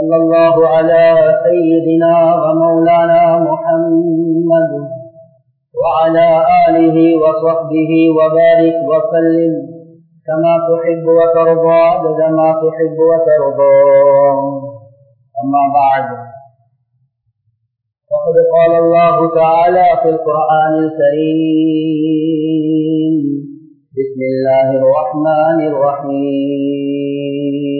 صلى الله على سيدنا ومولانا محمد وعلى آله وصحبه وبارك وسلم كما تحب وترضى عدد ما تحب وترضى. أما بعد فقد قال الله تعالى في القرآن الكريم بسم الله الرحمن الرحيم.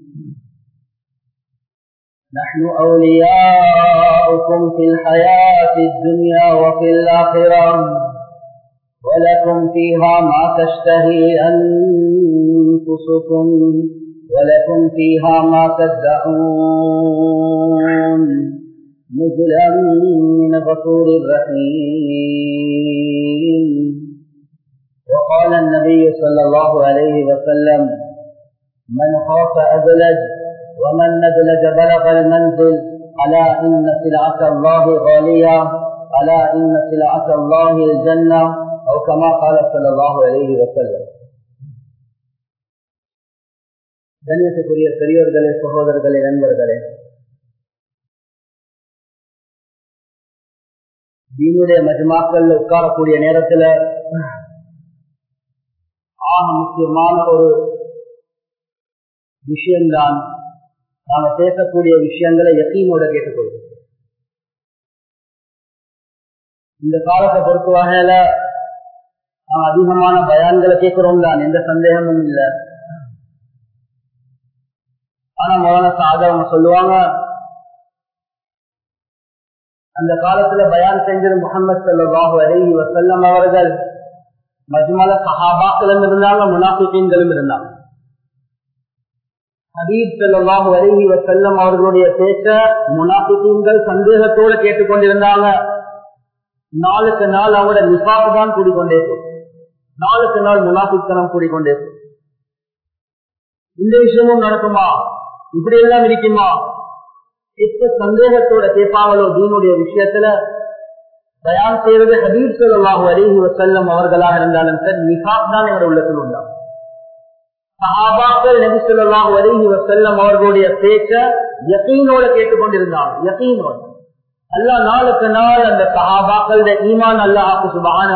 نحن أولياؤكم في الحياة الدنيا وفي الآخرة ولكم فيها ما تشتهي أنفسكم ولكم فيها ما تدعون. نزلا من غفور رحيم. وقال النبي صلى الله عليه وسلم من خاف أدلج ومن ندلج بلغ المنزل ألا إن سلعة الله غالية ألا إن سلعة الله الجنة أو كما قال صلى الله عليه وسلم கண்ணியத்துக்குரிய பெரியோர்களே சகோதரர்களே நண்பர்களே தீனுடைய மஜ்மாக்கள்ல உட்காரக்கூடிய நேரத்துல ஆக முக்கியமான ஒரு விஷயம்தான் நாம பேசக்கூடிய விஷயங்களை எத்தீமோட கேட்டுக்கொள்வோம். இந்த காலத்தை பொறுத்த வகையில நாம் அதிகமான பயான்களை கேட்கிறோம் தான் எந்த சந்தேகமும் இல்லை. ஆனா மோன சாத அவங்க சொல்லுவாங்க அந்த காலத்துல பயான் செஞ்சது முகமது சல்லாஹு அலஹி வசல்லம் அவர்கள் மஜ்மல சஹாபாக்களும் இருந்தாங்க முனாஃபிகளும் இருந்தாங்க. ஹபீப் சல்லாஹு வசல்லம் அவர்களுடைய பேச்ச முனாஃபிகள் சந்தேகத்தோடு கேட்டுக்கொண்டிருந்தாங்க. நாளுக்கு நாள் அவங்களோட நிசாப்பு தான் கூடிக்கொண்டே நாளுக்கு நாள் முனாபித்தனம் கூடிக்கொண்டே இந்த விஷயமும் நடக்குமா? இப்படி எல்லாம் இருக்குமா? எப்ப சந்தேகத்தோட கேட்பாங்களோ தீனுடைய விஷயத்துல? தயார் செய்வது ஹபீப் சொல்லாஹு அலிஹி வசல்லம் அவர்களாக இருந்தாலும் சார் நிசாப் தான் எங்களுடைய உள்ளத்தில் உண்டாகும் சஹாபாக்கள் நபி சொல்லாஹு அலிஹி வசல்லம் அவர்களுடைய பேச்ச யக்கீனோட கேட்டுக்கொண்டிருந்தாங்க யக்கீனோட அல்லா நாளுக்கு நாள் அந்த சஹாபாக்களுடைய ஈமான் அல்லாஹாக்கு சுபான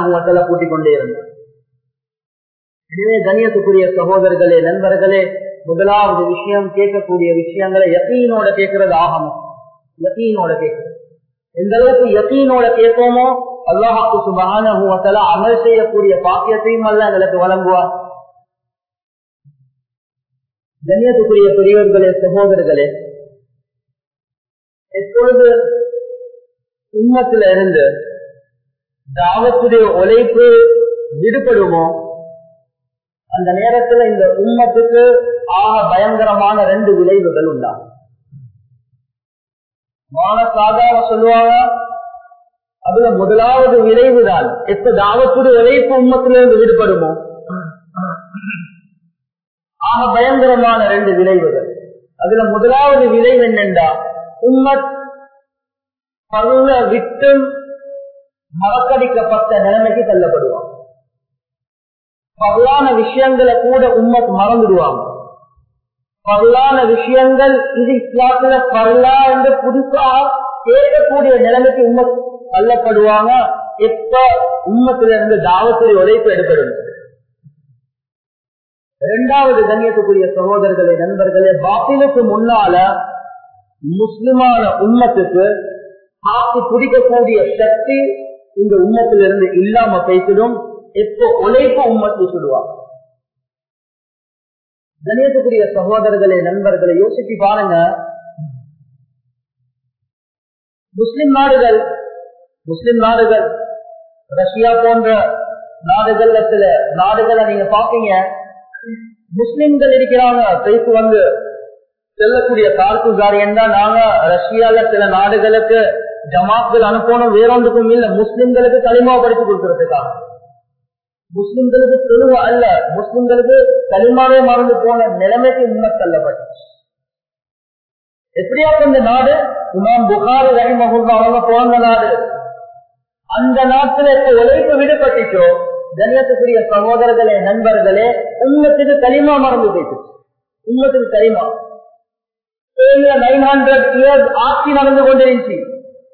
கூட்டிக் கொண்டே இருந்தார். எனவே கண்ணியத்துக்குரிய சகோதரர்களே நண்பர்களே முதலாவது விஷயம் கேட்கக்கூடிய விஷயங்களை யக்கீனோட கேட்கறது ஆகணும். யக்கீனோட கேட்கறது. எந்த அளவுக்கு யக்கீனோட கேட்போமோ அல்லாஹாக்கு சுபகான அமல் செய்யக்கூடிய பாக்கியத்தையும் அல்ல எங்களுக்கு வழங்குவார். கண்ணியத்துக்குரிய பெரியவர்களே சகோதரர்களே எப்பொழுது உண்மத்தில இருந்து தாவத்துடைய உழைப்பு விடுபடுமோ அந்த நேரத்துல இந்த உண்மத்துக்கு ஆக பயங்கரமான ரெண்டு விளைவுகள் உண்டாகும். மானசாதார சொல்லுவாங்க அதுல முதலாவது விளைவுதான் எப்ப தாவத்துடைய உழைப்பு உண்மத்திலிருந்து விடுபடுமோ ஆக பயங்கரமான ரெண்டு விளைவுகள். அதுல முதலாவது விளைவு என்னென்றா உம்மத் பருவ விட்டு மறக்கடிக்கப்பட்ட நிலைமைக்கு தள்ளப்படுவான். பகலான விஷயங்களை கூட உம்மத் மறந்துடுவாங்க. பகலான விஷயங்கள் இது இஸ்லாத்துல பரலா என்று புதுசாக கேட்கக்கூடிய நிலைமைக்கு உம்மத் தள்ளப்படுவாங்க. எப்ப உம்மத்துல இருந்து தாவத்தில் உழைப்பு எடுப்படும் இரண்டாவது கண்ணியத்துக்குரிய சகோதரர்களே நண்பர்களே பாத்திலுக்கு முன்னால முஸ்லிமான உண்மத்துக்கு காத்து குடிக்கக்கூடிய சக்தி இந்த உண்மத்திலிருந்து இல்லாம பேசிடும் எப்போ உழைப்பு உம்மத்தை சொல்லுவாங்க. கணியத்துக்குரிய சகோதரர்களே நண்பர்களை யோசிச்சு பாருங்க. முஸ்லிம் நாடுகள் முஸ்லிம் நாடுகள் ரஷ்யா போன்ற நாடுகள்ல சில நாடுகளை நீங்க பாப்பீங்க முஸ்லிம்கள் இருக்கிறாங்க. பேசி வந்து செல்லக்கூடிய கார்குசாரியன் தான் நாங்க ரஷ்யால சில நாடுகளுக்கு ஜமாத்துகள் அனுப்பணும் வேறொன்றுக்கும் இல்ல. முஸ்லிம்களுக்கு களிமாப்படுத்தி கொடுக்கறதுக்காக. முஸ்லிம்களுக்கு தெளிவு அல்ல. முஸ்லிம்களுக்கு களிமாவே மறந்து போன நிலைமைக்கு உண்மை தள்ளப்பட்டு எப்படியா இந்த நாடு இமாம் புகாரி ரஹிமகுல்லா அவங்க போன நாடு. அந்த நாட்டுல இப்ப உழைப்பு விடுபட்டுச்சோ? கண்ணியத்துக்குரிய சகோதரர்களே நண்பர்களே உண்மத்துக்கு களிமா மறந்து போயிட்டு. உண்மத்துக்கு களிமா. நைன் ஹண்ட்ரட் இயர்ஸ் ஆட்சி நடந்து கொண்டிருந்துச்சு.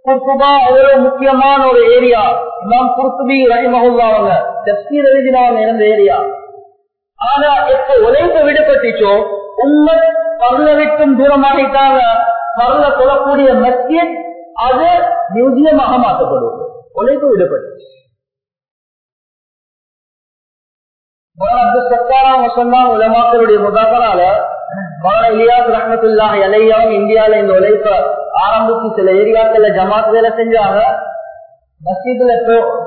குர்துபா எவ்வளவு முக்கியமான ஒரு ஏரியா நாம் குர்துபி ரஹிமகுல்லா அவங்க தப்சீர் எழுதினவங்க இருந்த ஏரியா ஆனா எப்ப உழைப்பு விடுபட்டுச்சோ? உண்மை பரல விட்டும் தூரமாகிட்டாங்க. பரல கொள்ளக்கூடிய மத்திய அது மியூசியமாக மாற்றப்படுவது உழைப்பு விடுபட்டுச்சு. உலமாக்களுடைய முதாக்கரால இலியாஸ் ரஹமத்துல்லாஹ் எலையாவும் இந்தியால இந்த உழைப்ப ஆரம்பிச்சு சில ஏரியாக்கள்ல ஜமாத் வேலை செஞ்சாங்க. மஸ்ஜிதுல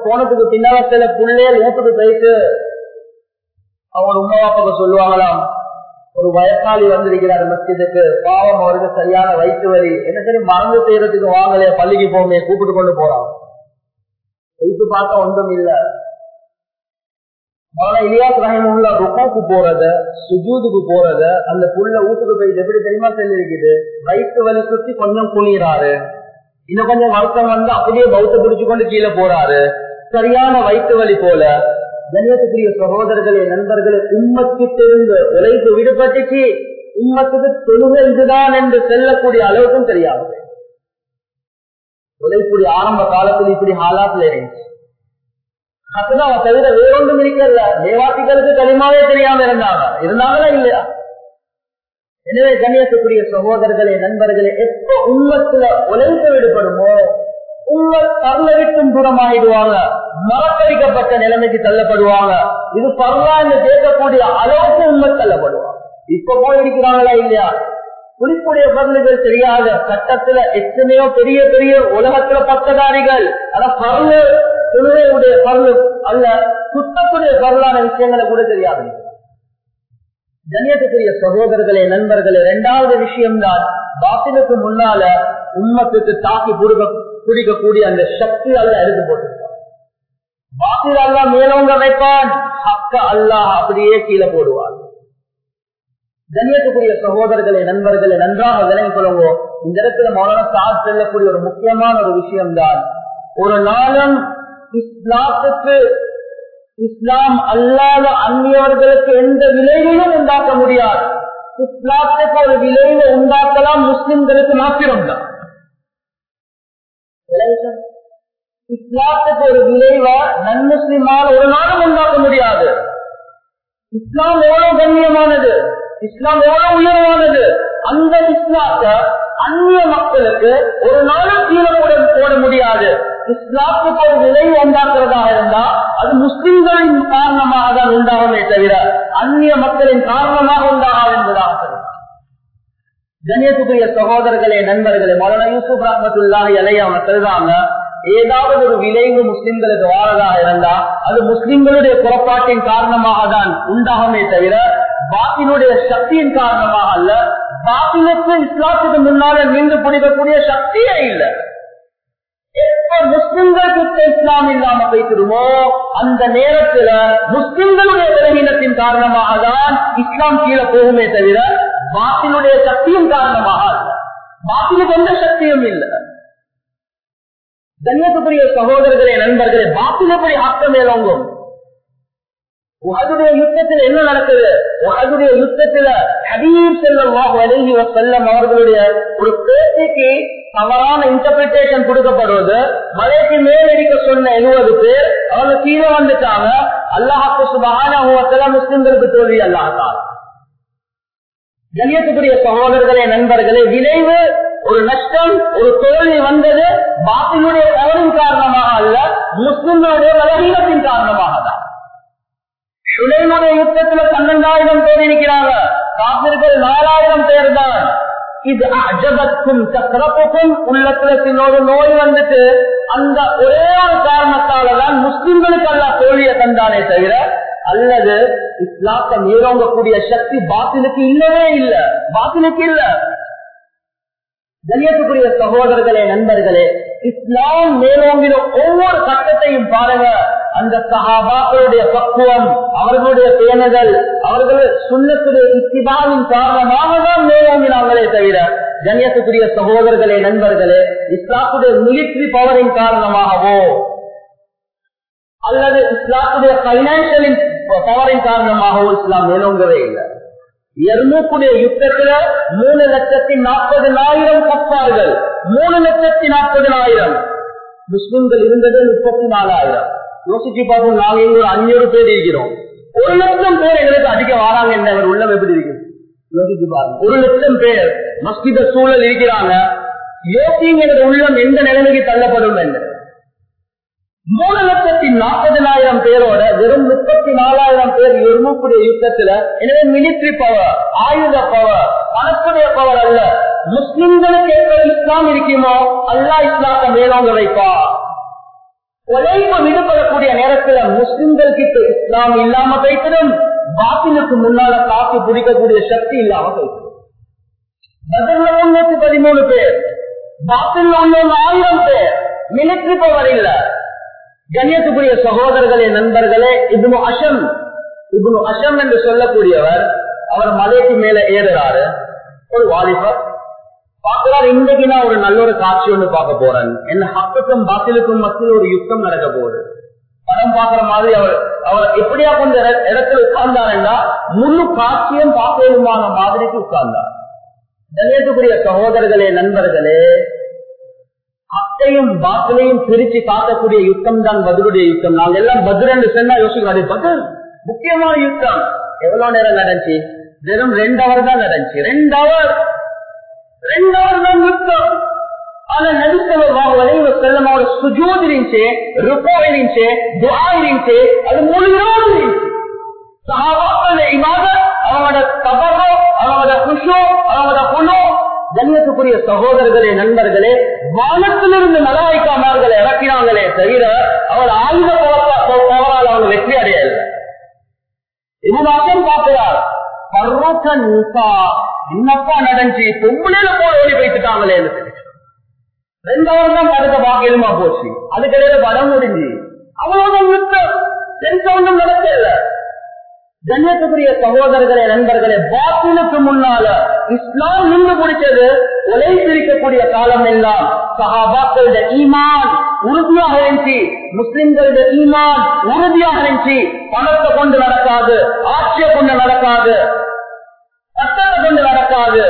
போனதுக்கு பின்னால சில புள்ளையல் வீட்டுக்கு போயிட்டு அவங்க உமா சொல்லுவாங்களாம் ஒரு வயசாளி வந்திருக்கிறார் மஸ்ஜிதுக்கு. பாவம் அவருக்கு சரியான வயிற்று வரி என்ன சரி மறந்து செய்யறதுக்கு வாங்கலையே பள்ளிக்கு போமே கூப்பிட்டு கொண்டு போறான். வயிற்று பார்க்க ஒன்றும் இல்லை. மௌன இலியாஸ் ரஹிமுல்லா ருக்காக்கு போறத சுஜூதுக்கு போறத அந்த புள்ள வீட்டுக்கு போய் எப்படி தெரியுமா செஞ்சிருக்குது வயிற்று வலி சுத்தி கொஞ்சம் குனிறாரு இன்னும் கொஞ்சம் வருத்தம் வந்து அப்படியே பௌத்த பிடிச்சு கொண்டு கீழே போறாரு சரியான வயிற்று வலி போல கண்ணியத்துக்குரிய சகோதரர்களே நண்பர்களே உண்மைக்கு தெரிந்து உழைப்பு விடுபட்டுச்சு. உண்மத்துக்கு தொழுகை இதுதான் என்று செல்லக்கூடிய அளவுக்கும் தெரியாது. உழைப்புடைய ஆரம்ப காலத்தில் இப்படி ஹாலாத்துல இருந்துச்சு அப்பதான் தவிர வேறொன்றும் இருக்கல தேவாசிகளுக்கு களிமாவே தெரியாம இருந்தாங்க இருந்தாங்களா இல்லையா எனவே கண்ணியத்துக்குரிய சகோதரர்களே நண்பர்களே எப்ப உண்மத்துல உழைத்து விடுபடுமோ உண்மை தள்ள விட்டும் தூரமாகிடுவாங்க மறக்கடிக்கப்பட்ட நிலைமைக்கு தள்ளப்படுவாங்க. இது பரவா என்று கேட்கக்கூடிய அளவுக்கு உண்மை தள்ளப்படுவாங்க. இப்ப போயிருக்கிறாங்களா இல்லையா? குறிப்புடைய பருந்துகள் தெரியாத சட்டத்துல எத்தனையோ பெரிய பெரிய உலகத்துல பட்டதாரிகள். ஆனா பருந்து தொழுகையுடைய பொருள் அல்ல சுத்தத்துடைய பொருளான விஷயங்களை கூட தெரியாது. கண்ணியத்துக்குரிய சகோதரர்களே நண்பர்களே இரண்டாவது விஷயம்தான் பாத்தினுக்கு முன்னால உண்மத்துக்கு தாக்கி புடுக குடிக்கக்கூடிய அந்த சக்தி அல்ல எடுத்து போட்டிருக்கான். பாத்திர அல்லா மேலவங்க வைப்பான் அக்க அல்லாஹ் அப்படியே கீழே போடுவான். கண்ணியத்துக்குரிய சகோதரர்களே நண்பர்களே நன்றாக விளங்கிக் கொள்ளுவோம் இந்த இடத்துல மௌன சார் செல்லக்கூடிய ஒரு முக்கியமான ஒரு விஷயம்தான் ஒரு நாளும் இஸ்லாத்துக்கு இஸ்லாம் அல்லாத அந்நியவர்களுக்கு எந்த விளைவிலும் உண்டாக்க முடியாது. இஸ்லாத்துக்கு ஒரு விளைவை உண்டாக்கலாம் முஸ்லிம்களுக்கு மாத்திரம்தான். இஸ்லாத்துக்கு ஒரு விளைவா நன்முஸ்லிமால் ஒரு நாளும் உண்டாக்க முடியாது. இஸ்லாம் எவ்வளவு கண்ணியமானது? இஸ்லாம் எவ்வளவு உயர்வானது? அந்த இஸ்லாத்த அந்நிய மக்களுக்கு ஒரு நாளும் கீழே போட முடியாது. இஸ்லாத்துக்கு ஒரு விளைவு உண்டாக்குறதாக இருந்தா அது முஸ்லிம்களின் காரணமாக தான் உண்டாகுமே தவிர அந்நிய மக்களின் காரணமாக உண்டாகும் என்பதாக சொல்லுவார் சகோதரர்களே நண்பர்களே மௌலானா யூசுப் ரஹமத்துல்லாஹி அலைய அவன் சொல்றாங்க ஏதாவது ஒரு விளைவு முஸ்லிம்களுக்கு வாரதாக இருந்தா அது முஸ்லிம்களுடைய புறப்பாட்டின் காரணமாக தான் உண்டாகுமே தவிர பாத்தினுடைய சக்தியின் காரணமாக அல்ல பாத்தினுக்கு இஸ்லாத்துக்கு முன்னால மீண்டு பிடிக்கக்கூடிய சக்தியே இல்லை. எப்ப முஸ்லிம்கள் இஸ்லாம் இல்லாம வைத்திருமோ அந்த நேரத்துல முஸ்லிம்களுடைய விலகினத்தின் காரணமாக தான் இஸ்லாம் கீழே போகுமே தவிர பாத்தினுடைய சக்தியின் காரணமாக அல்ல. பாத்தினுக்கு எந்த சக்தியும் இல்லை. கண்ணியத்துக்குரிய சகோதரர்களே நண்பர்களே பாத்தின ஆக்கம் மேலோங்கும் உகதுடைய யுத்தத்தில் என்ன நடக்குது? உகதுடைய யுத்தத்துல ஹபீப் செல்லம் வலைகி செல்லம் அவர்களுடைய ஒரு பேச்சுக்கு தவறான இன்டர்பிரிட்டேஷன் கொடுக்கப்படுவது மலைக்கு மேலடிக்க சொன்ன எழுபது பேர் அவங்க கீழே வந்துட்டாங்க. அல்லாஹாக்கு சுபகான முஸ்லிம்களுக்கு தோல்வி அல்லாஹால கண்ணியத்துக்குரிய சகோதரர்களே நண்பர்களே விளைவு ஒரு நஷ்டம் ஒரு தோல்வி வந்தது பாப்பினுடைய தவறின் காரணமாக அல்ல முஸ்லிம்களுடைய பலவீனத்தின் காரணமாக தான். சுலைமுடைய யுத்தத்துல பன்னெண்டாயிரம் பேர் இருக்கிறாங்க காப்பிர்கள் நாலாயிரம் பேர் தான் இது அஜபத்தும் சக்கரப்புக்கும் உள்ளத்துல சின்னோட நோய் வந்துட்டு அந்த ஒரே ஒரு காரணத்தாலதான் முஸ்லிம்களுக்கு அல்ல தோல்வியை தந்தானே தவிர அல்லது இஸ்லாத்தை மேலோங்கக்கூடிய சக்தி பாத்திலுக்கு இல்லவே இல்ல. பாத்திலுக்கு இல்ல. கண்ணியத்துக்குரிய சகோதரர்களே நண்பர்களே இஸ்லாம் மேலோங்கின ஒவ்வொரு கட்டத்தையும் பாருங்க. அந்த சகாபாக்களுடைய பக்குவம் அவர்களுடைய பேணுதல் அவர்கள் சுண்ணத்துடைய இத்திபாவின் காரணமாக தான் மேலோங்கினாங்களே தவிர கண்ணியத்துக்குரிய சகோதரர்களே நண்பர்களே இஸ்லாத்துடைய மிலிட்ரி பவரின் காரணமாகவோ அல்லது இஸ்லாத்துடைய பைனான்சியலின் பவரின் காரணமாகவோ இஸ்லாம் மேலோங்கவே இல்லை. எர்மூக்குடைய யுத்தத்துல மூணு லட்சத்தி நாற்பதுனாயிரம் கப்பார்கள் மூணு லட்சத்தி நாற்பதுனாயிரம். முஸ்லிம்கள் இருந்தது முப்பத்தி நாலாயிரம். யோசிச்சு பார்ப்போம் நாங்க இங்க ஒரு அஞ்சூறு பேர் இருக்கிறோம். ஒரு லட்சம் பேர் எங்களுக்கு அதிக வராங்க என்ற உள்ளம் எப்படி இருக்கு யோசிச்சு பாருங்க. ஒரு லட்சம் பேர் மஸ்கித சூழல் இருக்கிறாங்க. யோசிங்கிற உள்ளம் எந்த நிலைமைக்கு தள்ளப்படும் என்று. மூணு லட்சத்தி நாற்பதினாயிரம் பேரோட வெறும் முப்பத்தி நாலாயிரம் பேர் எருமக்கூடிய யுத்தத்துல எனவே மிலிட்ரி பவர் ஆயுத பவர் பணத்துடைய பவர் அல்ல. முஸ்லிம்களுக்கு எப்ப இஸ்லாம் இருக்குமோ அல்லா இஸ்லாத்தை மேலோங்க வைப்பா உழைப்பு விடுபடக்கூடிய நேரத்துல முஸ்லிம்கள் கிட்ட இஸ்லாம் இல்லாம போய்த்திடும் பாத்திலுக்கு முன்னால காத்து பிடிக்கக்கூடிய சக்தி இல்லாம போய்த்திடும் பதில் முன்னூத்தி பதிமூணு பேர் பாத்தில் உள்ளவங்க ஆயிரம் பேர் மிலிட்ரி பவர் இல்ல. கண்ணியத்துக்குரிய சகோதரர்களே நண்பர்களே இப்னு அஷம் இப்னு அஷம் என்று சொல்லக்கூடியவர் அவர் மலைக்கு மேல ஏறுறாரு. ஒரு வாலிபர் பார்க்கிறார் இன்றைக்கு நான் ஒரு நல்ல ஒரு காட்சி ஒண்ணு பார்க்க போறேன். என்ன ஹக்குக்கும் பாத்திலுக்கும் மத்தியில் ஒரு யுத்தம் நடக்க போகுது. படம் பாக்குற மாதிரி அவர் அவர் எப்படியா கொஞ்சம் இடத்துல உட்கார்ந்தாருன்னா முழு காட்சியும் பார்க்கலுமான மாதிரிக்கு உட்கார்ந்தார். தனியத்துக்குரிய சகோதரர்களே நண்பர்களே அத்தையும் பாத்திலையும் பிரிச்சு காட்டக்கூடிய யுத்தம் தான் பதிலுடைய யுத்தம். நாங்க எல்லாம் பதில் என்று சொன்னா யோசிக்கிறோம் அது பதில் முக்கியமான யுத்தம். எவ்வளவு நேரம் நடந்துச்சு? வெறும் ரெண்டு அவர் தான் நடந்துச்சு. ரெண்டு அவர் ரெண்டு அவர் ஆனா நடித்தவர் வளைவு செல்லமோட சுஜூத் இருந்துச்சு ருப்போ இருந்துச்சு துவா இருந்துச்சு அது முழு இருந்துச்சு. சஹாபாக்களுடைய இபாதத், அவங்களோட தபகோ அவங்களோட குஷோ அவங்களோட குணோ கண்ணியத்துக்குரிய சகோதரர்களே நண்பர்களே வானத்திலிருந்து மலாய்க்காமார்களை இறக்கினாங்களே தவிர அவர் ஆயுத போவதால் அவங்க வெற்றி அடையல. இவனாக்கம் பார்க்கிறார் பர்வத்தன் நிசா என்னப்பா நடந்துச்சு. பொம்பளையில போல ஓடி போயிட்டுட்டாங்களே ரெண்டாவது தான் படத்தை பாக்கியமா போச்சு. அதுக்கிடையில படம் முடிஞ்சு. அவ்வளவுதான் யுத்தம் சென்சவனும் நடக்கல. கண்ணியத்துக்குரிய சகோதரர்களே நண்பர்களே பாத்தினுக்கு முன்னால இஸ்லாம் நின்று பிடிச்சது ஒலை பிரிக்கக்கூடிய காலம் எல்லாம் சஹாபாக்களோட ஈமான் உறுதியாக இருந்துச்சு. முஸ்லிம்களோட ஈமான் உறுதியாக இருந்துச்சு. பணத்தை கொண்டு நடக்காது ஆட்சியை கொண்டு நடக்காது. சட்டத்தை கொண்டு நடக்காது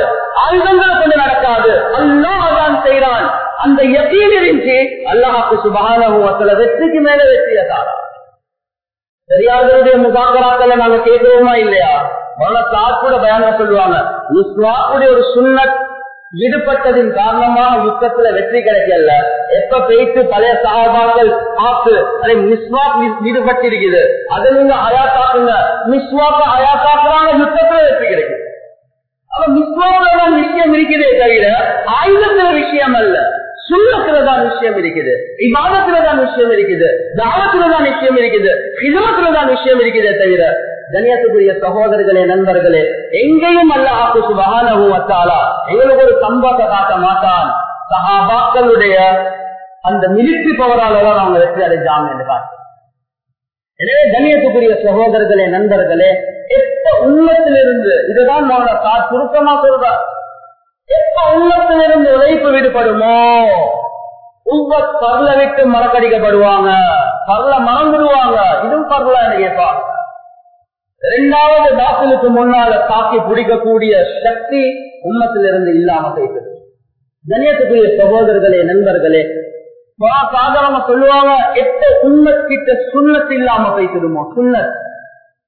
ஆயுதங்களை கொண்டு நடக்காது. அல்லாஹான் தான் செய்யறான் அந்த யத்தீன் இருந்துச்சு அல்லாஹாக்கு சுபகான வெற்றிக்கு மேல வெற்றியதான். பெரியார்களுடைய முகாக்கராக்களை நாங்க கேட்கிறோமா இல்லையா? மன கூட பயனா சொல்லுவாங்க இஸ்லாக்குடைய ஒரு சுண்ணத் ஈடுபட்டதின் காரணமாக யுத்தத்துல வெற்றி கிடைக்கல. எப்ப பேய்த்து பழைய சாபாக்கள் பார்த்து அதை மிஸ்வாக் ஈடுபட்டிருக்குது அதை நீங்க அயாத்தாக்குங்க. மிஸ்வாக்க அயாத்தாக்குறாங்க யுத்தத்துல வெற்றி கிடைக்குது. அப்ப விஷயம் இருக்குதே தவிர ஆயுதத்துல விஷயம் அல்ல சுண்ணத்துலதான் விஷயம் இருக்குது. இமாதத்துலதான் விஷயம் இருக்குது. தாவத்துலதான் விஷயம் இருக்குது. ஹிதமத்துலதான் விஷயம் இருக்குதே தவிர கண்ணியத்துக்குரிய சகோதரர்களே நண்பர்களே எங்கேயும் அல்ல அல்லாஹு சுபகானவும் வச்சாலா எங்களுக்கு ஒரு சம்பவத்தை காட்ட மாட்டான். சகாபாக்களுடைய அந்த மிலிட்ரி பவரால தான் அவங்க வெற்றி அடைஞ்சாங்க என்று காட்டு எனவே கண்ணியத்துக்குரிய சகோதரர்களே நண்பர்களே எப்ப உள்ளத்திலிருந்து? இதுதான் நம்மளோட சுருக்கமா சொல்றார். எப்ப உள்ளத்திலிருந்து உழைப்பு விடுபடுமோ உவ்வத் பரல விட்டு மறக்கடிக்கப்படுவாங்க பரல மறந்துடுவாங்க இதுவும் பரல கேட்பாங்க இரண்டாவது பாத்திலுக்கு முன்னால தாக்கி பிடிக்கக்கூடிய சக்தி உண்மத்திலிருந்து இல்லாம செய்தது கணியத்துக்குரிய சகோதரர்களே நண்பர்களே சாதாரண சொல்லுவாங்க எப்ப உண்மத்திட்ட சுண்ணத்து இல்லாம பேசிடுமோ சுண்ணத்.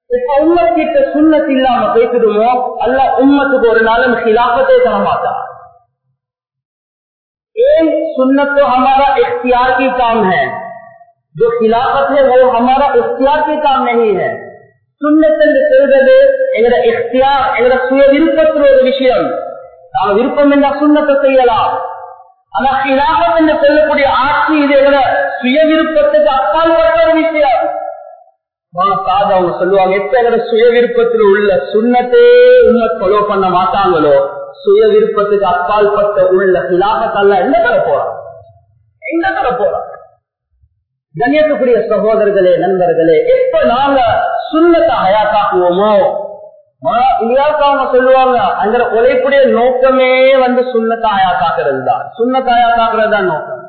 சுண்ணத் இல்லாம பேசுதுமோ அல்ல உண்மத்துக்கு ஒரு நாளும் ஹிலாபத்தே தரமாட்டா ஏன் சுண்ணத்து ஹமாரா இஃப்தியார் கி காம் ஹ جو خلافت ہے وہ ہمارا اختیار کے کام نہیں ہے۔ سنتن سرگدے اگر اختیار، اگر سوی ورپت رو دوشیم نام ورپم اندہ سنت سیلا اما خلافت اندہ سلکوڑی آتھی اگر سوی ورپت کا اکال ورپت رو دوشیم அவங்க சொல்லுவாங்க. எத்தனை சுய விருப்பத்தில் உள்ள சுண்ணத்தே உண்மை ஃபாலோ பண்ண மாட்டாங்களோ சுய விருப்பத்துக்கு அப்பாற்பட்ட உள்ள ஹிலாபத்தல்ல என்ன தர போறான் என்ன தர போறான் கண்ணியத்துக்குரிய சகோதரர்களே நண்பர்களே எப்ப நாங்க சுண்ணத்தை ஹயாத்தாக்குவோமோ? அவங்க சொல்லுவாங்க அந்த உழைப்புடைய நோக்கமே வந்து சுண்ணத்தை ஹயாத்தாக்குறது தான். சுண்ணத்தை ஹயாத்தாக்குறது தான் நோக்கம்.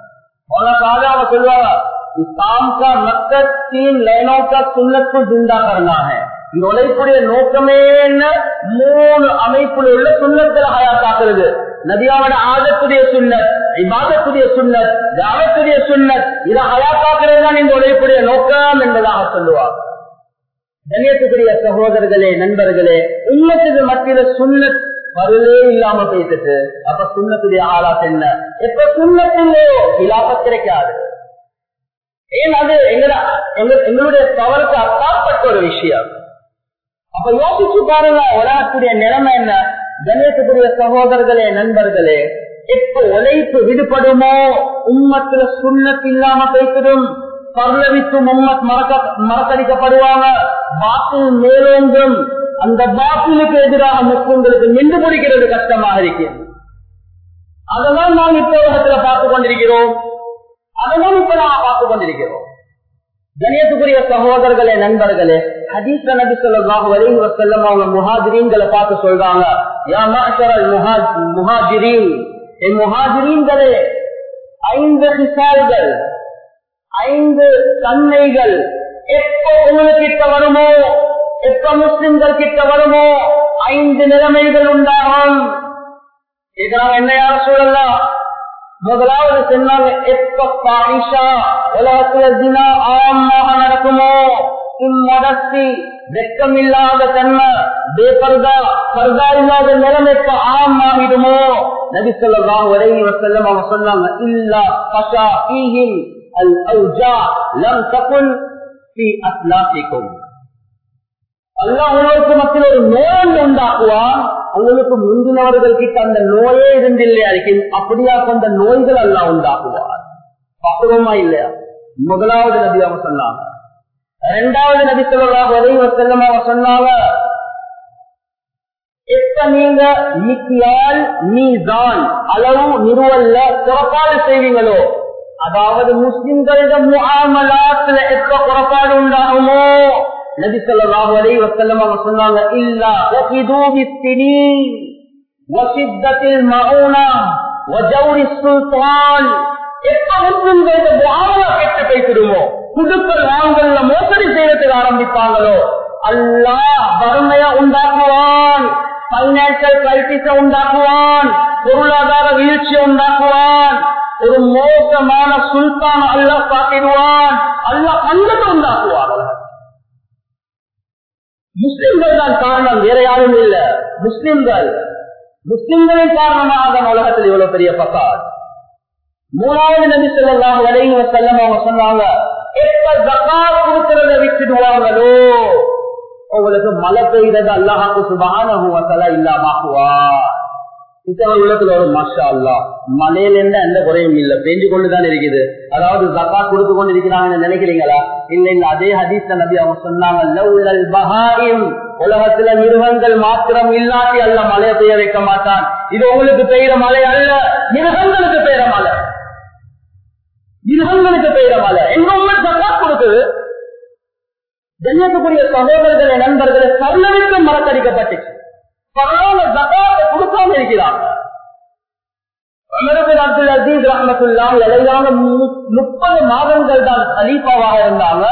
அவங்க சொல்லுவாங்க इस्लाम का मकसद तीन लाइनों का सुन्नत को जिंदा करना है இந்த உழைப்புடைய நோக்கமே என்ன மூணு அமைப்புல உள்ள சுண்ணத்தில் ஹயாத்தாக்குறது நபியாவோட ஆதத்துடைய சுண்ணத் இபாதத்துடைய சுண்ணத் ஜாவத்துடைய சுண்ணத் இதை ஹயாத்தாக்குறது தான் இந்த உழைப்புடைய நோக்கம் என்பதாக சொல்லுவார் கண்ணியத்துக்குரிய சகோதரர்களே நண்பர்களே உண்மத்துக்கு மத்தியில சுண்ணத் வருவே இல்லாம பேசிட்டு அப்ப சுண்ணத்துடைய ஆளாத் என்ன எப்ப சுண்ணத்தில்லையோ இலாபத் கிடைக்காது ஏன் அது எங்களுடைய தவறுக்கு அப்பாற்பட்ட ஒரு விஷயம். அப்ப யோசிச்சு பாருங்க உலகத்துடைய நிலைமை என்ன? கணேசத்துடைய சகோதரர்களே நண்பர்களே எப்ப உழைப்பு விடுபடுமோ உம்மத்துல சுண்ணத்து இல்லாம பேசிடும் பர்லவித்தும் உம்மத் மறக்க மறக்கடிக்கப்படுவாங்க. பாத்தில் மேலோங்கும். அந்த பாத்திலுக்கு எதிராக முஸ்லிம்களுக்கு நின்று பிடிக்கிறது கஷ்டமாக இருக்கிறது. அதெல்லாம் நாம் இப்ப உலகத்துல பார்த்து கொண்டிருக்கிறோம். அதெல்லாம் இப்ப நாம் பார்த்து கொண்டிருக்கிறோம் கணியத்துக்குரிய சகோதரர்களே நண்பர்களே ஹதீஸ் நபி சொல்லாஹு வரையும் வசல்லம் அவங்க முஹாஜிரீன்களை பார்த்து சொல்றாங்க யா மாஷரல் முஹாஜிரீன். என் முஹாஜிரீன்களே ஐந்து ஹிசால்கள் ஐந்து தன்மைகள் எப்ப உங்களுக்கிட்ட வருமோ எப்ப முஸ்லிம்கள் கிட்ட வருமோ ஐந்து நிலைமைகள் உண்டாகும். இதனால் என்ன யார் சொல்லலாம் முதலாவது சொன்னாங்க எப்ப பாயிஷா? உலகத்துல தினா ஆமாக நடக்குமோ? இம்மடத்தி வெக்கம் இல்லாத தன்மை பேப்பர்தா பர்தா இல்லாத நிலைமை எப்ப ஆம் ஆகிடுமோ நபி சொல்லலாம் ஒரே செல்லம் அவங்க சொன்னாங்க இல்லா பஷா ஈஹில் அல் அவுஜா லம் தகுன் பி அஸ்லாசிக்கும் அல்லாஹ் உங்களுக்கு மத்தியில் ஒரு நோய் உண்டாக்குவான் உங்களுக்கு முந்தினவர்கள் கிட்ட அந்த நோயே இருந்தில்லையா அப்படியா கொண்ட நோய்கள் எல்லாம் உண்டாக்குவார். பக்குவமா இல்லையா? முதலாவது நபி அவங்க சொன்னாங்க. இரண்டாவது நபி சொல்லலாம் உதவி செல்லம் சொன்னாங்க எப்ப நீங்க நிக்கியால் நீதான் அளவு நிறுவல்ல புறப்பாடு செய்வீங்களோ? அதாவது முஸ்லிம்களிடம் முகாமலாத்துல எப்ப புறப்பாடு உண்டாகுமோ? நபி சொல்லாஹு அலை வசல்லம் அவங்க சொன்னாங்க இல்லா வசித்தத்தில் மவுனா வஜௌரி சுல்தான். எப்ப முஸ்லிம்களுக்கு முகாமலா கெட்ட பேசிடுமோ குடுக்கல் வாங்கல்ல மோசடி செய்யறதுக்கு ஆரம்பிப்பாங்களோ? அல்லா வறுமையா உண்டாக்குவான் பைனான்சியல் கிரைசிஸ உண்டாக்குவான் பொருளாதார வீழ்ச்சியை உண்டாக்குவான் ஒரு மோசமான சுல்தான் அல்ல காட்டிடுவான் அல்ல கண்டத்தை உண்டாக்குவான். முஸ்லிம்கள் தான் காரணம் வேற யாரும் இல்ல. முஸ்லிம்கள். முஸ்லிம்களின் காரணமாக உலகத்தில் இவ்வளவு பெரிய பக்கார் மூணாவது நபி சொல்லலாம் வரையும் செல்லம் அவங்க சொன்னாங்க எப்ப ஜக்காத் கொடுக்கறத விட்டுடுவாங்களோ உங்களுக்கு மழை பெய்தது அல்லாஹாக்கு சுபான இல்லாமாக்குவார் உள்ளத்துல வரும் மாஷா அல்லா மலையில இருந்தா எந்த குறையும் இல்ல. பெஞ்சு கொண்டுதான் இருக்குது. அதாவது ஜக்கா கொடுத்து கொண்டு இருக்கிறாங்கன்னு நினைக்கிறீங்களா? இல்ல இல்ல அதே ஹதீஸ் நபி அவங்க சொன்னாங்க உலகத்துல மிருகங்கள் மாத்திரம் இல்லாட்டி அல்ல மழையை பெய்ய வைக்க மாட்டான். இது உங்களுக்கு பெய்யற மழை அல்ல. மிருகங்களுக்கு பெய்யற மழை மிருகங்களுக்கு பெய்யற மழை எங்க உங்களுக்கு ஜக்கா கொடுக்குது ஜன்யத்துக்குரிய சகோதரர்களை நண்பர்களை சர்ணவிற்கும் மறக்கடிக்கப்பட்டுச்சு. பரவாயில்ல ஜக்காத்தை கொடுக்காம இருக்கிறாங்க அப்துல் அசீஸ் ரஹமத்துல்லா இலையான முப்பது மாதங்கள் தான் கலீஃபாவாக இருந்தாங்க.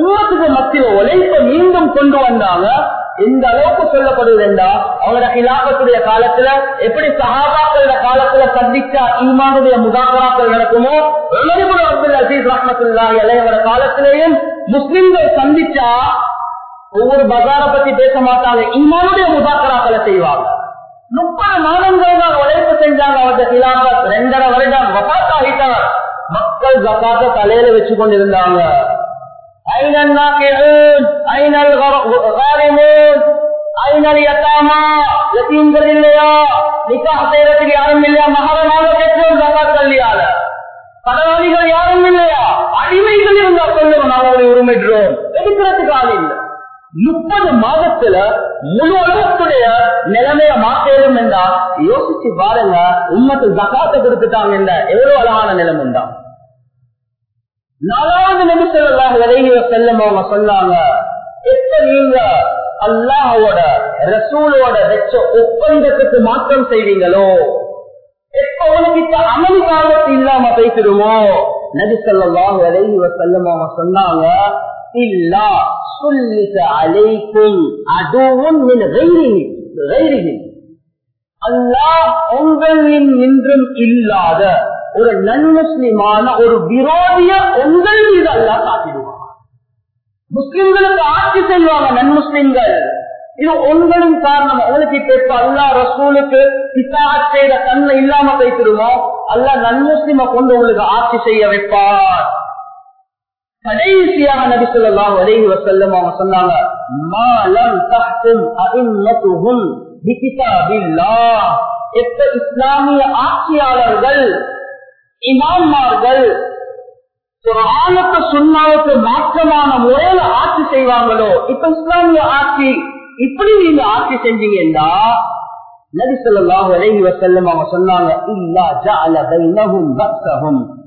உலகத்துக்கு மத்தியில் உழைப்பை மீண்டும் கொண்டு வந்தாங்க. எந்த அளவுக்கு சொல்லப்படுவது என்றா அவங்களோட கிலாபத்துடைய காலத்துல எப்படி சகாபாக்களோட காலத்துல சந்திச்சா ஈமானுடைய முதாக்கராக்கள் நடக்குமோ அப்துல் அசீஸ் ரஹமத்துல்லா இளையவர காலத்திலேயும் முஸ்லிம்கள் சந்திச்சா ஒவ்வொரு பஜார பத்தி பேச மாட்டாங்க. இமானுடைய முதாக்கராக்களை செய்வாங்க. முப்பது மாதங்கள் தான் உழைப்பு செஞ்சாங்க அவருடைய கிலாபத் ரெண்டரை வருடம் வபாத்தாகிட்டவர் மக்கள் ஜக்காத்த தலையில வச்சு கொண்டிருந்தாங்க இல்லையா? நிக்கா செய்யறதுக்கு யாரும் இல்லையா? மகாரமாக பெற்றோர் ஜக்காத் கல்வியால கடனாளிகள் யாரும் இல்லையா? அடிமைகள் இருந்தா சொல்லுங்க நாங்கள் உரிமைக்கிறோம் எடுக்கிறதுக்கு ஆள் இல்லை. முப்பது மாதத்துல முழு உலகத்துடைய நிலைமைய மாற்றேறும் என்றா யோசிச்சு பாருங்க உம்மத்து ஜகாத்த கொடுத்துட்டாங்க என்ற எவ்வளவு அழகான நிலைமை தான் நாலாவது நிமிஷம் விலகிய செல்லும் அவங்க சொன்னாங்க எப்ப நீங்க அல்லாஹோட ரசூலோட வச்ச ஒப்பந்தத்துக்கு மாற்றம் செய்வீங்களோ? எப்ப உனக்கிட்ட அமளி காலத்து இல்லாம பேசிடுவோம் நபி சொல்லாஹ் விலகிய செல்லும் அவங்க சொன்னாங்க இல்லா சொல்லிட்ட அலைக்கும் அதுவும் அல்லாஹ் உங்களின் நின்றும் இல்லாத ஒரு நன்முஸ்லிமான ஒரு விரோதிய உங்கள் மீது அல்லா காட்டிடுவாங்க முஸ்லிம்களுக்கு ஆட்சி செய்வாங்க நன்முஸ்லிம்கள். இது உங்களின் காரணம். உங்களுக்கு இப்ப இப்ப அல்லா ரசூலுக்கு பித்தாட் செய்த தன்மை இல்லாம வைத்திருமோ அல்லா நன்முஸ்லிம கொண்டு உங்களுக்கு ஆட்சி செய்ய வைப்பார். கடைசியாக நபி சொல்லலாம் வரைவி வசல்லம் அவங்க சொன்னாங்க மாலம் எப்ப இஸ்லாமிய ஆட்சியாளர்கள் இமாமார்கள் ஆணுக்கு சுண்ணாவுக்கு மாற்றமான முறையில ஆட்சி செய்வாங்களோ இப்ப இஸ்லாமிய ஆட்சி இப்படி நீங்க ஆட்சி செஞ்சீங்கன்னா நபி சொல்லாஹ் அலைஹி வசல்லம் அவங்க சொன்னாங்க இல்லா ஜஅல பைனஹும்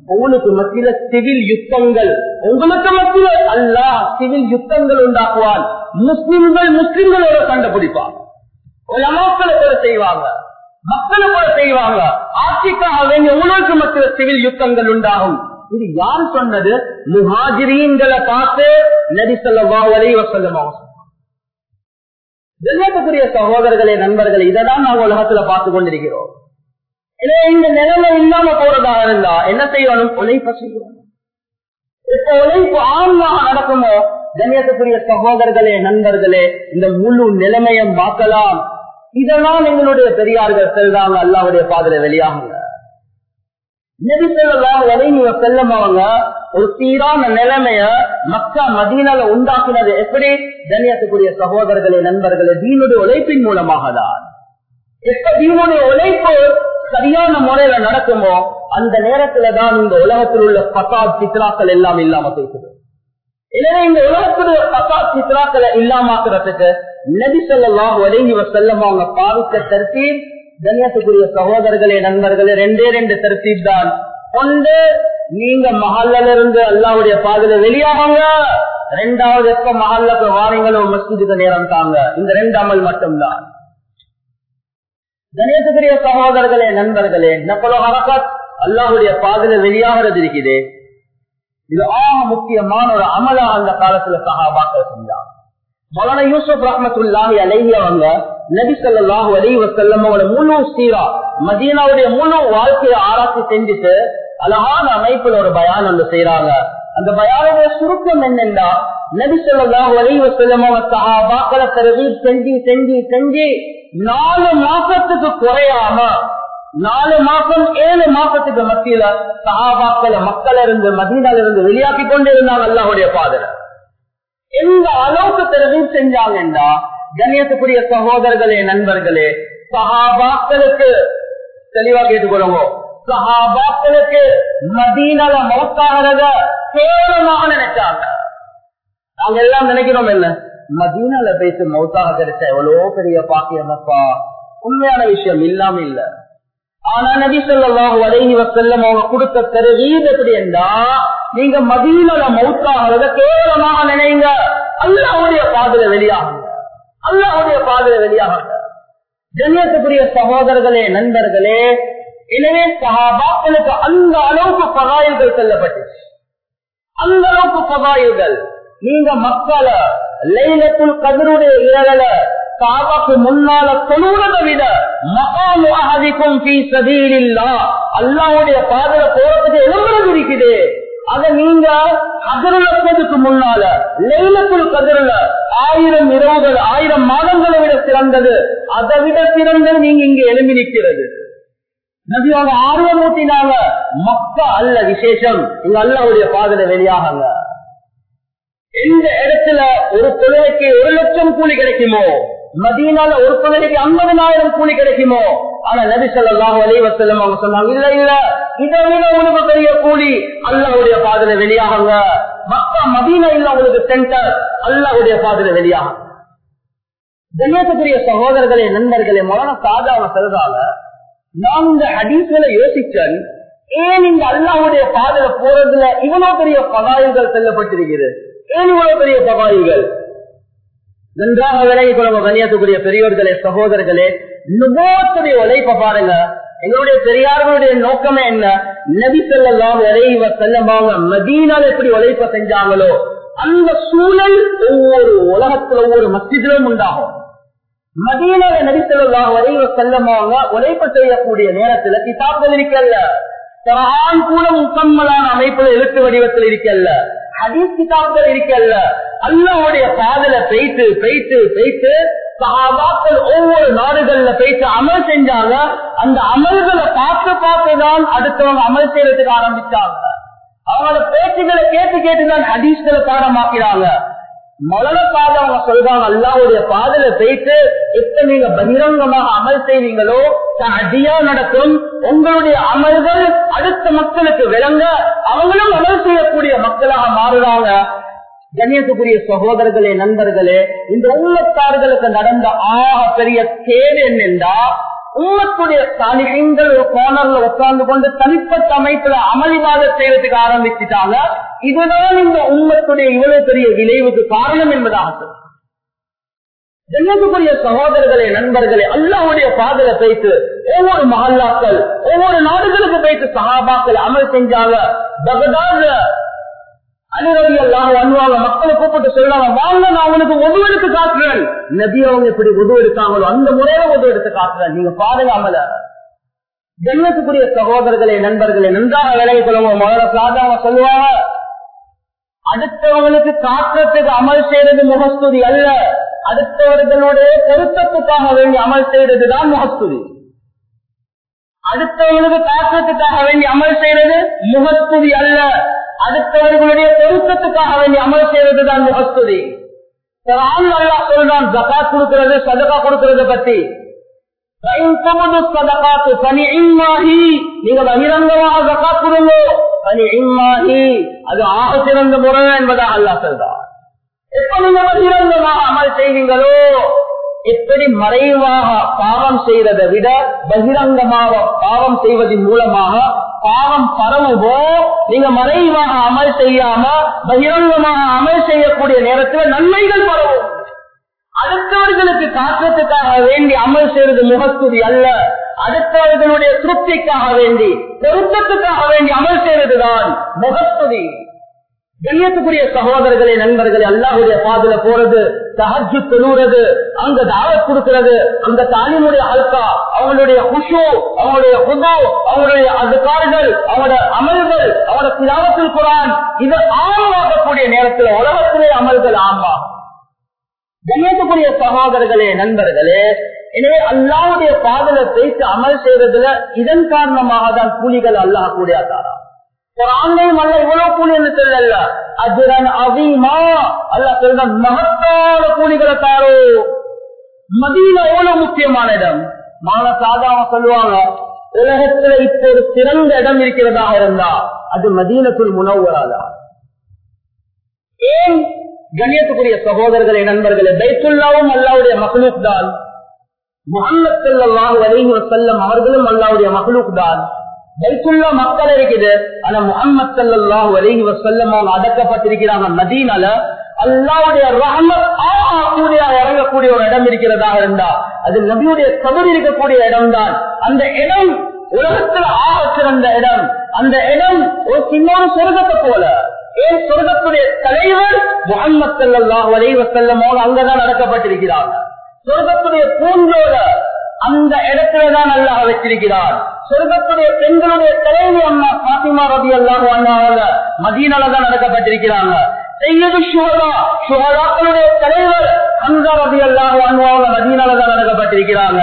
உங்களுக்கு மத்தியில சிவில் யுத்தங்கள். உங்களுக்கு மத்தியில அல்லாஹ் சிவில் யுத்தங்கள் உண்டாக்குவான். முஸ்லிம்கள் முஸ்லிம்களோட சண்டை பிடிப்பான். உலமாக்களை கூட செய்வாங்க. மக்களை கூட செய்வாங்க. ஆட்சிக்காக வேண்டிய உங்களுக்கு மத்தியில சிவில் யுத்தங்கள் உண்டாகும். இது யார் சொன்னது? முஹாஜிரீன்களை பார்த்து நபி சொல்லவா வரைவ சொல்லமா கண்ணியத்துக்குரிய சகோதரர்களே நண்பர்களே இதைதான் நாங்கள் உலகத்துல பார்த்து கொண்டிருக்கிறோம். எனவே இந்த நிலைமை இல்லாம போறதா இருந்தா என்ன செய்யணும்? உழைப்ப செய்யணும். இப்ப உழைப்பு ஆன்மாக நடக்குமோ? கண்ணியத்துக்குரிய சகோதரர்களே நண்பர்களே இந்த முழு நிலைமையும் பார்க்கலாம். இதெல்லாம் எங்களுடைய பெரியார்கள் செல்றாங்க அல்லாவுடைய பாதலை வெளியாகுங்க. நெறி செல்லம் செல்லம் அவங்க ஒரு சீரான நிலைமைய மக்கா மதீனால உண்டாக்குனது எப்படி? தனியத்துக்குரிய சகோதரர்களே நண்பர்களே தீனுடைய உழைப்பின் மூலமாக தான் எப்ப தீனுடைய உழைப்பு சரியான முறையில நடக்குமோ அந்த நேரத்துல தான் இந்த உலகத்தில் உள்ள பசாத் சித்ராக்கள் எல்லாம் இல்லாம பேசுது எனவே இந்த உலகத்துடைய பசாத் சித்ராக்களை இல்லாமக்கிறதுக்கு நபி சொல்லாம் செல்லம் அவங்க பாவித்த தர்த்தீப் கண்ணியத்துக்குரிய சகோதரர்களே நண்பர்களே ரெண்டே ரெண்டு தர்த்தீப் தான். ஒன்று நீங்க மஹல்ல இருந்து அல்லாவுடைய பாதையில வெளியாகுங்க. ரெண்டாவது எப்ப மஹல்லுக்கு வாரங்களும் மஸ்ஜிதுக்கு நேரம் தாங்க. இந்த ரெண்டு அமல் மட்டும்தான். கணேசக்குரிய சகோதரர்களே நண்பர்களே நப்பலோ அரசாத் அல்லாஹுடைய பாதையில வெளியாகிறது இருக்குது இது ஆக முக்கியமான ஒரு அமலா அந்த காலத்துல சகாபாக்கள் செஞ்சாங்க. மௌலான யூசுப் ரஹமத்துல்லாஹி அலைஹி அவங்க நபி சொல்லாஹு அலைஹி வசல்லம் அவரோட முழு சீரா மதீனாவுடைய முழு வாழ்க்கையை ஆராய்ச்சி செஞ்சுட்டு அழகான அமைப்புல ஒரு பயான் ஒன்று செய்யறாங்க அந்த பயானுடைய சுருக்கம் என்னென்னா நபி ஸல்லல்லாஹு ஒரே வஸல்லம் அவங்க சஹாபாக்களை செஞ்சு செஞ்சு செஞ்சு நாலு மாசத்துக்கு குறையாம நாலு மாசம் ஏழு மாசத்துக்கு மத்தியில சஹாபாக்களை மக்கள் இருந்து மதீனால இருந்து வெளியாக்கி கொண்டு இருந்தாங்க அல்லாஹுடைய பாதல எந்த அளவுக்கு தெரிவு செஞ்சாங்கன்னா கண்ணியத்துக்குரிய சகோதரர்களே நண்பர்களே சகாபாக்களுக்கு தெளிவா கேட்டுக்கொள்ளுங்க. சஹாபாக்களுக்கு மதீனால மௌத்தாகிறத கேவலமாக நினைச்சாங்க நாங்க எல்லாம் நினைக்கிறோம் என்ன மதீனால பேசி மௌத்தாக கிடைச்ச எவ்வளவு பெரிய பாக்கியமப்பா உண்மையான விஷயம் இல்லாம இல்ல ஆனா நபி சொல்லாஹு அலைஹி வசல்லம் அவங்க கொடுத்த தெருவீது எப்படி என்றா நீங்க மதீனால மௌத்தாகிறத கேவலமாக நினைங்க அல்லாவுடைய பாதையில வெளியாகுங்க அல்லாவுடைய பாதையில வெளியாகுங்க ஜன்யத்துக்குரிய சகோதரர்களே நண்பர்களே எனவே சகாபாக்களுக்கு அந்த அளவுக்கு பகாயல்கள் செல்லப்பட்டுச்சு. அந்த அளவுக்கு பகாயல்கள் நீங்க மக்களை லைலத்துல் கதிருடைய இரவல காபாக்கு முன்னால தொழுவதை விட மகாமு அகதிக்கும் பி சதீலில்லா அல்லாவுடைய பாதல போறதுக்கு எலும்புறது இருக்குது. அத நீங்க கதிரத்துக்கு முன்னால லைலத்துல் கதிரல ஆயிரம் இரவுகள் ஆயிரம் மாதங்களை விட சிறந்தது. அதை விட சிறந்தது நீங்க இங்க எழும்பி நிற்கிறது. நபியோட ஆர்வம் ஊட்டினாங்க மக்கா அல்ல விசேஷம். இங்க அல்லாவுடைய பாதனை வெளியாகாங்க. எந்த இடத்துல ஒரு தொழிலுக்கு ஒரு லட்சம் கூலி கிடைக்குமோ மதியனால ஒரு தொழிலுக்கு ஐம்பதனாயிரம் கூலி கிடைக்குமோ ஆனா நபி சொல்லாஹ் அலைவசல்லம் அவங்க சொன்னாங்க இல்ல இல்ல இதை விட உனக்கு பெரிய கூலி அல்லாவுடைய பாதனை வெளியாகுங்க. மக்கா மதீனா இல்ல உங்களுக்கு சென்டர் அல்லாவுடைய பாதனை வெளியாகும் கண்ணியத்துக்குரிய சகோதரர்களே நண்பர்களே மரண சாதாரண சொல்றாங்க நான் இந்த ஹதீஸ்களை யோசிச்சேன் ஏன் இந்த அல்லாவுடைய பாதையில போறதுல இவ்வளவு பெரிய பகாயுகள் செல்லப்பட்டிருக்கிறது? ஏன் இவ்வளவு பெரிய பகாய்கள் நன்றாக விலகி கொள்ள கண்ணியத்துக்குரிய பெரியோர்களே சகோதரர்களே. நுபோத்துடைய உழைப்ப பாருங்க. எங்களுடைய பெரியார்களுடைய நோக்கமே என்ன? நபி செல்லாம் இறைவ செல்லமாங்க மதீனால் எப்படி உழைப்ப செஞ்சாங்களோ அந்த சூழல் ஒவ்வொரு உலகத்துல ஒவ்வொரு மத்தியிலும் உண்டாகும். மதீனால நடித்தவர்களாக செல்லாம் செல்லமாக உழைப்பு செய்யக்கூடிய நேரத்துல கிதாப்கள் இருக்கல்ல. குரான் கூட முக்கம்மலான அமைப்புல எழுத்து வடிவத்தில் இருக்கல்ல. ஹதீஸ் கிதாப்கள் இருக்கல்ல. அல்லாவுடைய பாதல பெய்த்து பெய்த்து பெய்த்து சகாபாக்கள் ஒவ்வொரு நாடுகள்ல பேசி அமல் செஞ்சாங்க. அந்த அமல்களை பார்த்து பார்த்துதான் அடுத்தவங்க அமல் செய்யறதுக்கு ஆரம்பிச்சாங்க. அவங்களோட பேச்சுகளை கேட்டு கேட்டுதான் ஹதீஸ்களை பாடமாக்கிறாங்க மலனக்காக அவங்க சொல்றாங்க. அல்லாவுடைய பாதல போயிட்டு எப்ப நீங்க பகிரங்கமாக அமல் செய்வீங்களோ அடியா நடக்கும். உங்களுடைய அமல்கள் அடுத்த மக்களுக்கு விளங்க அவங்களும் அமல் செய்யக்கூடிய மக்களாக மாறுறாங்க. கண்ணியத்துக்குரிய சகோதரர்களே நண்பர்களே இந்த உள்ளத்தார்களுக்கு நடந்த ஆக பெரிய கேடு என்னென்றா உம்மத்துடைய சாலிகள் ஒரு கோணர்ல உட்கார்ந்து கொண்டு தனிப்பட்ட அமைப்புல அமளிவாத செய்யறதுக்கு ஆரம்பிச்சுட்டாங்க. இதுதான் இந்த உம்மத்துடைய இவ்வளவு பெரிய விளைவுக்கு காரணம் என்பதாக ஜன்னத்துக்குரிய சகோதரர்களே நண்பர்களே அல்லாவுடைய பாதல பேசு ஒவ்வொரு மகல்லாக்கள் ஒவ்வொரு நாடுகளுக்கு பேசு சகாபாக்கள் அமல் செஞ்சாங்க. பகதாத அனுரவி எல்லாம் அனுவாங்க மக்களை கூப்பிட்டு சொல்றாங்க வாங்க நான் உனக்கு உதவெடுத்து காட்டுறேன். நபி அவங்க இப்படி உதவு எடுத்தாங்களோ அந்த முறையில உதவு எடுத்து காட்டுறேன். நீங்க பாருங்க அமல. ஜன்னத்துக்குரிய சகோதரர்களே நண்பர்களே நன்றாக விலகி கொள்ளுவோம் முதல்ல சாதாரண சொல்லுவாங்க அடுத்தவங்களுக்கு காற்றத்துக்கு அமல் செய்யறது முகஸ்துதி அல்ல. அடுத்தவர்களுடைய பொருத்தத்துக்காக வேண்டி அமல் செய்யறதுதான் முகஸ்துதி. அடுத்தவங்களுக்கு காற்றத்துக்காக வேண்டி அமல் செய்யறது முகஸ்துதி அல்ல. அடுத்தவர்களுடைய பொருத்தத்துக்காக வேண்டி அமல் செய்யறதுதான் முகஸ்துதி அல்லா சொல்றான் ஜகாத் கொடுக்கிறது சதகா கொடுக்கிறது பத்தி. நீங்க பகிரங்கமாக ஜகாத் கொடுங்க. பனி இம்மாஹி அது ஆக சிறந்த முறை என்பதாக அல்லா சொல்றான். எப்ப நீங்க பகிரங்கமாக அமல் செய்வீங்களோ எப்படி மறைவாக பாவம் செய்வதை விட பகிரங்கமாக பாவம் செய்வதன் மூலமாக பாவம் பரவுவோ நீங்க மறைவாக அமல் செய்யாம பகிரங்கமாக அமல் செய்யக்கூடிய நேரத்தில் நன்மைகள் பரவும். அடுத்தவர்களுக்கு காற்றத்துக்காக வேண்டி அமல் செய்வது முகஸ்துதி அல்ல. அடுத்தவர்களுடைய திருப்திக்காக வேண்டி பொருத்தத்துக்காக வேண்டி அமல் செய்வதுதான் முகத்துதி கண்ணியத்துக்குரிய சகோதரர்களே நண்பர்களே அல்லாஹுடைய பாதுல போறது சஹஜு தொழுறது அங்க தாவத் கொடுக்கிறது அந்த தாலினுடைய அல்கா அவங்களுடைய குஷு அவங்களுடைய குது அவங்களுடைய அதுக்காரர்கள் அவங்களோட அமல்கள் அவங்களோட திலாவத்தில் குரான் இது ஆழமாகக்கூடிய நேரத்தில் உலகத்திலே அமல்கள் ஆமா. கண்ணியத்துக்குரிய சகோதரர்களே நண்பர்களே எனவே அல்லாவுடைய பாதல பேசி அமல் செய்வதில் இதன் காரணமாக தான் கூலிகள் அல்லாஹ் கூடிய தாரா குரானையும் அல்ல இவ்வளவு கூலி என்று சொல்லல அஜுரன் அவிமா அல்ல சொல்ற மகத்தான கூலிகளை தாரோ. மதியில எவ்வளவு முக்கியமான இடம்? மான சாதாம சொல்லுவாங்க உலகத்துல இப்ப ஒரு சிறந்த இடம் இருக்கிறதாக இருந்தா அது மதீனத்துள் முனவராதா ஏன்? கண்ணியத்துக்குரிய சகோதரர்களை நண்பர்களே பைத்துல்லாவும் அல்லாவுடைய மகளுக் தான். முகமது செல்லம் செல்லம் அவர்களும் அல்லாவுடைய மகளுக் தான். பைத்துல்லா மக்கள் இருக்குது. ஆனா முகமது சல்லாஹ் வரைகி வசல்லம் அவங்க அடக்கப்பட்டிருக்கிறாங்க மதீனால. அல்லாவுடைய ரஹமத் கூடிய இறங்கக்கூடிய ஒரு இடம் இருக்கிறதாக இருந்தா அது நபியுடைய கபர் இருக்கக்கூடிய இடம் தான் அந்த இடம் உலகத்துல ஆக சிறந்த இடம். அந்த இடம் ஒரு சின்ன சொர்க்கத்தை போல. ஏன் சொர்க்கத்துடைய தலைவர் முகமது சல்லாஹ் வலைவசல்லமோடு அங்கதான் நடக்கப்பட்டிருக்கிறார் சொர்க்கத்துடைய பூஞ்சோட அந்த இடத்துலதான் அல்லாஹ் வச்சிருக்கிறார். சொர்க்கத்துடைய பெண்களுடைய தலைவி அம்மா பாத்திமா ரபி அல்லாஹ் அண்ணாவால மதீனால தான் நடக்கப்பட்டிருக்கிறாங்க செய்யது சுகதா சுகதாக்களுடைய தலைவர் ஹம்சா ரபி அல்லாஹ் அண்ணாவால மதீனால தான் நடக்கப்பட்டிருக்கிறாங்க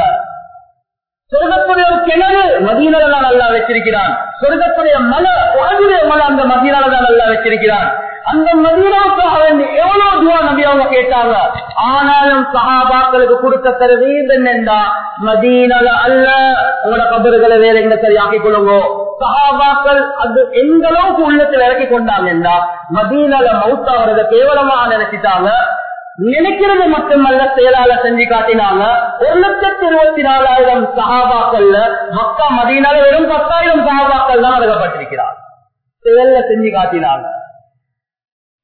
சொர்க்கத்துடைய கிணறு மதீனால தான் நல்லா வச்சிருக்கிறான். சொர்க்கத்துடைய மலை வாழ்வுடைய மலை அந்த மதீனால தான் நல்லா வச்சிருக்கிறான். அந்த மதீனாவுக்காக வேண்டி எவ்வளவு துவா நம்பி அவங்க கேட்டாங்க? ஆனாலும் சஹாபாக்களுக்கு கொடுத்த தருவீர் என்னண்டா மதீனால அல்ல உங்களோட கபறுகளை வேற எங்க சரியாக்கி கொள்ளுங்க. சஹாபாக்கள் அது எந்த அளவுக்கு உள்ளத்தில் இறக்கி மதீனல மதீனால அவரத கேவலமா நினைச்சிட்டாங்க. நினைக்கிறது மட்டுமல்ல செயலால செஞ்சு காட்டினாங்க. ஒரு லட்சத்தி இருபத்தி நாலாயிரம் சகாபாக்கள்ல மக்கா மதியனால வெறும் பத்தாயிரம் சகாபாக்கள் தான் அடக்கப்பட்டிருக்கிறார். செயல்ல செஞ்சு காட்டினாங்க.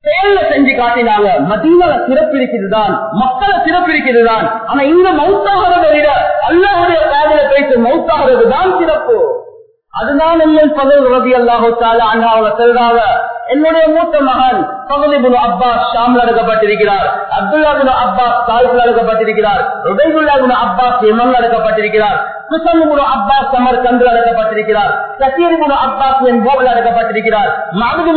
செயல்ல செஞ்சு காட்டினாங்க. மதீனால சிறப்பிரிக்குதுதான் மக்களை சிறப்பிரிக்குதுதான் ஆனா இந்த மௌத்தாகிறத விட அல்லாவுடைய காதல பேசி மௌத்தாகிறது தான் சிறப்பு. அதுதான் எங்கள் பதவி ரவி அல்லாஹால அண்ணா அவங்க சொல்றாங்க. என்னுடைய மூத்த மகன் பகுதிபுல் அப்பாஸ் ஷாம்ல அடக்கப்பட்டிருக்கிறார் அப்துல்லாபுல் அப்பாஸ் தாய்ஃபில் அடக்கப்பட்டிருக்கிறார் ருபைகுல்லாபுல் அப்பாஸ் எமன் அடக்கப்பட்டிருக்கிறார் குசல்புல் அப்பாஸ் சமர் அடக்கப்பட்டிருக்கிறார். அப்பாஸ் அடக்கப்பட்டிருக்கிறார்.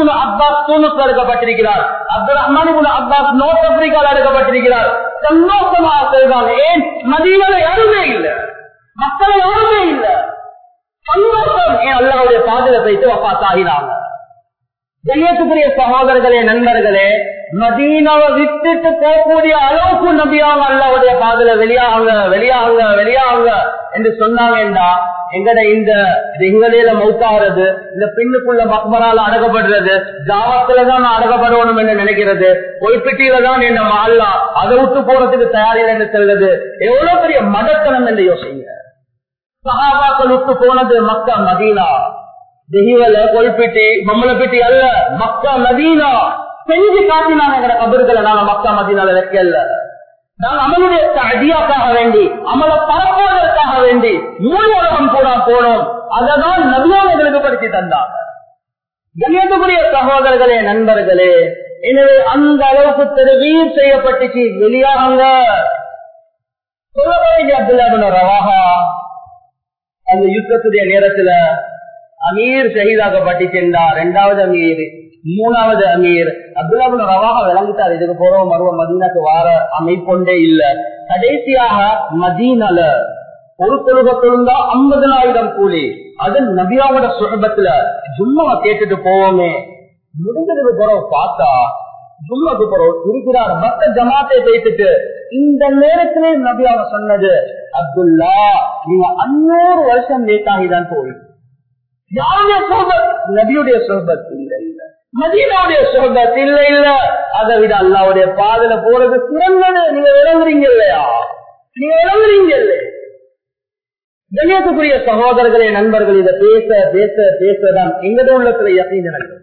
அப்பாஸ் அடக்கப்பட்டிருக்கிறார். அப்துல் ரஹ்மானிபுல் அப்பாஸ் நோர்த் ஆப்பிரிக்காவில் அடக்கப்பட்டிருக்கிறார். சந்தோஷமாக ஏன்? மதியில யாருமே இல்லை. மக்கள் யாருமே இல்லை. சந்தோஷம். ஏன் அல்லாவுடைய பாதையில போயிட்டு வப்பாஸ் சகோதரர்களே நண்பர்களே மதீனாவை விட்டுட்டு போகக்கூடிய அளவுக்கு நம்பியாங்க அல்லாவுடைய பாதையில வெளியாகுங்க வெளியாகுங்க வெளியாகுங்க. என்று சொன்னாங்கடா எங்கட இந்த திங்களில மௌத்தாகிறது இந்த பின்னுக்குள்ள மக்மரால அடக்கப்படுறது ஜாவத்துலதான் நான் அடக்கப்படணும் என்று நினைக்கிறது. பொய்ப்பெட்டியில தான் என்ன அல்லா அதை விட்டு போறதுக்கு தயாரில் என்று செல்வது எவ்வளவு பெரிய மதத்தனம் என்று யோசிங்க. சகாபாக்கள் விட்டு போனது மக்கா மதீனா. தெய்வல கொல்பிட்டி மம்மலப்பிட்டி அல்ல மக்கா மதீனா. செஞ்சு காட்டினாங்க எங்க கபர்களை நாங்க மக்கா மதீனால வைக்கல. நான் அமலுடைய அடியாக்காக வேண்டி அமல பரப்புவதற்காக வேண்டி மூணு உலகம் கூட போனோம். அதைதான் நபியான் எங்களுக்கு படிச்சு தந்தாங்க கண்ணியத்துக்குரிய சகோதரர்களே நண்பர்களே எனவே அந்த அளவுக்கு தெரிவீர் செய்யப்பட்டுச்சு. வெளியாகுங்க. அந்த யுத்தத்துடைய நேரத்துல அமீர் ஷஹீதாக்கப்பட்டு சென்றார். இரண்டாவது அமீர். மூணாவது அமீர் அப்துல்லாபுல் ரவாக விளங்கிட்டார் இதுக்கு போறோம் மருவ மதீனாக்கு வார அமைப்பொண்டே இல்ல. கடைசியாக மதீனால ஒரு தொழுக தொழுந்தா ஐம்பதனாயிரம் கூலி. அது நபியாவோட சுகபத்துல ஜும்மாவை கேட்டுட்டு போவோமே. முடிஞ்சதுக்கு பிறகு பார்த்தா ஜும்மாக்கு பிறகு இருக்கிறார் மத்த ஜமாத்தை பேசிட்டு இந்த நேரத்திலே நபியாவை சொன்னது அப்துல்லா நீங்க அஞ்சூறு வருஷம் லேட்டாகிதான் போய் யாருடைய சோபத் நபியுடைய சோபத் இல்லை மதியனாவுடைய மதீனாவுடைய இல்ல இல்ல அதை விட அல்லாவுடைய பாதல போறது சிறந்தது. நீங்க விளங்குறீங்க இல்லையா? நீங்க விளங்குறீங்க இல்லையா? கண்ணியத்துக்குரிய சகோதரர்களே நண்பர்கள் இதை பேச பேச பேசதான். எங்கட உள்ளத்துல யசீன் நடக்கும்?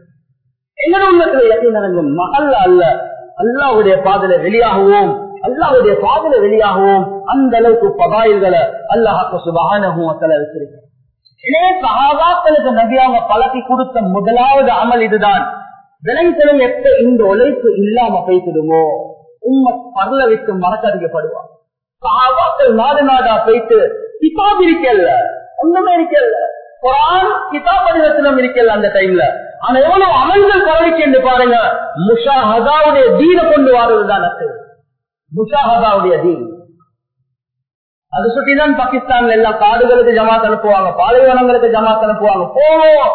எங்கட உள்ளத்துல யசீன் நடக்கும்? மகல்ல அல்ல. அல்லாவுடைய பாதல வெளியாகுவோம். அல்லாவுடைய பாதல வெளியாகுவோம். அந்த அளவுக்கு பகாயில்களை அல்லாஹாக்கு சுபகானகும் வச்சிருக்கேன் எனவே சகாபாக்களுக்கு நபியாக பழக்கி கொடுத்த முதலாவது அமல் இதுதான். விளைச்சலும் எப்ப இந்த உழைப்பு இல்லாம போய்த்திடுமோ உண்மை பரல வைத்து மறக்கடிக்கப்படுவார் சகாபாக்கள் நாடு நாடா போயிட்டு கிதாப் இருக்கல ஒண்ணுமே இருக்கல குரான் கிதாப் படிவத்திலும் இருக்கல அந்த டைம்ல ஆனா எவ்வளவு அமல்கள் பரவிச்சு என்று பாருங்க முஷாஹாவுடைய தீன கொண்டு வாருவதுதான் அது முஷாஹதாவுடைய தீன். அது சுட்டிதான் பாகிஸ்தான்ல எல்லா காடுகளுக்கு ஜமாத் அனுப்புவாங்க பாலைவனங்களுக்கு ஜமாத் அனுப்புவாங்க. போவோம்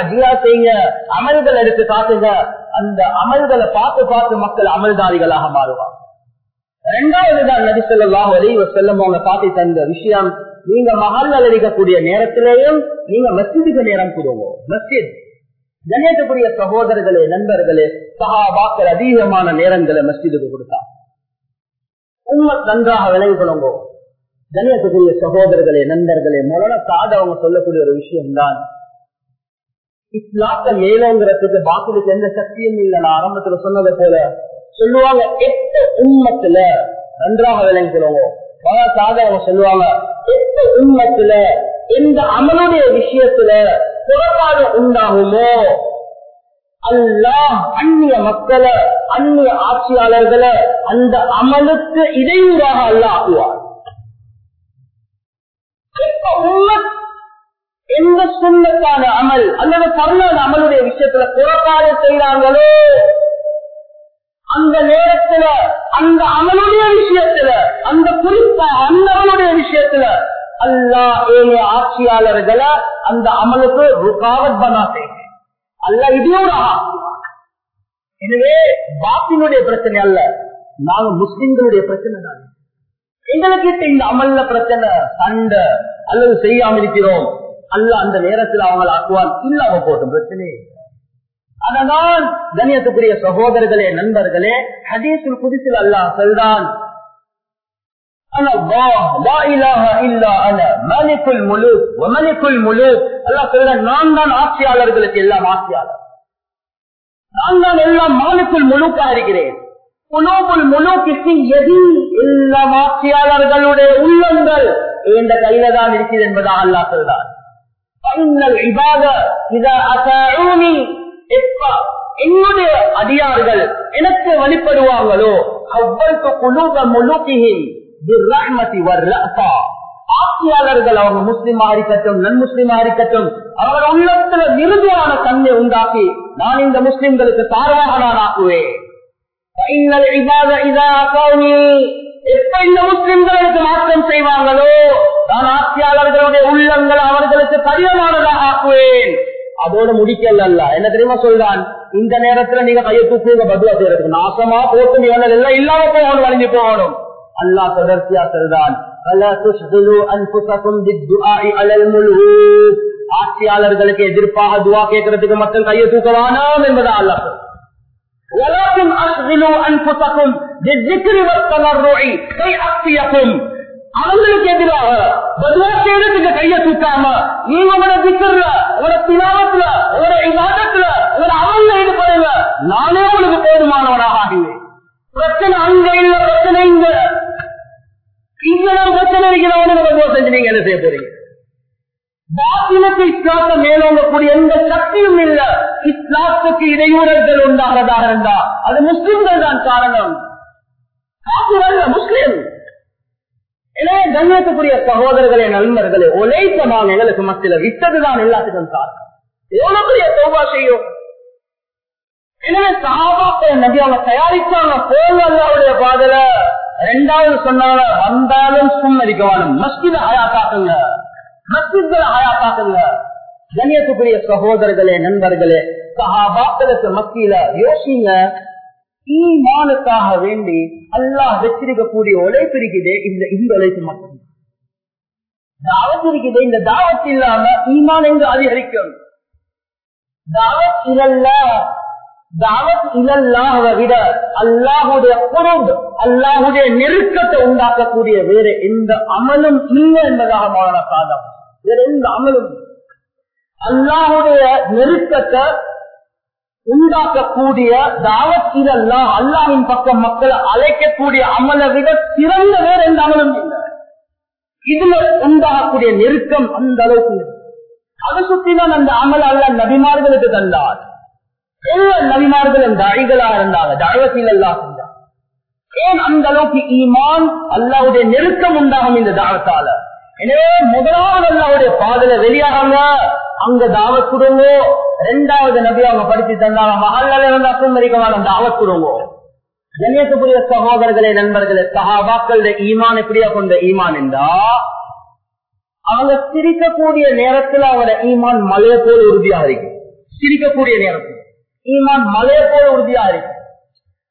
அஜியா செய்யுங்க அமல்கள் எடுத்து காட்டுங்க. அந்த அமல்களை பார்த்து பார்த்து மக்கள் அமல்தாரிகளாக மாறுவாங்க. இரண்டாவது தான் நடி சொல்லலாம் வலிவ செல்லும் அவங்க காட்டி தந்த விஷயம் நீங்க மகால்கள் இருக்கக்கூடிய நேரத்திலேயும் நீங்க மசிதுக்கு நேரம் கொடுவோம் மசித் கணேசக்குரிய சகோதரர்களே நண்பர்களே சகாபாக்கள் அதிகமான நேரங்களை மஸ்ஜிதுக்கு கொடுத்தா உண்மை நன்றாக விளைவு கொள்ளுங்க கண்ணியத்துக்குரிய சகோதரர்களே நண்பர்களே முதல்ல சாத அவங்க சொல்லக்கூடிய ஒரு விஷயம்தான். இஸ்லாத்த மேலோங்கிறதுக்கு பாக்குறதுக்கு எந்த சக்தியும் இல்லை. நான் ஆரம்பத்துல சொன்னதை போல சொல்லுவாங்க எட்டு உண்மத்துல நன்றாக விளங்கி கொள்ளுவோம். சொல்லுவாங்க எட்டு உண்மத்துல எந்த அமலுடைய விஷயத்துல புறப்பாடு உண்டாகுமோ? அல்லாஹ் அந்நிய மக்களை அந்நிய ஆட்சியாளர்களை அந்த அமலுக்கு இடையூறாக அல்லாஹ் ஆக்குவார் எந்த சுண்ணத்தான அமல் அல்லது கருணான அமலுடைய விஷயத்துல புறப்பாடு செய்யறாங்களோ அந்த நேரத்துல அந்த அமலுடைய விஷயத்துல அந்த குறிப்பா அந்த அமலுடைய விஷயத்துல அல்லா ஏழு ஆட்சியாளர்களை அந்த அமலுக்கு ருக்காவத் பண்ணா செய்யுங்க. அல்ல இடியோராக எனவே பாப்பினுடைய பிரச்சனை அல்ல நாங்க முஸ்லிம்களுடைய பிரச்சனை தான் எங்களுக்கு இந்த அமல்ல பிரச்சனை சண்டை அல்லது செய்யாம இருக்கிறோம். அல்ல அந்த நேரத்தில் அவங்களை ஆக்குவான். இல்லாம போட்டும் பிரச்சனையே அதனால் கணியத்துக்குரிய சகோதரர்களே நண்பர்களே ஹதீசுல் புதுசில் அல்லாஹ் சொல்றான் நான் தான் ஆட்சியாளர்களுக்கு எல்லாம் ஆட்சியாளர். நான் தான் எல்லாம் மாலிக்குள் முழுக்காக இருக்கிறேன். குலோபுல் முலோக்கிற்கு எது எல்லா ஆட்சியாளர்களுடைய உள்ளங்கள் என்ற கையில தான் இருக்கிறது என்பதாக அல்லா சொல்றார் என்னுடைய அடியார்கள் எனக்கு வழிபடுவாங்களோ அவ்வளவு குழுவ முழுக்கியின் ஆட்சியாளர்கள் அவங்க முஸ்லிமா இருக்கட்டும் நன் முஸ்லிமா இருக்கட்டும் அவர் உள்ளத்துல மிருதுவான தன்மை உண்டாக்கி நான் இந்த முஸ்லிம்களுக்கு சார்பாக நான் ஆக்குவேன். எப்ப இந்த முஸ்லிம்களுக்கு மாற்றம் செய்வாங்களோ நான் ஆட்சியாளர்களுடைய உள்ளங்கள் அவர்களுக்கு கடினமானதாக ஆக்குவேன். அதோட முடிக்கல அல்ல என்ன தெரியுமா சொல்றான்? இந்த நேரத்துல நீங்க கையை தூக்குங்க பதுவா செய்யறதுக்கு நாசமா போட்டு இவங்க எல்லாம் இல்லாம போகணும் வழங்கி போகணும். அல்லா தொடர்ச்சியா சொல்றான். ஆட்சியாளர்களுக்கு எதிர்ப்பாக துவா கேட்கறதுக்கு மக்கள் கையை தூக்க என்பதா அல்லா அவங்களுக்கு எதிராக பதுவா செய்யறதுக்கு கைய தூக்காம நீங்க உங்களோட திக்கர்ல உங்களோட திலாவத்துல உங்களோட விவாதத்துல உங்களோட அமல்ல ஈடுபடுங்க நானே உங்களுக்கு போதுமானவனாக ஆகுவேன் பிரச்சனை அங்க இல்ல பிரச்சனை இங்க இங்கதான் பிரச்சனை இருக்கிறவனுக்கு பதுவா செஞ்சு நீங்க என்ன செய்ய போறீங்க பாத்தினத்து இஸ்லாத்தை மேலோங்கக்கூடிய எந்த சக்தியும் இல்ல. இஸ்லாத்துக்கு இடையூறல்கள் உண்டாகிறதாக இருந்தா அது முஸ்லிம்கள் தான் காரணம். முஸ்லிம். எனவே கண்ணியத்துக்குரிய சகோதரர்களே நண்பர்களே உழைத்த நான் எங்களுக்கு மத்தியில விட்டதுதான் எல்லாத்துக்கும் காரணம். எவ்வளவு பெரிய சோபா செய்யும் எனவே சகாபாக்கள் நபி அவங்க தயாரிச்சாங்க. அல்லாவுடைய பாதல. ரெண்டாவது சொன்னால வந்தாலும் சும்மதிக்கவானும் மஸ்கித ஆயாத்தாக்குங்க மஸ்ஜித்களை ஆயாத்தாக்குங்க கண்ணியத்துக்குரிய சகோதரர்களே நண்பர்களே சகாபாக்களுக்கு மத்தியில யோசிங்க. ஈமானுக்காக வேண்டி அல்லாஹ் வச்சிருக்கக்கூடிய உழைப்பு இருக்குதே இந்த இந்த உழைப்பு மட்டும். தாவத் இருக்குது இந்த தாவத் இல்லாம ஈமான் எங்கு அதிகரிக்கும்? தாவத் இல்லல்ல தாவத் இல்லல்லாக விட அல்லாஹுடைய குருப் அல்லாஹுடைய நெருக்கத்தை உண்டாக்கக்கூடிய வேற எந்த அமலும் இல்லை என்பதாக மாணவ சாதம். வேற அமலும். அல்லாஹுடைய நெருக்கத்தை உண்டாக்கக்கூடிய தாவத்தில் அல்லா அல்லாவின் பக்கம் மக்களை அழைக்கக்கூடிய அமலை விட சிறந்த வேற எந்த அமலும் இல்லை. இதுல உண்டாகக்கூடிய நெருக்கம் அந்த அளவுக்கு அதை சுற்றிதான் அந்த அமல் அல்ல நபிமார்களுக்கு தந்தார். எல்லா நபிமார்களும் தாய்களா இருந்தாங்க தாழ்வத்தில் அல்லா ஏன் அந்த அளவுக்கு ஈமான் அல்லாவுடைய நெருக்கம் உண்டாகும் இந்த தாவத்தால? எனவே முதலாவது அல்லாவுடைய பாதல வெளியாகாங்க. அங்க தாவத் கொடுங்க. ரெண்டாவது நபி அவங்க படிச்சு தந்தாங்க. மகால இருந்து அசுமரிக்கமான தாவத் கொடுங்க. கண்ணியத்துக்குரிய சகோதரர்களே நண்பர்களே சகாபாக்களுடைய ஈமான் எப்படியா கொண்ட ஈமான் என்றா? அவங்க சிரிக்கக்கூடிய நேரத்துல அவங்களோட ஈமான் மலைய போல் உறுதியா இருக்கு சிரிக்கக்கூடிய நேரத்தில். ஈமான் மலைய போல் உறுதியா இருக்கு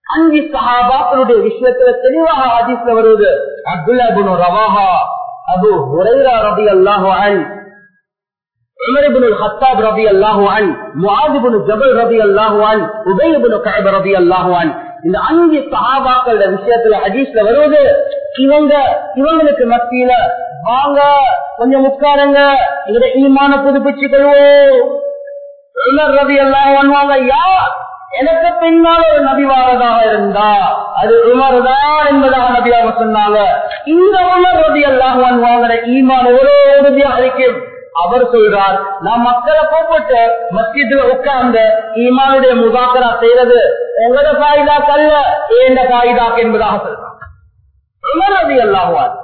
அஞ்சு சகாபாக்களுடைய விஷயத்துல தெளிவாக ஆதிஸ்ல வருவது அப்துல்லா குனு ரவாஹா. அல்லாஹு அன் இந்த அஞ்சு சகாபாக்கள் விஷயத்துல அஜீஸ்ல வருவது இவங்க இவங்களுக்கு மத்தியில வாங்க கொஞ்சம் உட்காருங்க எங்களுடைய ஈமான புதுப்பிச்சு கொள்வோம். ரவி எல்லாம் வாங்க யார்? எனக்கு பின்னால் ஒரு நபிவாரதாக இருந்தா அது உமர்தான் என்பதாக நபியாக சொன்னாங்க. இந்த உமர் ரதி எல்லாம் வாங்குற ஈமான் ஒரு உறுதியாக இருக்கும் அவர் சொல்றார் நான் மக்களை கூப்பிட்டு மஸ்ஜிதுல உட்கார்ந்து ஈமானுடைய முதாக்கரா செய்யறது உங்களோட காயிதாக்கு கல்ல ஏண்ட பாயுதாக்கு என்பதாக சொல்றாங்க. உமர் ரதி அல்லாஹுவான்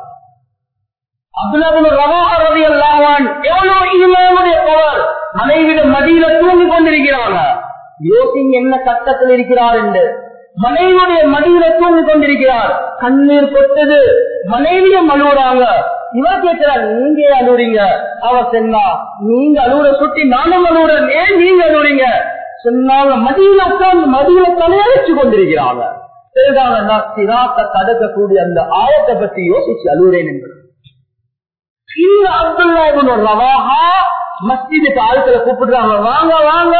அப்துல்லாபுல் ரவாஹா ரதி அல்லாஹுவான் எவ்வளவு ஈமானுடைய பவர் மனைவிட மடியில தூங்கி கொண்டிருக்கிறாங்க யோசிங்க என்ன கட்டத்தில் இருக்கிறார் என்று. மனைவியுடைய மடியில தூங்கி கொண்டிருக்கிறார். கண்ணீர் கொட்டது. மனைவியும் அழுகுறாங்க இவர் கேட்கிறார் நீங்க அழுறீங்க அழுவுறீங்க? அவர் சொன்னா நீங்க அழுவுற சுட்டி நானும் அழுவுறேன். ஏன் நீங்க அழுறீங்க சொன்னாங்க மதியில உட்கார்ந்து மடியில தலையழைச்சு கொண்டிருக்கிறாங்க. சரிதாங்க சிராத்த தடுக்கக்கூடிய அந்த ஆயத்தை பற்றி யோசிச்சு அழுகிறேன் என்று மஸ்ஜிதுக்கு ஆட்களை கூப்பிடுறாங்க. வாங்க வாங்க.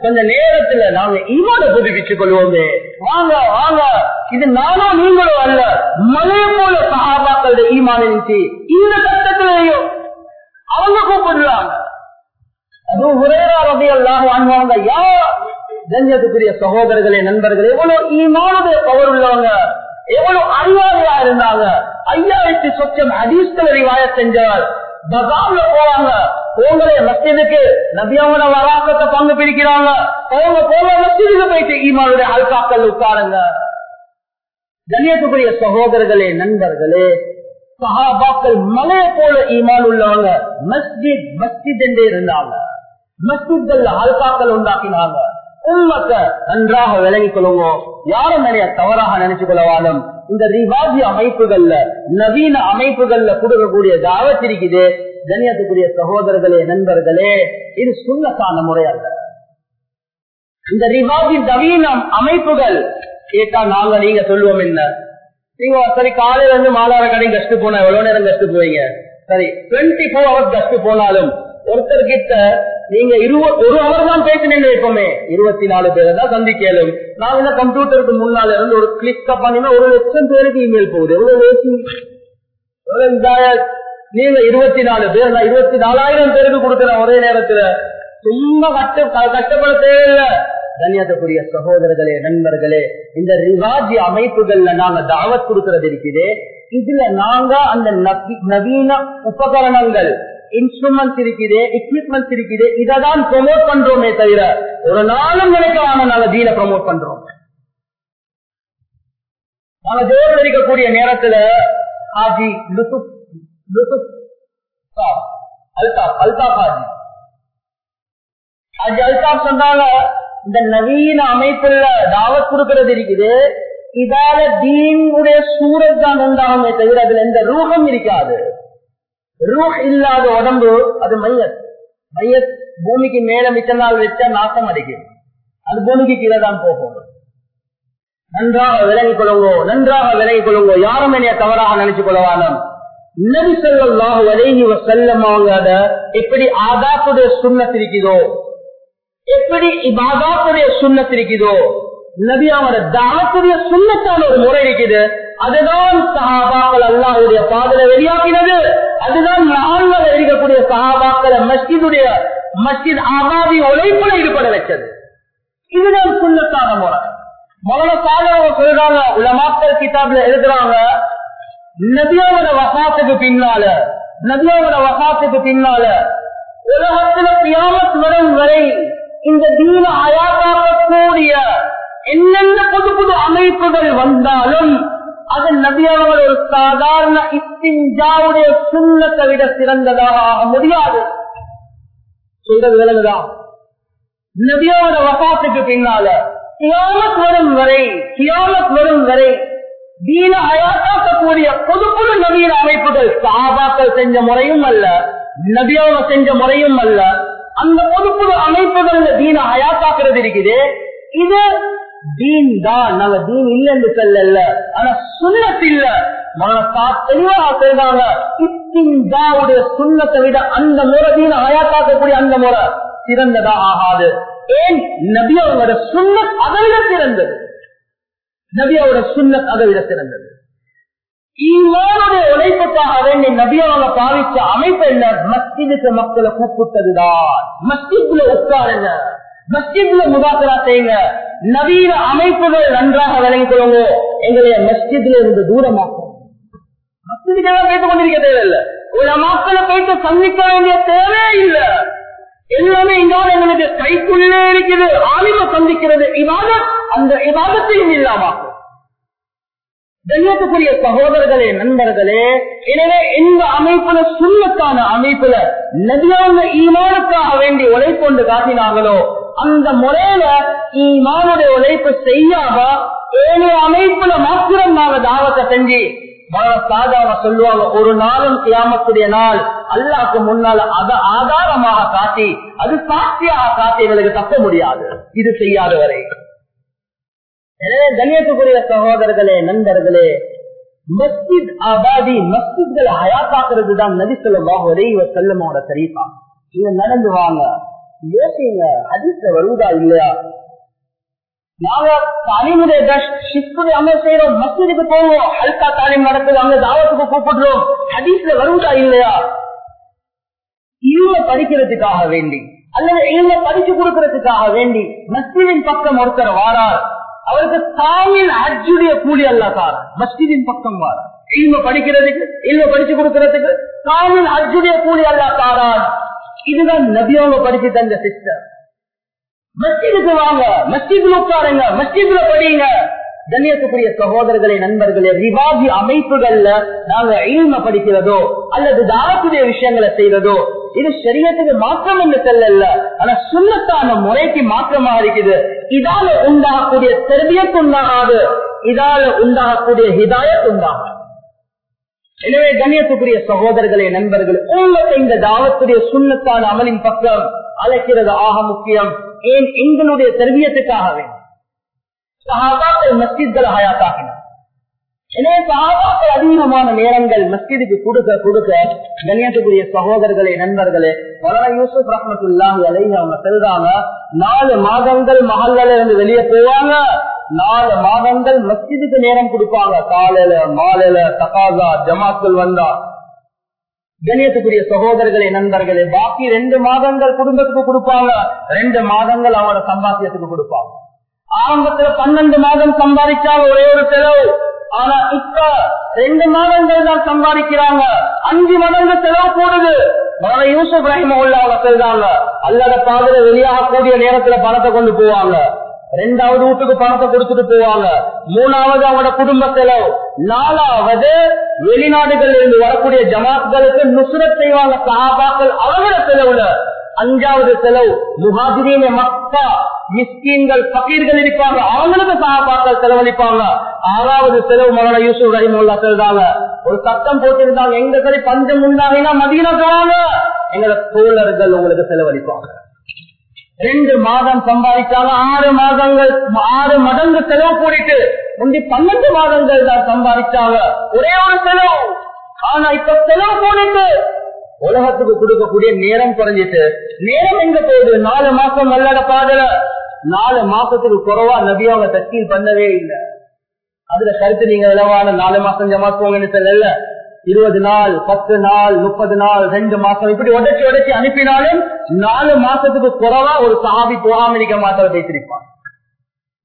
கொஞ்ச நேரத்துல நாங்க ஈமானை புதுப்பிச்சுக் கொள்வோமே. வாங்க வாங்க. இது நானும் நீங்களும் அல்ல. மலை போல சகாபாக்களுடைய ஈமான் இருந்துச்சு. இந்த கட்டத்திலேயும் அவங்க கூப்பிடுறாங்க. அதுவும் உரையரா ரவி வாங்குவாங்க யார் ஜஞ்சத்துக்குரிய சகோதரர்களே நண்பர்களே எவ்வளவு ஈமானுடைய பவர் உள்ளவங்க எவ்வளவு அறிவாளியா இருந்தாங்க. ஐயாயிரத்தி சொச்சம் ஹதீஸ்களை ரிவாய செஞ்சவர் பசார்ல போவாங்க. உங்களே மஸ்ஜிதுக்கு நபியாவோட வராக்கத்தை பங்கு பிரிக்கிறாங்க அவங்க போக மஸ்ஜிதுக்கு போயிட்டு ஈமானுடைய அல்காக்கள் உட்காருங்க. கண்ணியத்துக்குரிய சகோதரர்களே நண்பர்களே சஹாபாக்கள் மலையை போல ஈமான் உள்ளவங்க. மஸ்ஜித் மஸ்ஜித் என்றே இருந்தாங்க. மஸ்ஜித்கள் அல்காக்கள் உண்டாக்கினாங்க. உண்மக்க நன்றாக விளங்கிக் கொள்ளுவோம் யாரும் நிறைய தவறாக நினைச்சு கொள்ளவாலும் இந்த ரிவாஜி அமைப்புகள்ல நவீன அமைப்புகள்ல கொடுக்கக்கூடிய தாவத் இருக்குது. கண்ணியத்துக்குரிய சகோதரர்களே நண்பர்களே இது சுண்ணத்தான முறையல்ல இந்த ரிவாஜி நவீன அமைப்புகள் கேட்டா நாங்க நீங்க சொல்லுவோம் என்ன? நீங்க சரி காலையில இருந்து மாலார கடையும் கஷ்டு போனா எவ்வளவு நேரம் கஷ்டு போவீங்க? சரி டுவெண்ட்டி ஃபோர் ஹவர்ஸ் கஷ்டு போனாலும் ஒருத்தர் கிட்ட நீங்க ஒரு அவர் தான் பேசினீங்க எப்பவுமே. இருபத்தி நாலு பேரை தான் சந்திக்கலும் நான் இந்த கம்ப்யூட்டருக்கு முன்னால இருந்து ஒரு கிளிக் பண்ணினா ஒரு லட்சம் பேருக்கு இமெயில் போகுது. எவ்வளவு நீங்க இருபத்தி நாலு பேர் நான் இருபத்தி நாலாயிரம் பேருக்கு கொடுக்குறேன் ஒரே நேரத்துல. சும்மா கஷ்ட கஷ்டப்பட தேவையில்லை. கண்ணியத்துக்குரிய சகோதரர்களே நண்பர்களே இந்த ரிவாஜி அமைப்புகள்ல நாங்க தாவத் கொடுக்கறது இருக்குது. இதுல நாங்க அந்த நவீன உபகரணங்கள் இன்ஸ்ட்ருமெண்ட் இருக்குது எக்யூப்மெண்ட் இருக்குது இதை தான் ப்ரொமோட் பண்றோமே தவிர ஒரு நாளும் நினைக்கலாம் நாங்க தீன ப்ரொமோட் பண்றோம். நாங்க தேவன் இருக்கக்கூடிய நேரத்துல ஹாஜி லுசுப் லுசுப் அல்தாப் அல்தாப் ஹாஜி ஹாஜி அல்தாப் சொன்னாங்க இந்த நவீன அமைப்புல தாவத் கொடுக்கிறது இருக்குது இதால தீனுடைய சூரத் தான் உண்டாகுமே தவிர அதுல எந்த ரூகம் இருக்காது. ரூஹ் இல்லாத உடம்பு அது மையத். மையத் பூமிக்கு மேல மிச்ச நாள் வச்சா நாசம் அடைக்கும் அது பூமிக்கு கீழே தான் போகும். நன்றாக விலகிக் கொள்ளுங்கோ நன்றாக விலகிக் கொள்ளுங்கோ. யாரும் என்னைய தவறாக நினைச்சு கொள்ளவானம். நபி செல்லாக அலைஹி செல்லம் அவங்களோட எப்படி ஆதாத்துடைய சுண்ணத்திருக்குதோ எப்படி இபாதாத்துடைய சுண்ணத்திருக்குதோ நபி அவங்களோட தாவத்துடைய சுண்ணத்தான ஒரு முறை இருக்குது. அதுதான் சஹாபாக்கள் அல்லாஹ்வுடைய பாதல வெளியாக்கினது. அதுதான் நாங்கள் இருக்கக்கூடிய சகாபாக்களை மஸ்ஜிதுடைய மஸ்ஜித் ஆகாதி உழைப்புல ஈடுபட வச்சது இதுதான் சுண்ணத்தான முறை. மௌன அவங்க சொல்றாங்க உலமாக்கல் கிதாப்ல எழுதுறாங்க நபியோட வசாத்துக்கு பின்னால நபியோட வசாத்துக்கு பின்னால உலகத்துல பியாமத் வரும் வரை இந்த தீன அயாதாக்கக்கூடிய என்னென்ன புது புது அமைப்புகள் வந்தாலும் அது நபியாவோட ஒரு சாதாரண இத்திஞ்சாவுடைய சுண்ணத்தை விட சிறந்ததாக ஆக முடியாது. சொல்றது விலங்குதான் நபியோட வசாத்துக்கு பின்னால கியாமத் வரும் வரை கியாமத் வரும் வரை தீன அயாத்தாக்கக்கூடிய பொது பொது நவீன அமைப்புகள் சாபாக்கள் செஞ்ச முறையும் அல்ல நபியோக செஞ்ச முறையும் அல்ல. அந்த பொது பொது அமைப்புகள் தீன அயாத்தாக்குறது இருக்குது. இது தீன் தான். நாங்க தீன் இல்லைன்னு சொல்லல. ஆனா சுண்ணத் இல்ல. மனசா தெளிவாக சொல்றாங்க. இத்தின்தாவுடைய சுண்ணத்தை விட அந்த முறை தீன அயாத்தாக்கக்கூடிய அந்த முறை சிறந்ததா ஆகாது. ஏன்? நபியோட சுண்ணத் அதை விட சிறந்தது. நபியோட சுண்ணத் அதை விட சிறந்தது. ஈமானுடைய உழைப்புக்காக வேண்டி நபியாவங்க பாவிச்ச அமைப்பு என்ன? மஸ்ஜிதுக்கு மக்களை கூப்பிட்டதுதான். மஸ்ஜித்ல உட்காருங்க. மஸ்ஜித்ல முதாக்கரா செய்யுங்க. நவீன அமைப்புகள் நன்றாக விளங்கிக் கொள்ளுங்க. எங்களுடைய மஸ்ஜித்ல இருந்து தூரமாக மஸ்ஜிதுக்கெல்லாம் பேசிக் கொண்டிருக்க தேவையில்லை. ஒரு மக்களை போயிட்டு சந்திக்க வேண்டிய தேவையே இல்லை. எல்லாமே இங்காவது எங்களுக்கு கைக்குள்ளே இருக்கிறது. ஆலிம சந்திக்கிறது இவாதத் அந்த இவாதத்தையும் இல்லாமாக்கும். கண்ணியத்துக்குரிய சகோதரர்களே நண்பர்களே எனவே இந்த அமைப்புல சுண்ணத்தான அமைப்புல நதியான ஈமானுக்காக வேண்டி உழைப்பொண்டு காட்டினாங்களோ அந்த முறையில ஈமானுடைய உழைப்பு செய்யாம ஏழு அமைப்புல மாத்திரம் நாங்க தாவத்தை செஞ்சு சொல்லுவாங்க ஒரு நாளும் கியாமக்கூடிய நாள். அல்லாக்கு முன்னால அதை ஆதாரமாக காட்டி அது சாட்சியாக காட்டி இவளுக்கு தப்ப முடியாது. இது செய்யாத வரை எனவே கண்ணியத்துக்குரிய சகோதரர்களே நண்பர்களே மஸ்ஜித் ஆபாதி மஸ்ஜித்களை ஹயாத்தாக்குறது தான் நபி சொல்லுவாங்க ஒரே செல்லமோட சரிப்பா நீங்க நடந்து வாங்க. யோசிங்க ஹதீஸ்ல வருவதா இல்லையா? நாங்க தாலிமுடைய ஷிஃப்ட் அமல் செய்யறோம் மஸ்ஜிதுக்கு போவோம் ஹல்கா தாலிம் நடக்குது அங்க தாவத்துக்கு கூப்பிடுறோம் ஹதீஸ்ல வருவதா இல்லையா? இவங்க படிக்கிறதுக்காக வேண்டி அல்லது இவங்க படிச்சு கொடுக்கறதுக்காக வேண்டி மஸ்ஜிதின் பக்கம் ஒருத்தர் வாரார். அவருக்கு தாமில் அர்ஜுடைய கூலி அல்ல சார் மஸ்ஜிதின் பக்கம் வார. இல்ம படிக்கிறதுக்கு இல்ம படிச்சு கொடுக்கறதுக்கு தாமில் அர்ஜுடைய கூலி அல்ல தாரார் இதுதான் நபியோங்க படிச்சு தந்த சிஸ்டர் மஸ்ஜிதுக்கு வாங்க மஸ்ஜிதுல உட்காருங்க மஸ்ஜிதுல படிங்க. கண்ணியத்துக்குரிய சகோதரர்களே நண்பர்களே ரிவாஜி அமைப்புகள்ல நாங்க இல்ம படிக்கிறதோ அல்லது தாரத்துடைய விஷயங்களை செய்யறதோ இது சரியத்துக்கு மாற்றம் என்று செல்லல ஆனா சுண்ணத்தான முறைக்கு மாற்றமா இருக்குது. இதால உண்டாகக்கூடிய தெரவியத்து உண்டாகாது இதால உண்டாகக்கூடிய ஹிதாயத் உண்டாகும் எனவே கண்ணியத்துக்குரிய சகோதரர்களே நண்பர்கள் உங்களுக்கு இந்த தாவத்துடைய சுண்ணத்தான அமலின் பக்கம் அழைக்கிறது ஆக முக்கியம். ஏன்? எங்களுடைய தெரியத்துக்காக வேண்டும். சகாபாக்கள் மஸ்ஜித்களை ஹயாத்தாக்கினார் எனவே சகாபாக்கள் அதிகமான நேரங்கள் மஸ்ஜிதுக்கு கொடுக்க கொடுக்க கண்ணியத்துக்குரிய சகோதரர்களே நண்பர்களே மலரா யூசுப் ரஹமத்துல்லாஹி அலைஹி அவங்க செல்றாங்க நாலு மாதங்கள் மகள்ல இருந்து வெளியே போவாங்க. நாலு மாதங்கள் மஸ்ஜிதுக்கு நேரம் கொடுப்பாங்க. காலையில மாலையில தகாசா ஜமாக்கள் வந்தா. கணியத்துக்குரிய சகோதரர்களே நண்பர்களே பாக்கி ரெண்டு மாதங்கள் குடும்பத்துக்கு கொடுப்பாங்க. ரெண்டு மாதங்கள் அவங்களோட சம்பாத்தியத்துக்கு கொடுப்பாங்க. ஆரம்பத்துல பன்னெண்டு மாதம் சம்பாதிச்சாங்க ஒரே ஒரு செலவு. ஆனா இப்ப ரெண்டு மாதங்கள் தான் சம்பாதிக்கிறாங்க. அஞ்சு மடங்கு செலவு போடுது. மகன யூசுப் ரஹிம அவங்க செல்றாங்க அல்லத பாதையில வெளியாகக்கூடிய நேரத்துல பணத்தை கொண்டு போவாங்க. ரெண்டாவது வீட்டுக்கு பணத்தை கொடுத்துட்டு போவாங்க. மூணாவது அவங்களோட குடும்ப செலவு. நாலாவது வெளிநாடுகள் இருந்து வரக்கூடிய ஜமாத்களுக்கு நுசுரத் செய்வாங்க சகாபாக்கள் அவங்கள செலவுல. அஞ்சாவது செலவு முகாதிரிய மக்கா மிஸ்கீன்கள் பக்கீர்கள் இருப்பாங்க அவங்களுக்கு சகாபாக்கள் செலவழிப்பாங்க. ஆறாவது செலவு மகன யூசுப் ரஹிமுல்லா செல்றாங்க. ஒரு சட்டம் போட்டிருந்தாங்க. எங்க சரி பஞ்சம் உண்டாங்கன்னா மதியம் எங்களை எங்களோட தோழர்கள் உங்களுக்கு செலவழிப்பாங்க. ரெண்டு மாதம் சம்பாதிச்சாங்க ஆறு மாதங்கள் ஆறு மடங்கு செலவு கூடிட்டு முந்தி பன்னெண்டு மாதங்கள் தான் சம்பாதிச்சாங்க. ஒரே ஒரு செலவு. ஆனா இப்ப செலவு கூடிட்டு உலகத்துக்கு கொடுக்கக்கூடிய நேரம் குறைஞ்சிட்டு நேரம் எங்க போகுது? நாலு மாசம் வல்லட பாதல நாலு மாசத்துக்கு குறைவா நபியாவங்க தக்கீல் பண்ணவே இல்லை. அதுல கருத்து நீங்க இளவான நாலு மாசம் ஜமாத்துவாங்கன்னு சொல்லல. இருபது நாள் பத்து நாள் முப்பது நாள் ரெண்டு மாசம் இப்படி உடச்சி உடச்சி அனுப்பினாலும் நாலு மாசத்துக்கு குறவா ஒரு சாவி போகாமலிக்க இருக்க மாட்டவர் பேசிருப்பான்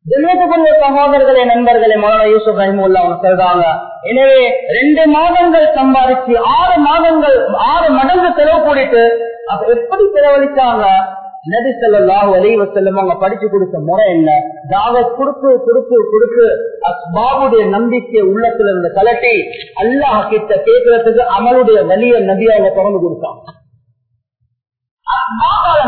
ஜென்மத்துக்குரிய சகோதரர்களே நண்பர்களே மௌலானா யூசுப் ரஹிமுல்லா அவங்க சொல்றாங்க எனவே ரெண்டு மாதங்கள் சம்பாதிச்சு ஆறு மாதங்கள் ஆறு மடங்கு செலவு கூடிட்டு அப்ப எப்படி செலவழிச்சாங்க? நபி சொல்லாஹு அலைவ செல்லும் அவங்க படிச்சு கொடுத்த முறை என்ன? தாவத் கொடுத்து கொடுத்து கொடுத்து அஸ்பாவுடைய நம்பிக்கை உள்ளத்துல இருந்த கலட்டி அல்லாஹ் கிட்ட கேட்கறதுக்கு அமலுடைய வலிய நபி அவங்க திறந்து கொடுத்தான்.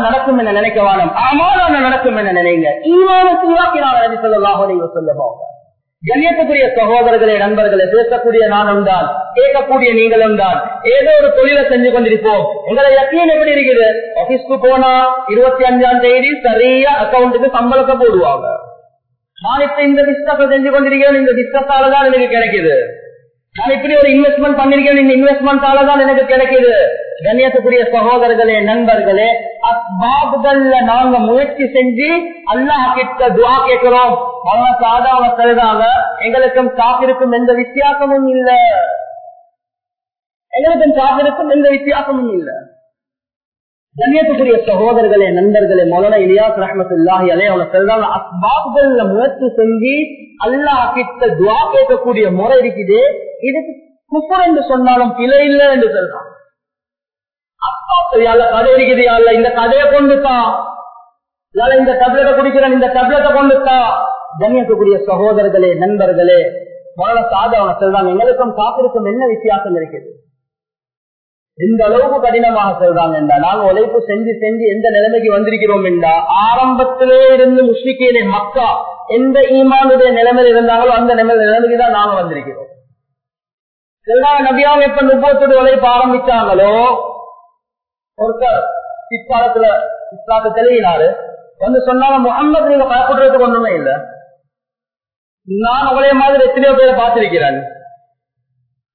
நடக்கும் என்ன நினைக்க வானம் அமாலான நடக்கும் என்ன நினைங்க? ஈமான சூறாக்கினாங்க நபி சொல்லாஹு அலைவ செல்லும் கண்ணியத்துக்குரிய சகோதரர்களே நண்பர்களே பேசக்கூடிய நானும் தான் கேட்கக்கூடிய நீங்களும் தான் ஏதோ ஒரு தொழிலை செஞ்சு கொண்டிருப்போம். உங்களை லட்சியம் எப்படி இருக்குது? ஆபீஸ்க்கு போனா இருபத்தி அஞ்சாம் தேதி சரியா அக்கௌண்ட்டுக்கு சம்பளத்தை போடுவாங்க. நான் இப்ப இந்த பிஸ்னஸ் செஞ்சு கொண்டிருக்கிறேன் இந்த பிஸ்னஸால தான் எனக்கு கிடைக்குது. நான் இப்படி ஒரு இன்வெஸ்ட்மெண்ட் பண்ணிருக்கேன் இந்த இன்வெஸ்ட்மெண்டால தான் எனக்கு கிடைக்குது. கண்ணியத்துக்குரிய சகோதரர்களே நண்பர்களே அஸ்பாபுகள்ல நாங்க முயற்சி செஞ்சு அல்லாஹ் கிட்ட துவா கேட்கிறோம். அவங்க சாதாவ சொல்றாங்க எங்களுக்கும் காப்பிருக்கும் எந்த வித்தியாசமும் இல்ல. எங்களுக்கும் காப்பிருக்கும் எந்த வித்தியாசமும் இல்ல. கண்ணியத்துக்குரிய சகோதரர்களே நண்பர்களே மொலன இலியாஸ் ரஹமத்துல்லாஹி அலே அவங்க சொல்றாங்க அஸ்பாபுகள்ல முயற்சி செஞ்சு அல்லாஹ் கிட்ட துவா கேட்கக்கூடிய முறை இருக்குது. இதுக்கு குப்பர் என்று சொன்னாலும் பிழை இல்லை என்று சொல்றான் அப்பா இருக்குது இந்த கதையை கொண்டுட்டா இந்த டப்லெட்டை குடிக்கிறேன் இந்த டப்லெட்டை கொண்டுட்டா கண்ணியத்துக்குரிய சகோதரர்களே நண்பர்களே மரண சாதவங்க சொல்றாங்க எங்களுக்கும் காத்திருக்கும் என்ன வித்தியாசம் இருக்குது இந்த அளவுக்கு கடினமாக சொல்றாங்க என்றா நாங்க உழைப்பு செஞ்சு செஞ்சு எந்த நிலைமைக்கு வந்திருக்கிறோம் என்றா ஆரம்பத்திலே இருந்து முஸ்லிக்கே மக்கா எந்த ஈமானுடைய நிலைமையில் இருந்தாங்களோ அந்த நிலைமைக்கு தான் நாங்க வந்திருக்கிறோம். எல்லா நபியாவும் எப்ப முப்பத்தோடு உழைப்பு ஆரம்பிச்சாங்களோ ஒருத்தர் பிற்காலத்துல இஸ்லாத்தை தெளிவினாரு. வந்து சொன்னாலும் முகமது நீங்க பயப்படுறதுக்கு ஒண்ணுமே இல்ல. நான் உங்களே மாதிரி எத்தனையோ பேரை பார்த்திருக்கிறேன்.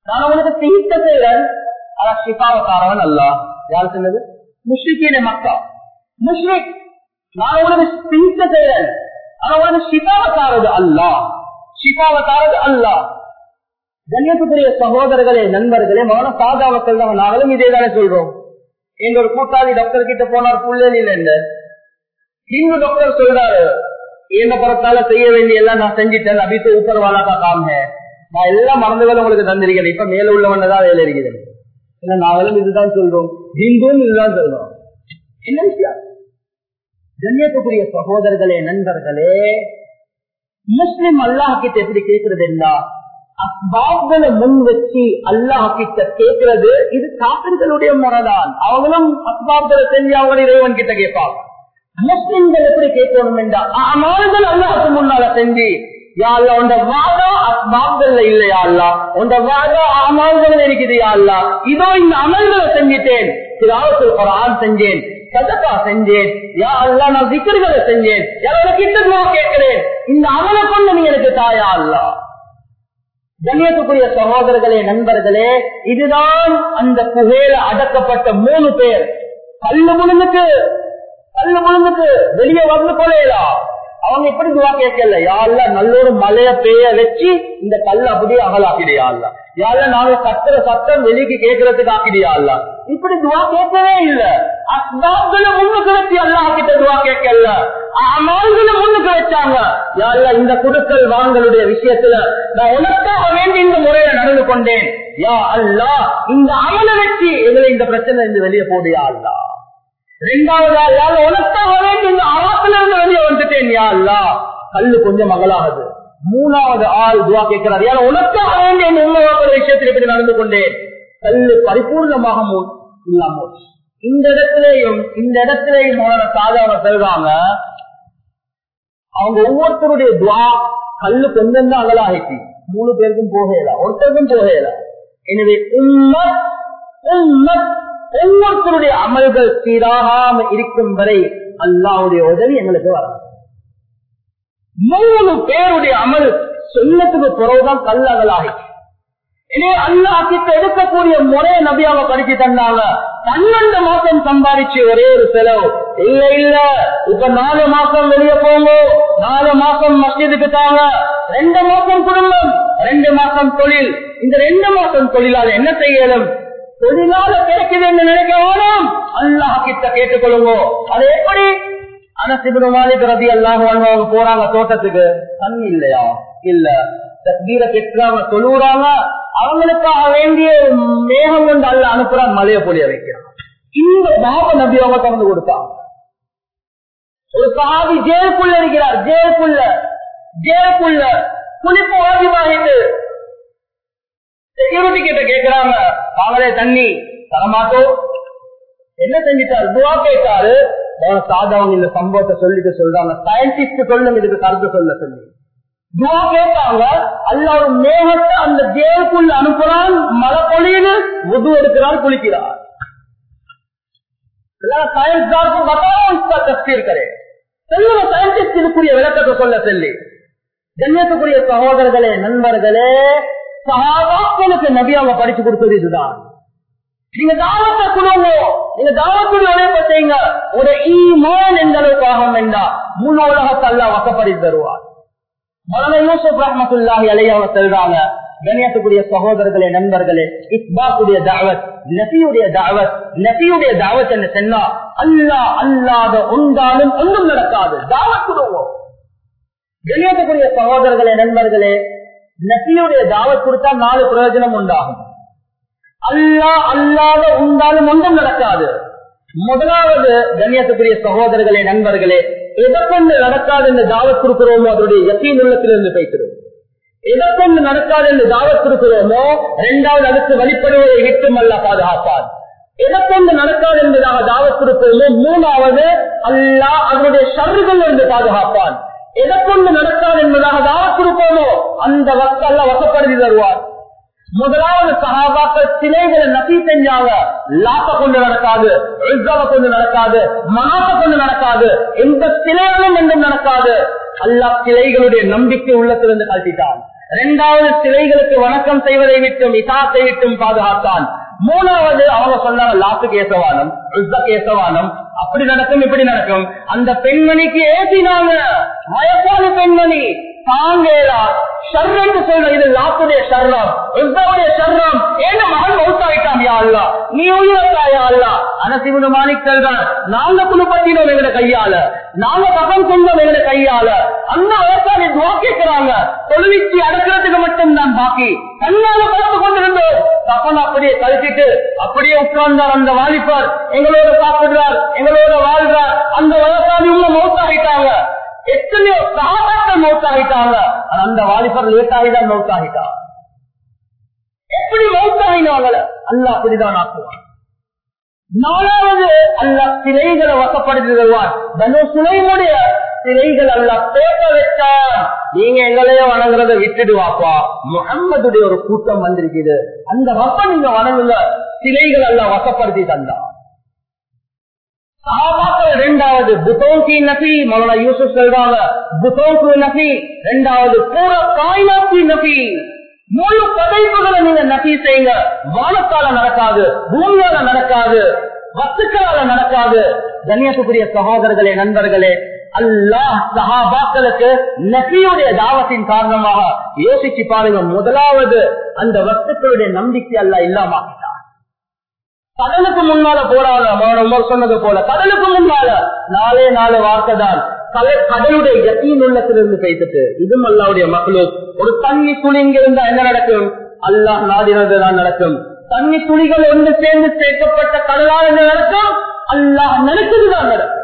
நான் உங்களுக்கு தீர்த்த செய்யறேன் ஆனா ஷிபாவக்காரவன் அல்ல. யார் சொன்னது? முஷ்ரிக்கீன மக்கா. முஷ்ரிக். நான் உங்களுக்கு தீர்த்த செய்யறேன் ஆனா உங்களுக்கு ஷிபாவக்காரது அல்ல. ஷிபாவக்காரது அல்ல. கண்ணியத்துக்குரிய சகோதரர்களே நண்பர்களே மகன சாதாவத்தில் தான். நாங்களும் இதே தானே சொல்றோம். எங்க ஒரு கூட்டாளி டாக்டர் கிட்ட போனார் புள்ளலில் என்ன? இங்கு டாக்டர் சொல்றாரு என்ன பரத்தால செய்ய வேண்டிய எல்லாம் நான் செஞ்சிட்டேன். அப்படி உப்பரவாலா தான் காம நான் எல்லா மருந்துகளும் உங்களுக்கு தந்திருக்கிறேன். இப்ப மேல உள்ளவன் வேலை இருக்கிறேன். ஏன்னா நாங்களும் இதுதான் சொல்றோம். ஹிந்துன்னு இதுதான் சொல்றோம். என்ன விஷயம்? கண்ணியத்துக்குரிய சகோதரர்களே நண்பர்களே முஸ்லிம் அல்லாஹ் கிட்ட எப்படி கேட்கறது என்ன பாப்களை முன் வச்சு அல்லாஹ் கிட்ட கேட்கிறது இது காப்பிர்களுடைய முறைதான். அவங்களும் அஸ்பாப்களை செஞ்சு அவங்க இறைவன் கிட்ட கேட்பாங்க. முஸ்லிம்கள் எப்படி கேட்கணும் என்றா அமால்கள் அல்லாஹுக்கு முன்னால செஞ்சு யாழ்லா உண்ட வாதா அஸ்பாப்கள்ல இல்லையா அல்லா உண்ட வாதா அமால்கள் இருக்குது யாழ்லா இதோ இந்த அமல்களை செஞ்சிட்டேன். திராவத்தில் ஒரு ஆண் செஞ்சேன் சதக்கா செஞ்சேன். யா அல்லா நான் விக்கர்களை செஞ்சேன். யாரோட கிட்ட கேட்கிறேன். இந்த அமலை கொண்டு நீ எனக்கு தாயா அல்லா கண்ணியத்துக்குரிய சகோதரர்களே நண்பர்களே இதுதான் அந்த புகையில அடக்கப்பட்ட மூணு பேர். கல்லு முழுந்துக்கு கல்லு முழுந்துக்கு வெளியே வந்து கொலையலாம் அவங்க எப்படி துவா கேட்கல? யாழ்ல நல்ல ஒரு மலைய பெய்ய வச்சு இந்த கல் அப்படியே அகலாக்கிடியா அல்ல யாழ்ல நாங்க கத்துற சத்தம் வெளிக்கு கேட்கறதுக்கு ஆக்கிடியா இப்படி துவா கேட்கவே இல்ல. அஸ்பாப்களை முன்னுக்கு வச்சு அல்லா கிட்ட துவா கேட்கல. அமால்களை முன்னுக்கு வச்சாங்க. யாழ்ல இந்த குடுக்கல் வாங்களுடைய விஷயத்துல நான் உனக்காக வேண்டி இந்த முறையில நடந்து கொண்டேன். யா அல்லா இந்த அமலை வச்சு எங்களை இந்த பிரச்சனை இருந்து வெளியே போடியா அல்லா ரெண்டாவது ஆள் உனக்காக வேண்டி ஆத்துல இருந்து வெளியே வந்துட்டேன் யா அல்லா கல்லு கொஞ்சம் அகலாகுது மூணாவது ஆள் துவா கேட்கிறார் யார் உனக்காக வேண்டிய இந்த விஷயத்தில் இப்படி நடந்து கொண்டேன்? கல்லு பரிபூர்ணமாக இல்லாம இந்த இடத்திலேயும் இந்த இடத்திலேயும் சாதாரண செல்வாங்க அவங்க ஒவ்வொருத்தருடைய துவா கல்லு கொஞ்சம் தான் அகலாகிச்சு மூணு பேருக்கும் போகல ஒருத்தருக்கும் போகல எனவே உண்மை உண்மை ஒவ்வொருத்தருடைய அமல்கள் சீராகாம இருக்கும் வரை அல்லாவுடைய உதவி எங்களுக்கு வராது. மூணு பேருடைய அமல் சொல்லத்துக்கு பிறகுதான் கல்லகலாகி. இனி அல்லா கிட்ட எடுக்கக்கூடிய முறைய நபியாவை படிச்சு தந்தாங்க. பன்னெண்டு மாசம் சம்பாதிச்சு ஒரே ஒரு செலவு. இல்ல இல்ல. இப்ப நாலு மாசம் வெளியே போங்க. நாலு மாசம் மஸ்ஜிதுக்கு தாங்க. ரெண்டு மாசம் குடும்பம் ரெண்டு மாசம் தொழில். இந்த ரெண்டு மாசம் தொழிலால என்ன செய்யணும்? தொழிலால கிடைக்குது என்று நினைக்க வேணும் அல்லாஹ் கிட்ட கேட்டுக்கொள்ளுங்க. அது எப்படி? அனசிபுர ரதி அல்லாஹ் அவங்க போறாங்க தோட்டத்துக்கு. தண்ணி இல்லையா? இல்ல. தஸ்பீர கெட்டுறாங்க தொழுறாங்க அவங்களுக்காக வேண்டிய மேகம் கொண்டு அல்ல அனுப்புறான். மலைய பொழிய வைக்கிறான். இந்த பாப நபி அவங்க திறந்து கொடுத்தாங்க. ஒரு சாதி ஜெயக்குள்ள இருக்கிறார். ஜெயக்குள்ள ஜெயக்குள்ள குளிப்பு வாஜிபாகிட்டு செக்யூரிட்டி கிட்ட கேட்கிறாங்க. அவங்களே தண்ணி. தரமாட்டோம் என்ன செஞ்சிட்டாரு? துவா கேட்டாரு. சாதவங்க இந்த சம்பவத்தை சொல்லிட்டு சொல்றாங்க. சயின்டிஸ்ட் சொல்லும் இதுக்கு கருத்து சொல்ல சொல்லி. துவா கேட்டாங்க. அல்ல ஒரு மேகத்தை அந்த ஜெயக்குள்ள அனுப்புறான். மழை பொழியுது. உது எடுக்கிறார் குளிக்கிறார். சயின்ஸ் இருக்கிறேன் சொல்லுங்க சயின்டிஸ்ட் இதுக்குரிய விளக்கத்தை சொல்ல சொல்லி. ஜன்யத்துக்குரிய சகோதரர்களே நண்பர்களே சகாபாக்களுக்கு நபி அவங்க படிச்சு கொடுத்தது இதுதான். நீங்க தாவத்தை கொடுங்க. நீங்க தாவத்துடைய உழைப்ப செய்யுங்க. ஒரு ஈமான் எந்த அளவுக்கு ஆகும் என்றா முழு உலகத்தை அல்ல வசப்படி தருவார். மலன யூசுப் ரஹமத்துல்லாஹி அலையாவ செல்றாங்க கணியத்துக்குரிய சகோதரர்களே நண்பர்களே இஸ்பாக்குடைய தாவத் நபியுடைய தாவத் நபியுடைய தாவத் என்ன சொன்னா அல்லா அல்லாத ஒன்றாலும் ஒன்றும் நடக்காது. தாவத் கொடுவோம். கணியத்துக்குரிய சகோதரர்களே நண்பர்களே நபியுடைய தாவத் கொடுத்தா நாலு பிரயோஜனம் உண்டாகும். அல்லா அல்லாத உண்டாலும் ஒன்றும் நடக்காது. முதலாவது கண்ணியத்துக்குரிய சகோதரர்களே நண்பர்களே எதற்கொண்டு நடக்காது என்று தாவத் கொடுக்கிறோமோ அதனுடைய யக்கீன் உள்ளத்திலிருந்து பேசுகிறோம் எதற்கொண்டு நடக்காது என்று தாவத் கொடுக்கிறோமோ இரண்டாவது அடுத்து வழிபடுவதை விட்டும் அல்ல பாதுகாப்பார். எதற்கொண்டு நடக்காது என்பதாக தாவத் கொடுக்கிறோமோ மூணாவது அல்லா அதனுடைய சருகள் இருந்து பாதுகாப்பான் எதற்கொண்டு நடக்காது என்பதாக தாவத் கொடுப்போமோ அந்த வக்கல்ல வசப்படுத்தி தருவார். முதலாவது சகாபாக்கள் சிலைகளை நசி செஞ்சாங்க. லாப்ப கொண்டு நடக்காது ரிசவ கொண்டு நடக்காது மனாப்ப கொண்டு நடக்காது எந்த சிலைகளும் என்றும் நடக்காது. அல்லா சிலைகளுடைய நம்பிக்கை உள்ளத்திலிருந்து கழட்டிட்டான். இரண்டாவது சிலைகளுக்கு வணக்கம் செய்வதை விட்டும் இசாத்தை விட்டும் பாதுகாத்தான். மூணாவது அவங்க சொன்னாங்க லாத்து கேசவானம் கேசவானம் அப்படி நடக்கும் இப்படி நடக்கும். அந்த பெண்மணிக்கு ஏசினாங்க வயசான பெண்மணி. தாங்கேடா. ஷர்ரன்னு சொல்ற இது லாத்துடைய ஷர்ரம் ரிசாவுடைய ஷர்ரம் ஏன் மகன் மௌத்தாயிட்டான் யா அல்லா? நீ உயிரத்தா யா அல்லா அனசிபுன மாணிக் செல்றான் நாங்க குழுப்பத்தினோம் எங்கட கையால. நாங்க பகம் கொண்டோம் எங்கட கையால. அந்த வயசாளி துவா கேட்கிறாங்க தொழுவிச்சு அடக்கிறதுக்கு மட்டும் தான் பாக்கி. கண்ணால பார்த்து கொண்டிருந்தோம். தப்பன் அப்படியே கழிச்சிட்டு அப்படியே உட்கார்ந்தார் அந்த வாலிபர். எங்களோட சாப்பிடுறார் எங்களோட வாழ்றார். அந்த வயசாளி உள்ள மௌத்தாகிட்டாங்க எத்தனையோ சாதாக்கள் மௌத்தாகிட்டாங்க. ஆனா அந்த வாலிபர் லேட் ஆகிதான் மௌத்தாகிட்டார் எப்படி மௌத்தாகினாங்கள? அல்ல அப்படிதான் ஆக்குவான். நாலாவது அல்ல சிலைகளை வசப்படுத்தி தருவான். தனு சுலைமுடைய சிலைகள் அல்ல பேச வைத்தான் நீங்க எங்களையே வணங்குறத விட்டுடுவாப்பா முகம்மதுடைய ஒரு கூட்டம் வந்திருக்குது. அந்த வசம் நீங்க வணங்குங்க. சிலைகள் அல்ல வசப்படுத்தி தந்தான். சஹாபாக்கள் இரண்டாவது நபி மௌலா யூசுப் சொல்றாங்க. நபி இரண்டாவது பூர காய்நாத்தி நபி. முழு படைப்புகளை நீங்க நபி செய்யுங்க. வானத்தால நடக்காது பூமியால நடக்காது வத்துக்களால நடக்காது. கண்ணியத்துக்குரிய சகோதரர்களே நண்பர்களே அல்லாஹ் சஹாபாக்களுக்கு நபியுடைய தாவத்தின் காரணமாக யோசிச்சு பாருங்க. முதலாவது அந்த வஸ்துக்களுடைய நம்பிக்கை அல்ல இல்லாம கடலுக்கு முன்னால போறாங்க உமர் சொன்னது போல. கடலுக்கு முன்னால நாலே நாலு வார்த்தை தான். கடலுடைய கத்தியின் உள்ளத்திலிருந்து பேசிட்டு இதுவும் அல்லாவுடைய மக்களும் ஒரு தண்ணி துளி இருந்தா என்ன நடக்கும்? அல்லாஹ் நாடினதுதான் நடக்கும். தண்ணி துளிகள் ஒன்று சேர்ந்து சேர்க்கப்பட்ட கடலால் என்ன நடக்கும்? அல்லாஹ் நினைச்சதுதான் நடக்கும்.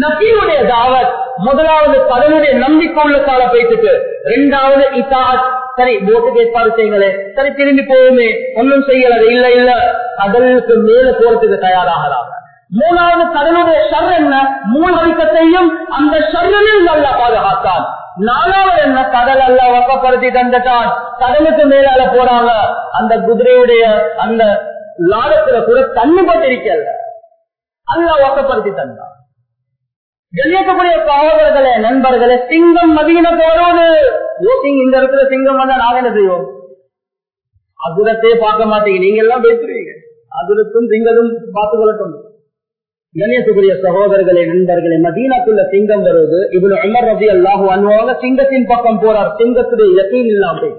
நபியுடைய தாவத் முதலாவது கடலுடைய நம்பிக்கை உள்ள கால பேசிட்டு இரண்டாவது இத்தாத் சரி போட்டுக்கு ஏற்பாடு செய்யுங்களே. சரி திரும்பி போகுமே ஒன்னும் செய்யல இல்ல இல்ல. கடலுக்கு மேல போறதுக்கு தயாராகிறாங்க மூணாவது கடலுடைய ஷர் என்ன? மூலவிக்கத்தையும் அந்த ஷர்ரில் நல்லா பாதுகாத்தான். நாலாவது என்ன? கடல் அல்ல வக்கப்படுத்தி தந்துட்டான். கடலுக்கு மேலால போறாங்க. அந்த குதிரையுடைய அந்த லாடத்துல கூட தண்ணி பட்டிருக்கல அல்ல வக்கப்படுத்தி தந்தான். கண்ணியக்கூடிய சகோதரர்களே நண்பர்களே சிங்கம் மதியினத்தை வருவது இந்த இடத்துல சிங்கம் வந்தா நாங்க என்ன செய்வோம்? அதுரத்தே பார்க்க மாட்டீங்க நீங்க எல்லாம் பேசுறீங்க அதுரத்தும் சிங்கதும் பார்த்து கொள்ளட்டும். கணேசக்குரிய சகோதரர்களே நண்பர்களே மதீனத்துள்ள சிங்கம் வருவது இவ்வளவு அமர் ரவி அல்லாஹு அன்பாக சிங்கத்தின் பக்கம் போறார். சிங்கத்துடைய இலக்கையும் இல்லாமல்.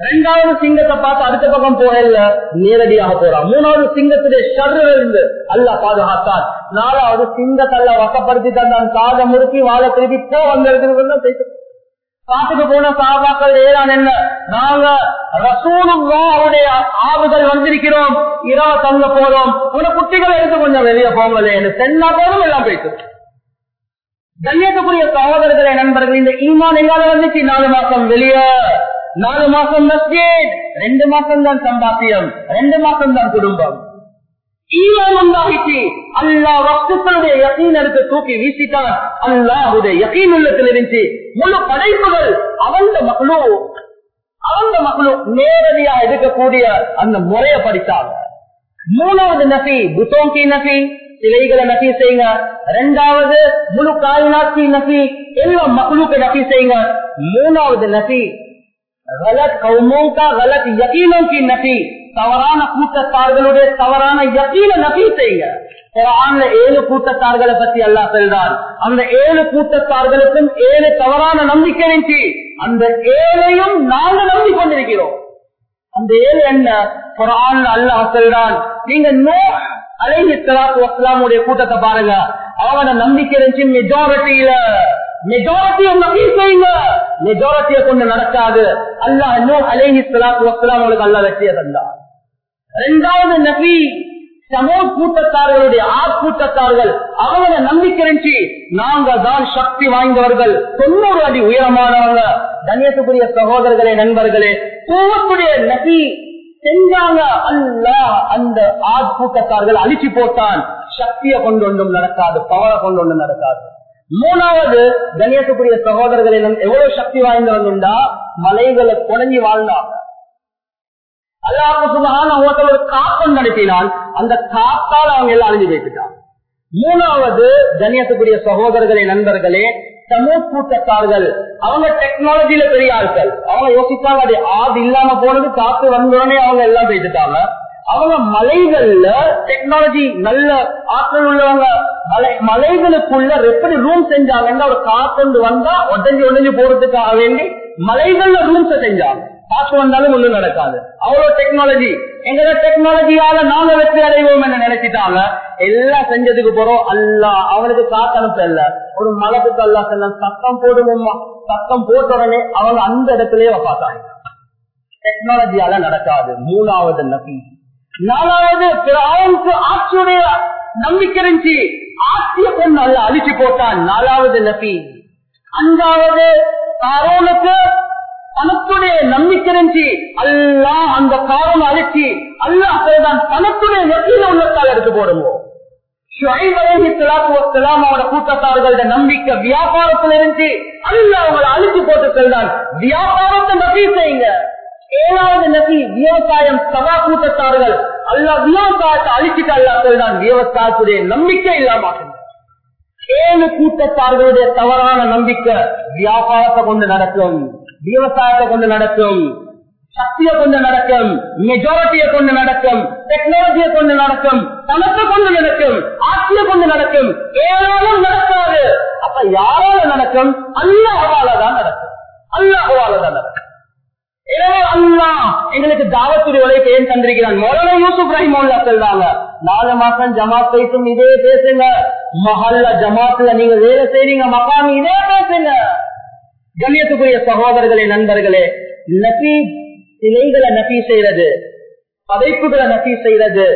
இரண்டாவது சிங்கத்தை பார்த்து அடுத்த பக்கம் போகல நேரடியாக போறான் மூணாவது சிங்கத்துடைய ஷர்ரில் இருந்து அல்ல பாதுகாத்தான் நாலாவது சிங்கத்தல்ல வசப்படுத்தி தந்தான். காதை முறுக்கி வாழ திருப்பி போ வந்திருக்கிறது காத்துக்கு போன சாபாக்கள் ஏதான் என்ன? நாங்க ரசூலுடைய ஆவுகள் வந்திருக்கிறோம். இரா தங்க போறோம். உன குட்டிகள் எடுத்து கொஞ்சம் வெளியே போங்களே தென்னா போதும் எல்லாம் போயிட்டு கண்ணியத்துக்குரிய சகோதரர்களே நண்பர்கள் இந்த ஈமான் எங்கால வந்துச்சு? நாலு மாசம் வெளியே. நாலு மாசம் மஸ்ஜித் ரெண்டு மாசம் தான் சம்பாத்தியம் ரெண்டு மாசம் தான் குடும்பம். ஈமான் உண்டாகிச்சு அல்லா வஸ்துக்களுடைய யக்கீன் தூக்கி வீசிட்டான். அல்லாஹுடைய யக்கீன் உள்ளத்தில் இருந்துச்சு முழு படைப்புகள் அவந்த மக்களோ அவந்த மக்களும் நேரடியா எடுக்கக்கூடிய அந்த முறையை படித்தாங்க மூணாவது நபி புத்தோங்கி நபி சிலைகளை நபி செய்யுங்க. ரெண்டாவது முழு காயினாட்சி நபி எல்லா மக்களுக்கு நபி செய்யுங்க. மூணாவது நபி கலத் கவுமோங்கா கலத் யகீனோங்கி நபி தவறான கூட்டத்தார்களுடைய தவறான யகீன நபி செய்ய குரான்ல ஏழு கூட்டத்தார்களை பத்தி அல்லாஹ் செல்றான் அந்த ஏழு கூட்டத்தார்களுக்கும் ஏழு தவறான நம்பிக்கை நின்று அந்த ஏழையும் நாங்க நம்பிக்கொண்டிருக்கிறோம் அந்த ஏழு என்ன குரான் அல்லாஹ் செல்றான் நீங்க நோ அலைஹி சலாத்து வஸ்லாமுடைய கூட்டத்தை பாருங்க அவனை நம்பிக்கை இருந்துச்சு மெஜாரிட்டியில மெஜாரிட்டியை நபி செய்யுங்க மெஜாரிட்டியை கொண்டு நடக்காது அல்லாஹ் இன்னும் அலேஹி சலாத்து வசலாம் அவங்களுக்கு அல்லா வெற்றியை தந்தார் இரண்டாவது நபி சமூக கூட்டத்தார்களுடைய ஆட்கூட்டத்தார்கள் அவங்கள நம்பிக்கை இருந்துச்சு நாங்க தான் சக்தி வாய்ந்தவர்கள் தொண்ணூறு அடி உயரமானவங்க தனியத்துக்குரிய சகோதரர்களே நண்பர்களே கூவத்துடைய நபி செஞ்சாங்க அல்ல அந்த ஆட்கூட்டத்தார்கள் அழிச்சு போட்டான் சக்தியை கொண்டு ஒன்றும் நடக்காது பவரை கொண்டு ஒன்றும் நடக்காது மூணாவது கண்ணியத்துக்குரிய சகோதரர்களை எவ்வளவு சக்தி வாய்ந்தவங்கண்டா மலைகளை குழஞ்சி வாழ்ந்தாங்க அல்லாஹ் சுபகான ஒரு காப்பம் நடத்தினால் அந்த காப்பால் அவங்க எல்லாம் அழிஞ்சு வைத்துட்டாங்க மூணாவது கண்ணியத்துக்குரிய சகோதரர்களே நண்பர்களே சமூக கூட்டத்தார்கள் அவங்க டெக்னாலஜியில பெரிய ஆட்கள். அவங்க யோசிச்சாங்க அது ஆது இல்லாம போனது காத்து வந்தோடனே அவங்க எல்லாம் போயிட்டுட்டாங்க அவங்க மலைகள்ல டெக்னாலஜி நல்ல ஆற்றல் உள்ளவங்க மலை மலைகளுக்குள்ள எப்படி ரூம் செஞ்சாங்க ஒரு காத்து வந்தா உடஞ்சி உடஞ்சி போறதுக்காக வேண்டி மலைகள்ல ரூம்ஸ் செஞ்சாங்க. காத்து வந்தாலும் ஒண்ணும் நடக்காது. அவ்வளவு டெக்னாலஜி எங்க டெக்னாலஜியால நாங்க வெற்றி அடைவோம் என்ன நினைச்சிட்டாங்க. எல்லாம் செஞ்சதுக்கு போறோம். அல்ல அவனுக்கு காத்து அனுப்ப இல்ல. ஒரு மலத்துக்கு அல்லா செல்ல சத்தம் போடுவோமா சத்தம் போட்ட உடனே அவங்க அந்த இடத்துலயே பார்த்தாங்க டெக்னாலஜியால நடக்காது. மூணாவது நபி. நாலாவது பிராவுக்கு ஆட்சியுடைய நம்பிக்கை இருந்துச்சு. ஆசிய பொண்ணு அல்ல அழிச்சு போட்டான். நாலாவது நபி. அஞ்சாவது காரோனுக்கு தனக்குடைய நம்பிக்கை இருந்துச்சு. அல்லா அந்த காரணம் அழிச்சு அல்லாஹ் தான் பணத்துடைய நெற்றியில உள்ளத்தால் எடுத்து போடுவோம். அவனோட கூட்டத்தார்களோட நம்பிக்கை வியாபாரத்தில் இருந்து அல்ல அவங்களை அழிச்சு போட்டு செல்றான். வியாபாரத்தை நபி செய்யுங்க. ஏழாவது நபி விவசாயம் சபா கூட்டத்தார்கள் அல்லா வியாபாரத்தை அழிச்சிட்டு அல்லா சொல்றான் விவசாயத்துடைய நம்பிக்கை இல்லாம ஏழு கூட்டத்தார்களுடைய தவறான நம்பிக்கை வியாபாரத்தை கொண்டு நடக்கும் விவசாயத்தை கொண்டு நடக்கும் சக்தியை கொண்டு நடக்கும் மெஜாரிட்டியை கொண்டு நடக்கும் டெக்னாலஜியை கொண்டு நடக்கும் தனத்தை கொண்டு நடக்கும் ஆட்சியை கொண்டு நடக்கும் ஏழாலும் நடக்காது. அப்ப யாரால நடக்கும்? அல்லாஹால தான் நடக்கும். அல்லாஹால தான் நடக்கும். எங்களுக்கு தாவத்துடைய உழைப்பு ஏன் தந்திருக்கிறான். மொழலை யூசுப் ரஹிமோல்லா சொல்றாங்க நாலு மாசம் ஜமாத் போயிட்டும் இதே பேசுங்க. மஹல்ல ஜமாத்துல நீங்க வேலை செய்றீங்க மகாமி இதே பேசுங்க. கண்ணியத்துக்குரிய சகோதரர்களே நண்பர்களே நபி சிலைகளை நபி செய்யறது படைப்புகளை நபி செய்யறது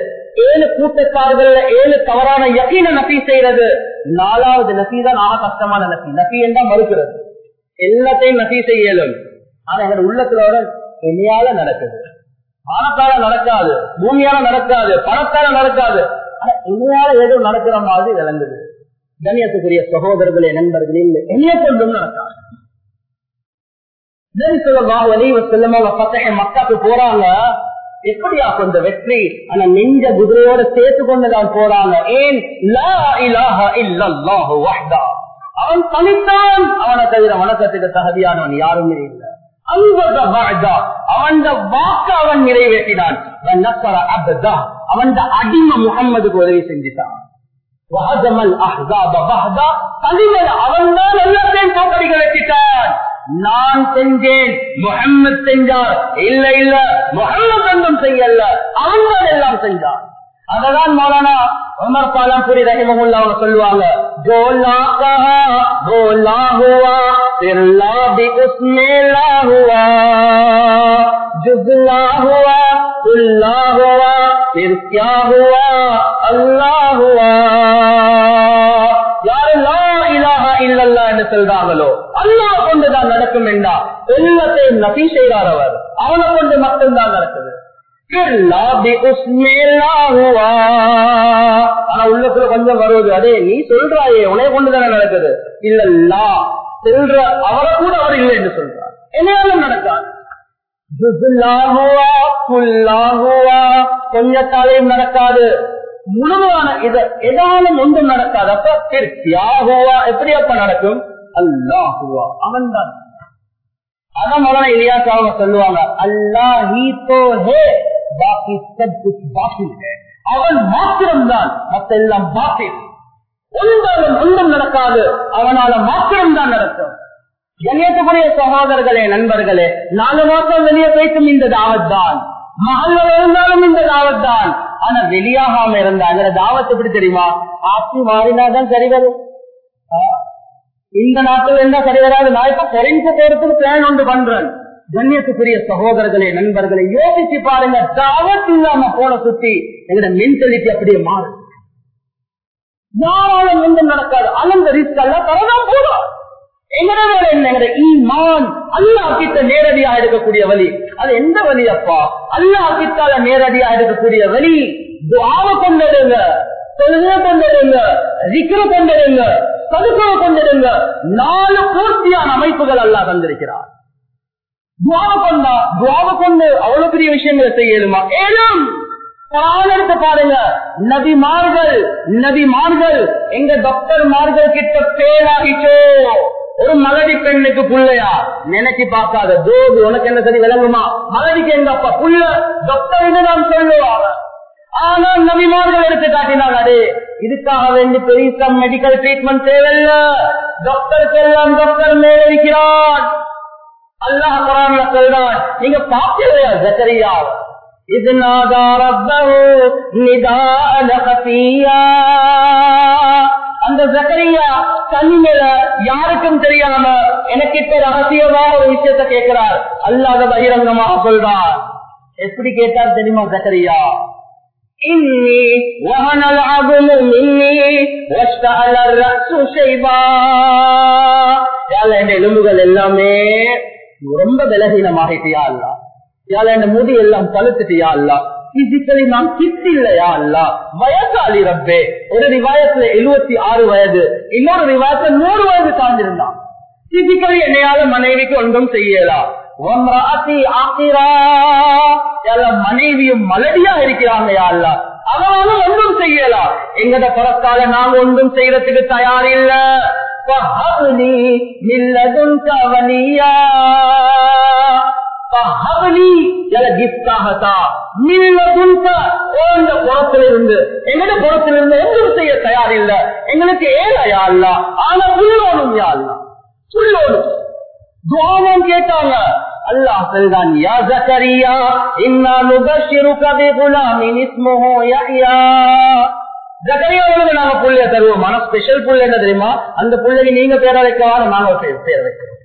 ஏழு கூட்டத்தார்கள் ஏழு தவறான யக்கீன நபி செய்யறது நாலாவது நபி தான் ஆக கஷ்டமான நபி. நபி என்றா மறுக்கிறது. எல்லாத்தையும் நபி செய்யலும். ஆனா எங்க உள்ளத்துல என்னையால நடக்குது. பணத்தால நடக்காது பூமியால நடக்காது பணத்தால நடக்காது. ஆனா என்னையால ஏதோ நடக்கிற மாதிரி விளங்குது. கண்ணியத்துக்குரிய சகோதரர்களே நண்பர்களே என்னைய கொண்டும் நடக்காது. மக்காக்கு போறாங்க. எப்படியா கொஞ்சம் வெற்றி? ஆனா நெஞ்ச குதிரையோட சேர்த்து கொண்டுதான் போறாங்க. ஏன்? அவன் தனித்தான் அவனை தவிர வணக்கத்துக்கு தகுதியானவன் யாருமே இல்லை. அவன் வாக்கு அவன் நிறைவேற்றினான். அவன் அடிமை முகம்மதுக்கு உதவி செஞ்சிட்டான். அவன் தான் எல்லாத்தையும் தோக்கடிக்க வச்சிட்டான். நான் செஞ்சேன் முகம்மது செஞ்சார். இல்ல இல்ல முகம்மது செய்யல. அவன் தான் எல்லாம் செஞ்சான். அததான் மௌலானா உமர் பாலம் புரி ரஹிமகுல்லா அவங்க சொல்லுவாங்க கோலா கஹா கோலா ஹுவா பிர்லா பி உஸ்மேலா ஹுவா ஜுஸ்லா ஹுவா குல்லா ஹுவா பிர் கியா ஹுவா அல்லாஹ் ஹுவா சொல்றாங்களோ அல்லாஹ் கொண்டுதான் நடக்கும் என்றா எல்லாத்தையும் நபி செய்கிறார் அவர். அவனை கொண்டு மட்டும்தான் நடக்குது. ஆனா உள்ளத்துல கொஞ்சம் வருவது அதே நீ சொல்றாயே உனைய கொண்டுதானே நடக்குது. இல்லல்லா செல்ற அவரை கூட அவர் இல்லை என்று சொல்றார். என்னாலும் நடக்காது. கொஞ்சத்தாலையும் நடக்காது. முழுமையான இத எதாலும் ஒன்றும் நடக்காது. அப்ப திருப்தியாகுவா எப்படி அப்ப நடக்கும்? அல்லாஹுவா அவன் தான் அதான் மௌலானா இல்லையா அவங்க சொல்லுவாங்க அல்லாஹ் ஹீ தோ ஹே பாக்கி சப் குச் பாக்கில் அவன் மாத்திரம்தான் மத்த எல்லாம் பாக்கில் ஒன்றாலும் ஒன்றும் நடக்காது அவனால மாத்திரம்தான் நடக்கும். கணியத்துக்குரிய சகோதரர்களே நண்பர்களே நாலு மாசம் வெளியே போய்க்கும் இந்த தாவத் தான் மகள் இருந்தாலும் இந்த தாவத் தான் ஆனா வெளியாகாம இருந்தாங்க தாவத் எப்படி தெரியுமா? ஆட்சி மாறினாதான் சரி வரும். இந்த நாட்டில் இருந்தா சரி வராது? நான் இப்ப தெரிஞ்ச போறதுக்கு பிளான் ஒன்று பண்றேன். கண்ணியத்துக்குரிய சகோதரர்களே நண்பர்களை யோசிச்சு பாருங்க தாவத் இல்லாம போன சுத்தி எங்களோட மென்டாலிட்டி அப்படியே மாறும் யாராலும் எந்த நடக்காது. அந்த ரிஸ்க் எல்லாம் தரதான் போதும். எங்கட என்ன? எங்கட ஈமான் அல்லா கிட்ட நேரடியா எடுக்கக்கூடிய வழி. அது எந்த வழி அப்பா? அல்லா கிட்டால நேரடியா எடுக்கக்கூடிய வழி. துவாவ கொண்டிடுங்க தொழுகை கொண்டிடுங்க விக்கிர கொண்டிடுங்க சதுக்கவை கொண்டிடுங்க. நாலு பூர்த்தியான அமைப்புகள் அல்லா தந்திருக்கிறார். துவாவ கொண்டா துவாவ கொண்டு அவ்வளவு பெரிய விஷயங்களை செய்யலுமா ஏழும் எடுத்து பாருங்க. நபிமார்கள் நபிமார்கள் எங்க டாக்டர் மார்கள் கிட்ட பேராகிச்சோ. ஒரு மலடி பெண்ணுக்கு புள்ளையா? நினைச்சு பார்க்காத. ஜோது உனக்கு என்ன சரி விளங்குமா? மலடிக்கு எங்க அப்பா? புள்ள டாக்டர் நான் சொல்லுவாங்க. ஆனா நபிமார்கள் எடுத்து காட்டினாங்க அடே இதுக்காக வேண்டி பெரிய மெடிக்கல் ட்ரீட்மெண்ட் தேவையில்ல. டாக்டருக்கு எல்லாம் டாக்டர் மேலிருக்கிறான் அல்லாஹ் குரான்ல சொல்றான் நீங்க பார்த்தீங்களா ஜக்கரியா إذ نادى ربه نداء خفيا அந்த ஜக்கரியா தனிமையில யாருக்கும் தெரியாம எனக்கிட்ட ரகசியமா ஒரு விஷயத்த கேட்கிறார் அல்லாத பகிரங்கமாக சொல்றார் எப்படி கேட்டார் தெரியுமா ஜக்கரியா إني وهن العظم مني واشتعل الرأس شيبا என் எலும்புகள் எல்லாமே ரொம்ப பலகீனமாகிட்டியா அல்லா? யாழ என் முடி எல்லாம் பழுத்துட்டியா அல்லா? பிசிக்கலி நான் கிட் இல்லையா அல்லா? வயசாளி ரப்பே ஒரு ரிவாயத்துல எழுபத்தி ஆறு வயது இன்னொரு ரிவாயத்துல நூறு வயது தாழ்ந்திருந்தான் பிசிக்கலி என்னையால மனைவிக்கு ஒன்றும் செய்யலாம் மனைவியும் மலடியா இருக்கிறாங்க யாழ்லா அவனாலும் ஒன்றும் செய்யலாம் எங்கட பிறக்கால நாங்க ஒன்றும் செய்யறதுக்கு தயார் இல்லை கவனியா எங்கட புறத்திலிருந்து ஒன்றும் செய்ய தயார் இல்ல எங்களுக்கு ஏழையா இல்ல ஆனா உள்ளோனும் யா உள்ளோனும் துவானம் கேட்டாங்க அல்லாஹ் சொல்றான் யா ஜக்கரியா இன்னா நுபஷிருக பிகுலாமின் இஸ்முஹு யஹ்யா ஜக்கரியாவுக்கு நாங்க புள்ளைய தருவோம். ஆனா ஸ்பெஷல் புள்ள என்ன தெரியுமா? அந்த புள்ளைக்கு நீங்க பேர வைக்கவா நாங்க பேர் வைக்கிறோம்.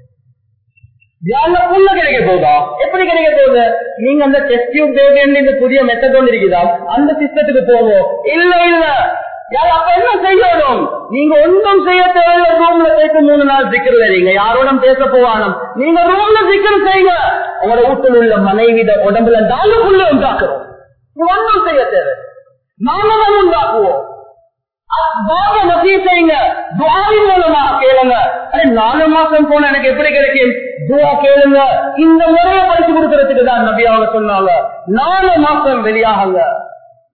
புள்ள கிடைக்க போதா? எப்படி கிடைக்க போகுது? நீங்க அந்த டெஸ்ட் டியூப் பேபி இந்த புதிய மெத்தட் ஒன்று இருக்குதா? அந்த சிஸ்டத்துக்கு போவோம். இல்ல இல்ல. அப்ப என்ன செய்யணும்? நீங்க ஒன்றும் செய்ய தேவையில்ல. ரூம்ல போயிட்டு மூணு நாள் சிக்கல் நீங்க யாரோட பேச போவானும் நீங்க ரூம்ல சிக்கல் செய்யுங்க. உங்களோட வீட்டில் உள்ள மனைவிட உடம்புல நாங்க புள்ள உண்டாக்குறோம். ஒன்றும் செய்ய தேவை நாங்க தான் உண்டாக்குவோம் செய்யுங்க துவாவின் மூலமாக கேளுங்க நாலு மாசம் போன எனக்கு எப்படி கிடைக்கும் துவா கேளுங்க இந்த முறையை படிச்சு கொடுக்கறதுக்கு தான் நபி அவங்க சொன்னாங்க நாலு மாசம் வெளியாகுங்க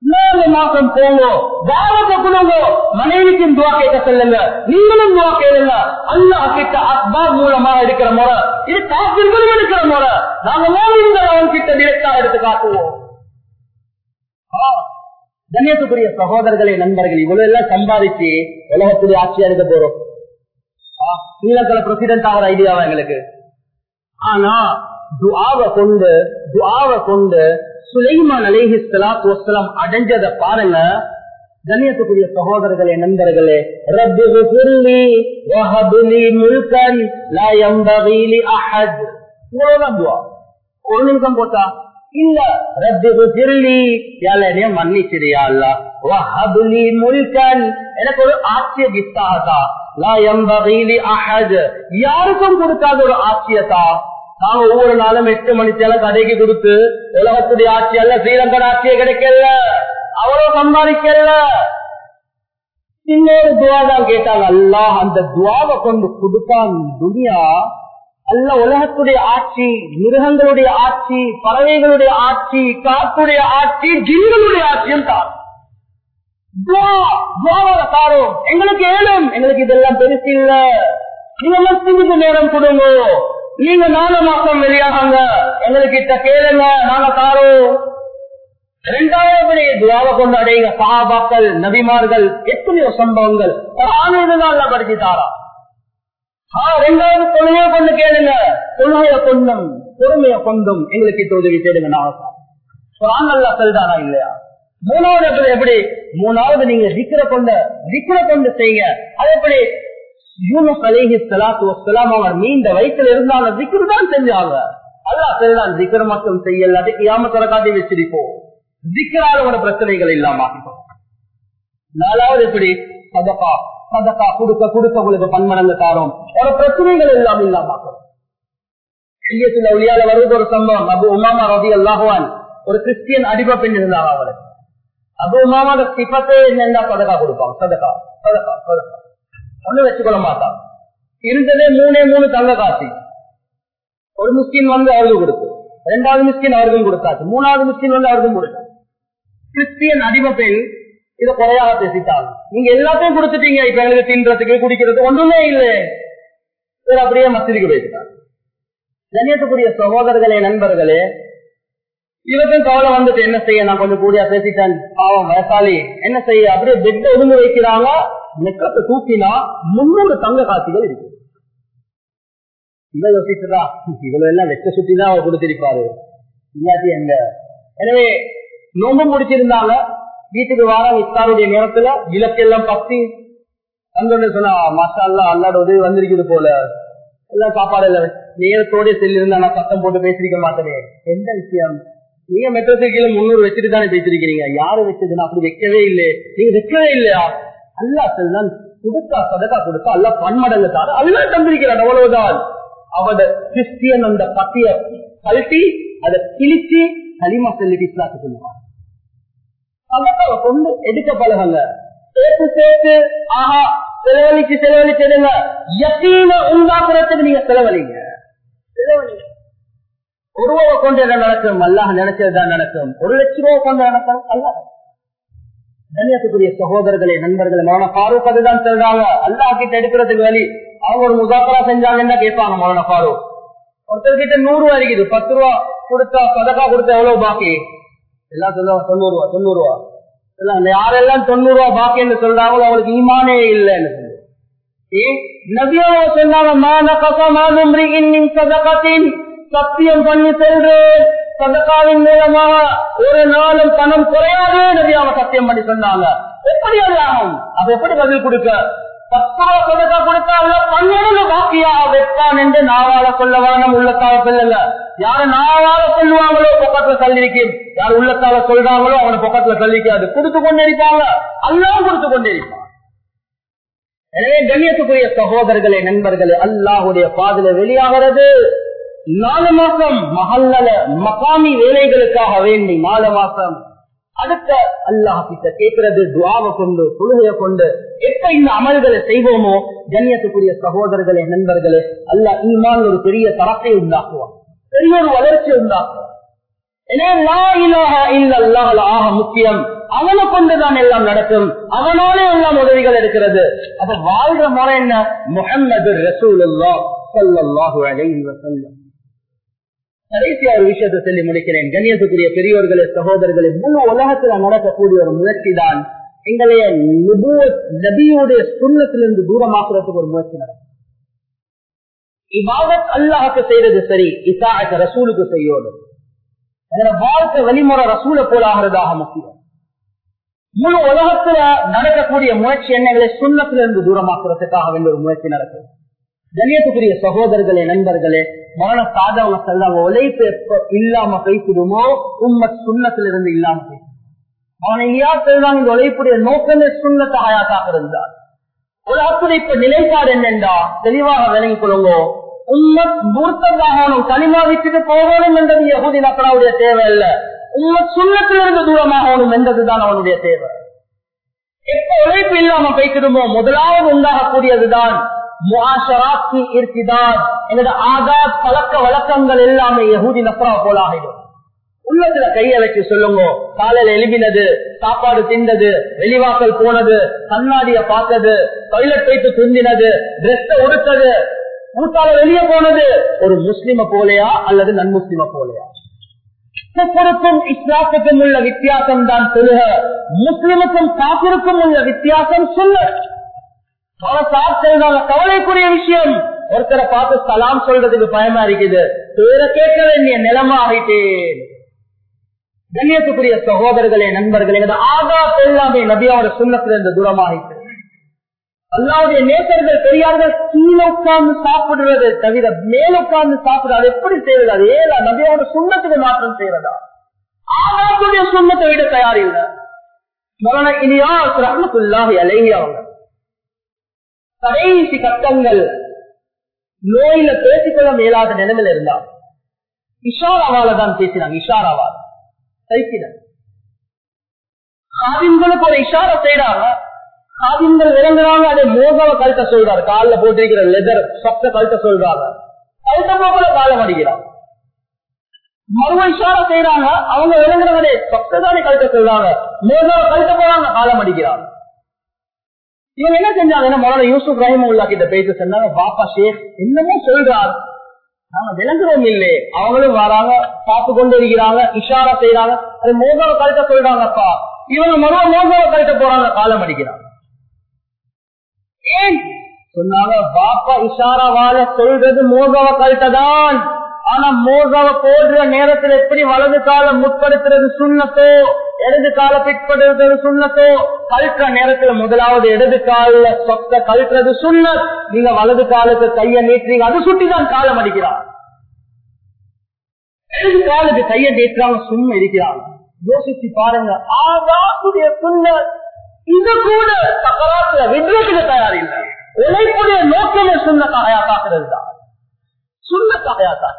நாலு மாசம் போங்க தாவத்தை கொடுங்க மனைவிக்கும் துவா கேட்க சொல்லுங்க நீங்களும் துவா கேளுங்க அல்லா கிட்ட அக்பார் மூலமா எடுக்கிற முறை இது காப்பிர்களும் எடுக்கிற முறை நாங்க மோதிங்கள் அவன் கிட்ட டிரெக்டா எடுத்து காட்டுவோம் கண்ணியத்துக்குரிய சகோதரர்களே நண்பர்கள் இவ்வளவு எல்லாம் சம்பாதிச்சு உலகத்துடைய ஆட்சியா இருக்க போறோம். ஸ்ரீலங்கா பிரசிடென்ட் ஆகிற ஐடியாவா எங்களுக்கு? ஆனா துஆவை கொண்டு துஆவை கொண்டு சுலைமான் அலேஹி சலாத்து வசலாம் அடைஞ்சதை பாருங்க. கண்ணியத்துக்குரிய சகோதரர்களே நண்பர்களே ரப்பு ஃபிர்லி வஹப்லி முல்கன் லா யம்பகி லி அஹத். இவ்வளவுதான் துஆ. ஒரு நிமிஷம் போட்டா இல்ல ரப்பு ஃபிர்லி மன்னிச்சிரியா அல்லாஹ். முல்கன். எனக்கு ஒரு ஆட்சிய கிஃப்டாகதா லா யாருக்கும் கொடுக்காத ஒரு ஆட்சியத்தா. நாங்க ஒவ்வொரு நாளும் எட்டு மணித்தேல கடைக்கு கொடுத்து உலகத்துடைய ஆட்சி அல்ல ஸ்ரீலங்கன் ஆட்சியை கிடைக்கல. அவ்வளவு சம்பாதிக்கல. இன்னொரு துவா தான் கேட்டாங்க. அல்லாஹ் அந்த துவாவை கொண்டு கொடுத்தான் துனியா அல்ல உலகத்துடைய ஆட்சி மிருகங்களுடைய ஆட்சி பறவைகளுடைய ஆட்சி காற்றுடைய ஆட்சி ஜிங்களுடைய ஆட்சியும் தான். தாரோம் எங்களுக்கு ஏழும் எங்களுக்கு இதெல்லாம் பெருசு இல்ல. நீங்க மஸ்திக்கு நேரம் கொடுங்க. நீங்க நாலு மாசம் வெளியாகாங்க. எங்களுக்கு கிட்ட கேளுங்க நாங்க தாரோம். இரண்டாவது துவாவை கொண்டு அடையுங்க. சகாபாக்கள் நபிமார்கள் எத்தனையோ சம்பவங்கள். இதுதான் படிச்சு தாரா ரெண்டாவது தொழுகைய கொண்டு கேளுங்க. தொழுகைய கொண்டும் பொறுமைய கொண்டும் எங்களுக்கு கிட்ட உதவி தேடுங்க நான் நல்லா சொல்றாரா இல்லையா? மூணாவது எப்படி? மூணாவது நீங்க விக்கிர கொண்ட விக்கிர கொண்டு செய்யுங்க. அது எப்படி? யூனுஸ் அலைஹி ஸலாத்து வஸ்ஸலாம் அவர் நீண்ட வயிற்றில் இருந்தாலும் திக்ரு தான் செஞ்சாங்க அல்லாஹ் சரிதான் திக்ர் மட்டும் செய்யல அதுக்கு யாமத்தர காட்டி வச்சிருப்போம் திக்ரால பிரச்சனைகள் இல்லாம நாலாவது எப்படி? சதகா. சதக்கா கொடுக்க கொடுக்க உங்களுக்கு பன்மடங்கு தாரோம். ஒரு பிரச்சனைகள் எல்லாம் இல்லாம ஆக்கணும் ஒளியால வருவது ஒரு சம்பவம். அபு உமாமா ரதி அல்லாஹுவான் ஒரு கிறிஸ்டியன் அடிப பெண் இருந்தாங்க அவளுக்கு அபு உமாமா சிபத்தே என்னென்னா சதக்கா கொடுப்பாங்க. சதக்கா சதக்கா சதக்கா ஒண்ணு வச்சுக்கொள்ள மாட்டான். இருந்ததே மூணே மூணு தங்க காசி. ஒரு முஸ்கின் வந்து அவருக்கு கொடுத்து ரெண்டாவது மிஸ்கின் அவர்களும் கொடுத்தாச்சு. மூணாவது மிஸ்கின் வந்து அவருக்கும் கொடுத்தாச்சு. கிறிஸ்டியன் அடிப பெண் இதை குறையாக பேசிட்டாங்க. நீங்க எல்லாத்தையும் கொடுத்துட்டீங்க இப்ப எங்களுக்கு தின்றதுக்கு குடிக்கிறதுக்கு ஒன்றுமே இல்லை. இவர் அப்படியே மசிதிக்கு போயிட்டாங்க கண்ணியத்துக்குரிய சகோதரர்களே நண்பர்களே இவருக்கும் கவலை வந்துட்டு என்ன செய்ய? நான் கொஞ்சம் கூடியா பேசிட்டேன். பாவம் வயசாளி. என்ன செய்ய? அப்படியே பெட்ட ஒதுங்க வைக்கிறாங்க. நெக்கத்தை தூக்கினா முன்னூறு தங்க காட்சிகள் இருக்கு. இவ்வளவு யோசிச்சதா? இவ்வளவு எல்லாம் வெச்ச சுத்தி தான் அவர் கொடுத்திருப்பாரு. இல்லாட்டி எங்க? எனவே நோம்பும் முடிச்சிருந்தாங்க. வீட்டுக்கு வாரம் இஸ்தாருடைய நேரத்துல விளக்கெல்லாம் பத்தி அங்க சொன்னா மாஷா அல்லா அல்லாட உதவி வந்திருக்குது போல. எல்லாம் சாப்பாடு இல்ல நேரத்தோட செல்லிருந்தா நான் சத்தம் போட்டு பேசிருக்க மாட்டேனே. எந்த விஷயம்? நீங்க மெட்ரோ சைக்கிள் முன்னூறு வச்சுட்டு தானே பேசிருக்கிறீங்க யாரு வச்சதுன்னா அப்படி வைக்கவே இல்லை. நீங்க வைக்கவே இல்லையா? அல்லா செல்லான் கொடுத்தா சதக்கா கொடுத்தா அல்ல பன்மடங்கு தாரு. அல்லா தந்திருக்கிறான் அவ்வளவுதான் அவட கிறிஸ்டியன் அந்த பத்திய கழட்டி அதை கிழிச்சு களிமா செல்லிட்டு இஸ்லாத்துக்கு சொல்லுவாங்க சதக்காவை கொண்டு எடுக்க பழகுங்க சேர்த்து சேர்த்து ஆஹா செலவழிச்சு செலவழிச்சிடுங்க யத்தீன உண்டாக்குறதுக்கு நீங்க செலவழிங்க. செலவழிங்க. ஒரு ரூபாவை கொண்டு என்ன நடக்கும்? அல்லாஹ் நினைச்சதுதான் நடக்கும். ஒரு லட்சம் ரூபாய் கொண்டு நடக்கும். அல்லாஹ். கண்ணியத்துக்குரிய சகோதரர்களே நண்பர்களே மௌன ஃபாரூக் அதுதான் சொல்றாங்க. அல்லாஹ் கிட்ட எடுக்கிறதுக்கு வழி. அவங்க ஒரு முசாக்கரா செஞ்சாங்கன்னா கேட்பாங்க மௌன ஃபாரூக்? ஒருத்தர் கிட்ட நூறு ரூபா இருக்குது பத்து ரூபா கொடுத்தா சதக்கா கொடுத்தா எவ்வளவு பாக்கி? எல்லாம் சொல்லுவா தொண்ணூறு ரூபா தொண்ணூறு ரூபா எல்லாம் யாரெல்லாம் தொண்ணூறு ரூபா பாக்கி என்று சொல்றாங்களோ அவளுக்கு ஈமானே இல்லைன்னு சொல்லு நபியோ சொன்னாங்க சத்தியம் பண்ணி செல்றேன். சதக்காவின் மூலமாக ஒரு நாளும் பணம் குறையாது நபியாவ சத்தியம் பண்ணி சொன்னாங்க. எப்படி அது ஆகும்? அது எப்படி பதில் கொடுக்க? பத்து கொடுக்க சதக்கா பன்னெண்டு பாக்கியா வைப்பான் என்று நாவால சொல்லவான உள்ளத்தால சொல்லல. யாரு நாவால சொல்லுவாங்களோ பக்கத்துல தள்ளிருக்கேன் யார் உள்ளத்தால சொல்றாங்களோ அவனை பக்கத்துல தள்ளிக்காது கொடுத்து கொண்டிருப்பாங்க. அல்லாவும் கொடுத்து கொண்டு எனவே கண்ணியத்துக்குரிய சகோதரர்களே நண்பர்களே அல்லாஹுடைய பாதில வெளியாகிறது. நாலு மாசம் மகல்ல மகாமி வேலைகளுக்காக வேண்டி நாலு மாசம் அடுத்த அல்லாஹ் கிட்ட கேட்கிறது துவாவை கொண்டு கொள்கையை கொண்டு எப்ப இந்த அமல்களை செய்வோமோ கண்ணியத்துக்குரிய சகோதரர்களே நண்பர்களே அல்லாஹ் ஈமான் ஒரு பெரிய தரத்தை உண்டாக்குவான். பெரிய ஒரு வளர்ச்சி உண்டாக்குவான். ஆக முக்கியம். அவனை கொண்டுதான் எல்லாம் நடக்கும். அவனாலே எல்லாம் உதவிகள் இருக்கிறது அப்ப வாழ்ற முறை என்ன? முகமது ரசூலுல்லா சல்லாஹு அலைஹி வஸல்லம். கடைசியா ஒரு விஷயத்தை சொல்லி முடிக்கிறேன். கண்ணியத்துக்குரிய பெரியோர்களே சகோதரர்களே முழு உலகத்துல நடக்கக்கூடிய ஒரு முயற்சி தான் எங்களைய நபியுடைய சுண்ணத்திலிருந்து தூரமாக்குறதுக்கு ஒரு முயற்சி நடக்கும். இவாதத் அல்லாஹுக்கு செய்யறது சரி இசாக்கு ரசூலுக்கு செய்யோடு. வாழ்க்கை வழிமுறை ரசூலை போல ஆகிறதாக முக்கியம். முழு உலகத்துல நடக்கக்கூடிய முயற்சி எண்ணங்களை சுண்ணத்திலிருந்து தூரமாக்குறதுக்காக வேண்டிய ஒரு முயற்சி நடக்குது கணியத்துக்குரிய சகோதரர்களே நண்பர்களே மரண சாதவங்க செல்லாம உழைப்பு எப்ப இல்லாம பேசிடுமோ உம்ம சுண்ணத்திலிருந்து இல்லாம பேசும் அவனை யார் சொல்றாங்க இந்த உழைப்புடைய நோக்கமே சுண்ணத்தை ஆயாத்தாக இருந்தார். ஒரு இப்ப நிலைப்பாடு என்னென்றா? தெளிவாக விளங்கிக் கொள்ளுங்க. உம்மத் மூர்த்தமாகணும் தனிமா விட்டுட்டு போகணும் என்றது யகுதி நக்கராவுடைய தேவை இல்ல உம்மத் சுண்ணத்திலிருந்து தூரமாகணும் என்றதுதான் அவனுடைய தேவை. எப்ப உழைப்பு இல்லாம பேசிடுமோ முதலாவது உண்டாகக்கூடியதுதான் எங்களோட ஆகாத் பழக்க வழக்கங்கள் எல்லாமே யகுதி நப்ரா போல ஆகிடும் உள்ளத்துல கைய வச்சு சொல்லுங்க. காலையில எழுப்பினது சாப்பாடு திண்டது வெளிவாக்கல் போனது கண்ணாடிய பார்த்தது டாய்லெட் போயிட்டு துந்தினது டிரெஸ் உடுத்தது ஊட்டால வெளியே போனது ஒரு முஸ்லிம போலையா அல்லது நன்முஸ்லிம போலையா? குஃபருக்கும் இஸ்லாத்துக்கும் உள்ள வித்தியாசம் தான் சொல்லுக. முஸ்லிமுக்கும் காப்பிற்கும் உள்ள வித்தியாசம் சொல்லு கவலைக்குரிய விஷயம். ஒருத்தரை பார்த்து சலாம் சொல்றதுக்கு பயமா இருக்குது. பேரை கேட்க வேண்டிய நிலைமை ஆகிட்டேன். கண்ணியத்துக்குரிய சகோதரர்களே நண்பர்களே ஆகா எல்லாமே நபியாவோட சுண்ணத்திலிருந்து தூரமாகிட்டு. அல்லாவுடைய நேசர்கள் பெரியார்கள் கீழே உட்கார்ந்து சாப்பிடுறது தவிர மேல உட்கார்ந்து சாப்பிடுறது எப்படி செய்யறது அது ஏதா நபியாவோட சுண்ணத்துக்கு மாற்றம் செய்யறதா ஆனாக்குடைய சுண்ணத்தை விட தயாரில்லை. மரண இனியா ரஹமத்துல்லாஹி அவங்க கடைசி கட்டங்கள் நோயில பேசிக்கொள்ள மேலாத நிலைமையில இருந்தா இஷாராவால தான் பேசினாங்க இஷாராவால். பேசினாங்க காவின்களுக்கு ஒரு இஷாரா செய்யறாங்க காவின்கள் விளங்குறாங்க அதை மோகவ கழுத்த சொல்றாரு. காலில் போட்டிருக்கிற லெதர் சொத்த கழுத்த சொல்றாங்க. கழுத்த போகல காலம் அடிக்கிறான் மறுவ இஷாரா செய்யறாங்க அவங்க விளங்குறவனே சொத்ததானே கழுத்த சொல்றாங்க. மோகவ கழுத்த போறாங்க காலம் அடிக்கிறாங்க இவங்க என்ன செஞ்சாங்கன்னா மொழ யூசுப் ரஹிம் உள்ளா கிட்ட பேச சொன்னாங்க பாப்பா ஷேக் என்னமோ சொல்றார். நாங்க விளங்குறோம் இல்லையே. அவங்களும் வராங்க பார்த்து கொண்டு இருக்கிறாங்க இஷாரா செய்யறாங்க அது மோகவ கருத்த சொல்றாங்கப்பா. இவங்க மறுவ மோகவ கருத்த போறாங்க காலம் அடிக்கிறாங்க. ஏன்? சொன்னாங்க பாப்பா இஷாராவால சொல்றது மோகவ கழுத்ததான் ஆனா மோசாவை போடுற நேரத்தில் எப்படி வலது காலம் முற்படுத்துறது சுண்ணத்தோ இடது கால பிற்படுறது சுண்ணத்தோ? கழுக்கிற நேரத்துல முதலாவது இடது கால சொத்த கழுக்கிறது சுண்ணத். நீங்க வலது காலத்து கைய நீட்டுறீங்க அது சுட்டிதான் காலம் அடிக்கிறார் இடது காலுக்கு கைய நீட்டுறாங்க சும்மா இருக்கிறாங்க யோசிச்சு பாருங்க ஆகாசுடைய சுண்ணத். இது கூட சக்கராத்துல விடுறதுக்கு தயார் இல்லை உழைப்புடைய நோக்கமே சுண்ண தகையாத்தாக்குறது தான் சுண்ண தான்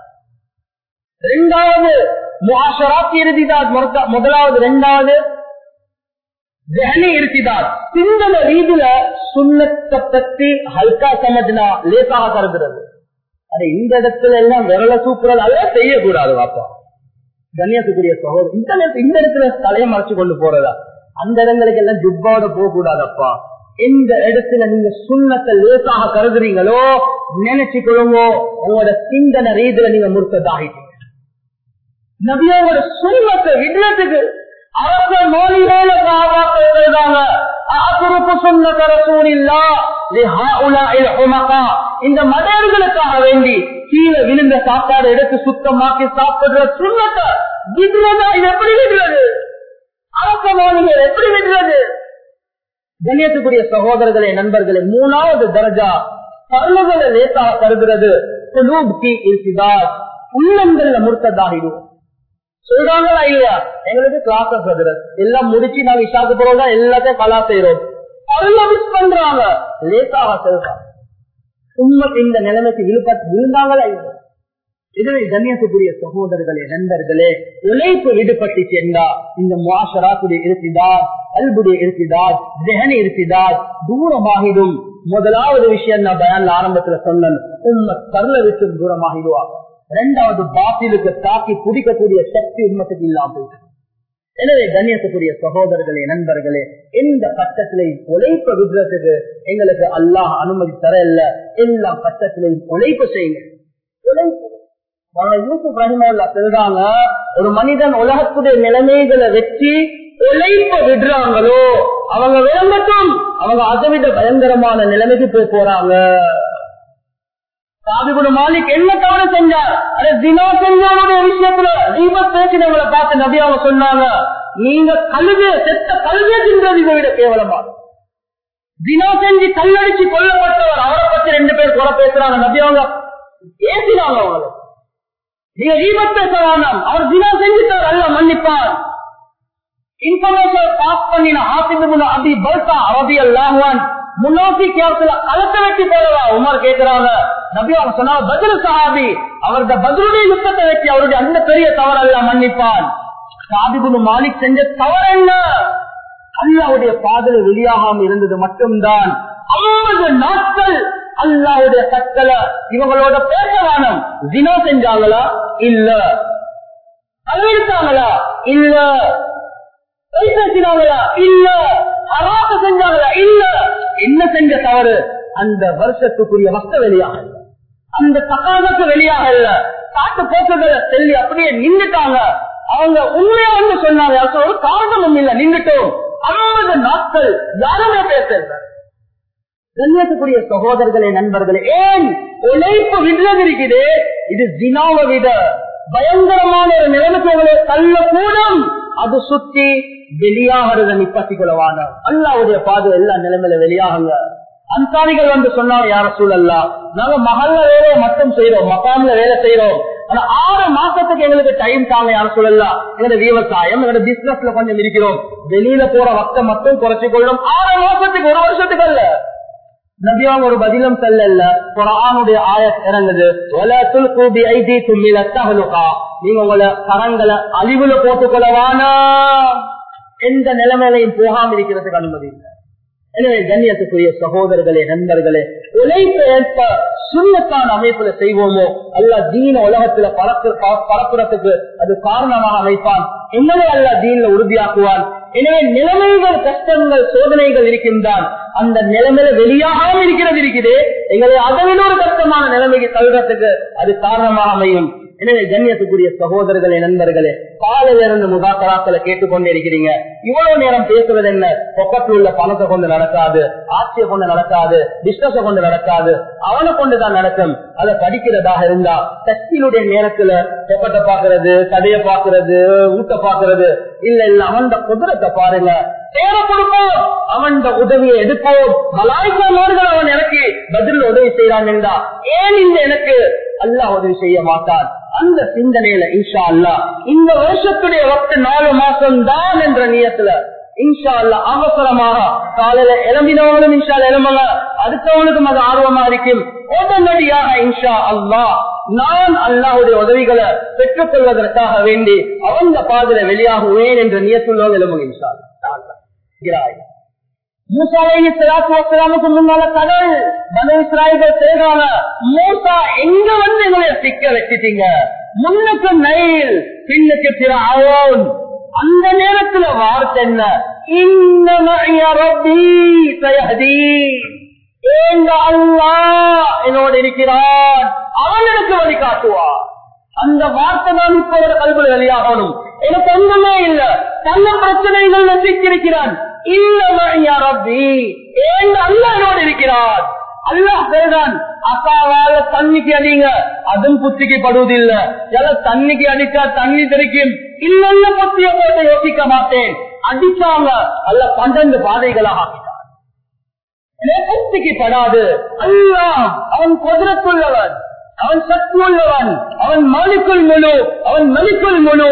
ரெண்டாவது முகாஷராத் இருதிதாத் முதலாவது ரெண்டாவது ஜஹனி இருத்திதாத் சிந்தன ரீதியில சுண்ணத்தை பத்தி ஹல்கா சமஜ்னா லேசாக கருதுறது. அது இந்த இடத்துல எல்லாம் விரல சூப்புறது அதெல்லாம் செய்யக்கூடாது பாப்பா கண்ணியத்துக்குரிய சகோதரர் இந்த இந்த இடத்துல தலையை மறைச்சு கொண்டு போறதா? அந்த இடங்களுக்கு எல்லாம் ஜுப்பாவோட போக கூடாதப்பா எந்த இடத்துல நீங்க சுண்ணத்தை லேசாக கருதுறீங்களோ நினைச்சு நினைச்சுக்கொள்ளுங்க உங்களோட சிந்தனை ரீதியில நீங்க முறுத்ததாகிட்டீங்க நபியோட சுண்ணத்தை விடுறதுக்கு அரச மொழிகள காவாக்கிறாங்க இந்த மடையர்களுக்காக வேண்டி கீழே விழுந்த சாப்பாடு எடுத்து சுத்தமாக்கி சாப்பிடுற சுண்ணத்தை விடுறதா? இது எப்படி விடுறது? அரச மொழிகள் எப்படி விடுறது? கண்ணியத்துக்குரிய சகோதரர்களே நண்பர்களே மூணாவது தர்ஜா பருவங்களை லேசாக கருதுறது உள்ளங்கள்ல முறுத்ததாகிடும் சொல்றாங்களா இல்லையா? எங்களுக்கு கிளாஸஸ் வருது எல்லாம் முடிச்சு நாங்க இஷாக்கு போறோம் எல்லாத்தையும் கலா செய்யறோம் மிஸ் பண்றாங்க. லேசாக சொல்றாங்க உண்மை இந்த நிலைமைக்கு விழுப்பட்டு விழுந்தாங்களா இல்லையா? இதுவே கண்ணியத்துக்குரிய சகோதரர்களே நண்பர்களே உழைப்பு விடுபட்டு சேர்ந்தா இந்த மாஷராக்குடைய இருப்பிதார் அல்புடைய இருப்பிதார் ஜெகனி இருப்பிதார் தூரமாகிடும். முதலாவது விஷயம் நான் பயன் ஆரம்பத்துல சொன்னேன். உண்மை கருள விட்டு தூரமாகிடுவாங்க இரண்டாவது பாத்திலுக்கு தாக்கி குடிக்கக்கூடிய சக்தி உண்மத்துக்கு இல்லாம எனவே கண்ணியத்துக்குரிய சகோதரர்களே நண்பர்களே எந்த கட்டத்திலையும் உழைப்ப விடுறதுக்கு எங்களுக்கு அல்லாஹ் அனுமதி தர இல்ல எல்லா கட்டத்திலையும் உழைப்பு செய்யுங்க. உழைப்பு. யூசுப் ரஹிமல்லா சொல்றாங்க ஒரு மனிதன் உலகத்துடைய நிலைமைகளை வச்சு உழைப்ப விடுறாங்களோ அவங்க விளம்பட்டும் அவங்க அதைவிட பயங்கரமான நிலைமைக்கு போய் போறாங்க. சாபிபுடு மாலிக் என்ன தவறு செஞ்சார்? அது தினா செஞ்சவனுடைய விஷயத்துல நீங்க பேசினவங்களை பார்த்து நபியாவ சொன்னாங்க நீங்க கழுவிய செத்த கழுவிய தின்றது இதை விட கேவலமா? தினா செஞ்சு கல்லடிச்சு கொல்லப்பட்டவர் அவரை பத்தி ரெண்டு பேர் கூட பேசுறாங்க. நபியாவங்க பேசினாங்க அவங்களை. நீங்க தீபத் பேச வேணாம். அவர் தினா செஞ்சுட்டார் அல்ல மன்னிப்பார். இன்ஃபர்மேஷன் பாஸ் பண்ணின ஆசிபு அபி பல்கா அரபி அல்லாஹான் முன்னோக்கி கேவத்துல கலத்தை வெட்டி போறவா உமர் கேட்கிறாங்க. நபி அவங்க சொன்னாங்க பதில் சஹாபி. அவரது பதிலுடைய யுத்தத்தை வெட்டி அவருடைய அந்த பெரிய தவறல்ல மன்னிப்பான். சாதிபுனு மாலிக் செஞ்ச தவறு என்ன? அல்லாவுடைய பாதல வெளியாகாம இருந்தது மட்டும்தான். ஐம்பது நாட்கள் அல்லாவுடைய கட்டளை இவங்களோட பேசவானம் வேணும். தினா செஞ்சாங்களா? இல்ல. அறிவித்தாங்களா இல்ல. பொய் பேசினாங்களா இல்ல. அராச செஞ்சாங்களா? இல்ல. என்ன செஞ்ச தவறு? அந்த வருஷத்துக்குரிய வஸ்த வெளியாக இல்ல. அந்த தகாதத்து வெளியாக இல்ல. காட்டு போக்குகளை செல்லி அப்படியே நின்றுட்டாங்க அவங்க உண்மையா வந்து சொன்னாங்க ஒரு காரணமும் இல்ல நின்றுட்டோம் ஐம்பது நாட்கள் யாருமே பேசல. கண்ணியத்துக்குரிய சகோதரர்களே நண்பர்களே ஏன் உழைப்பு விடுறது இருக்குது? இது தினாவை விட. பயங்கரமான ஒரு நிலைமைக்கு தள்ளக்கூடும். அது சுத்தி வெளியாகிறத நிப்பத்தி கொள்ளவான அல்லாவுடைய பாதை எல்லா நிலைமையில வெளியாகுங்க. அன்சாரிகள் வந்து சொன்னாங்க யார சூழல்லா நாங்க மகள்ல வேலையை மட்டும் செய்யறோம் மக்கான்ல வேலை செய்யறோம் ஆனா ஆறு மாசத்துக்கு எங்களுக்கு டைம் தாங்க யார சூழல்லா எங்களோட விவசாயம் எங்களோட பிசினஸ்ல கொஞ்சம் இருக்கிறோம். வெளியில போற வக்த மட்டும் குறைச்சு கொள்ளும் ஆறு மாசத்துக்கு ஒரு வருஷத்துக்கு அல்ல. நபியாவும் ஒரு பதிலும் செல்லல்ல. குரானுடைய ஆயத் இறங்குது. உலகத்தில் கூடி ஐடி தும்மில தகலுகா நீங்க உங்களை கரங்களை அழிவுல போட்டுக்கொள்ளவானா எந்த நிலைமையிலையும் போகாம இருக்கிறதுக்கு அனுமதி இல்லை. எனவே கண்ணியத்துக்குரிய சகோதரர்களே நண்பர்களே உழைப்பு ஏற்ப சுண்ணத்தான அமைப்புல செய்வோமோ? அல்ல தீன உலகத்துல பரப்புறத்துக்கு அது காரணமாக அமைப்பான். என்னவே அல்ல தீன்ல உறுதியாக்குவான். எனவே நிலைமைகள் கஷ்டங்கள் சோதனைகள் இருக்கின்றான். அந்த நிலைமையில வெளியாகாமல் இருக்கிறது இருக்குது. எங்களை அதவிட ஒரு கஷ்டமான நிலைமைக்கு தவிரத்துக்கு அது காரணமாக அமையும். எனவே கண்ணியத்துக்குரிய சகோதரர்களே நண்பர்களே காலையில இருந்து முதாக்கராக்களை கேட்டுக்கொண்டே இருக்கிறீங்க. இவ்வளவு நேரம் பேசுறது என்ன பொக்கத்தில் உள்ள பணத்தை கொண்டு நடக்காது ஆட்சியை கொண்டு நடக்காது பிசினஸ கொண்டு நடக்காது. அவனை கொண்டுதான் நடக்கும். அதை படிக்கிறதாக இருந்தா டெஸ்டினுடைய நேரத்துல பொக்கத்தை பாக்குறது கதையை பாக்குறது ஊட்ட பாக்குறது இல்ல இல்ல அவன் குதிரத்தை பாருங்க. தேர கொடுப்போம். அவன் உதவியை எடுப்போம். மலாய்க்கோர்கள் அவன் எனக்கு பதில் உதவி செய்யறான் என்றா. ஏன் இந்த எனக்கு? அல்லாஹ் உதவி செய்ய மாட்டான். அந்த சிந்தனையில இன்ஷா அல்லா இந்த வருஷத்துடைய ஒட்டு நாலு மாசம் தான் என்ற நியத்துல இன்ஷா அல்லா அவசரமாக காலையில எலும்பினவங்களும் இன்ஷா எலும்புங்க அடுத்தவங்களுக்கும் அது ஆர்வமா இருக்கும். உடனடியாக இன்ஷா அல்லா நான் அல்லாவுடைய உதவிகளை பெற்றுக் கொள்வதற்காக வேண்டி அவங்க பாதையில வெளியாகுவேன் என்ற நியத்துள்ளோம் எலும்புங்க முன்னால கடல் பன இஸ்ராயல் மூசா எங்க வந்து எங்களை சிக்க வச்சுட்டீங்க? முன்னுக்கு நைல் பின்னுக்கு பிறவோன் அந்த நேரத்துல வார்த்தை என்ன? எங்க அல்லா என்னோட இருக்கிறான் அவன் எனக்கு வழி காட்டுவான் அந்த வார்த்தை தான் இப்ப ஒரு கல்வியில் வெளியாகணும். எனக்கு ஒன்றுமே இல்ல. தன்ன பிரச்சனைகள் நசிக்கிறான் அல்லோடு இருக்கிறார். அல்லாஹ் பேதான் அக்காவால தண்ணிக்கு அடிங்க. அதுவும் புத்திக்கு படுவதில்ல. எல்லாம் தண்ணிக்கு அடிச்சா தண்ணி தெரிக்கும் இல்லல்ல புத்திய போட்டு யோசிக்க மாட்டேன். அடிச்சாங்க. அல்ல பன்னெண்டு பாதைகளாக படாது அல்லாஹ் அவன் குதிரத்துள்ளவன் அவன் சக்தி உள்ளவன் அவன் மலிக்குள் முழு அவன் மலிக்குள் முழு.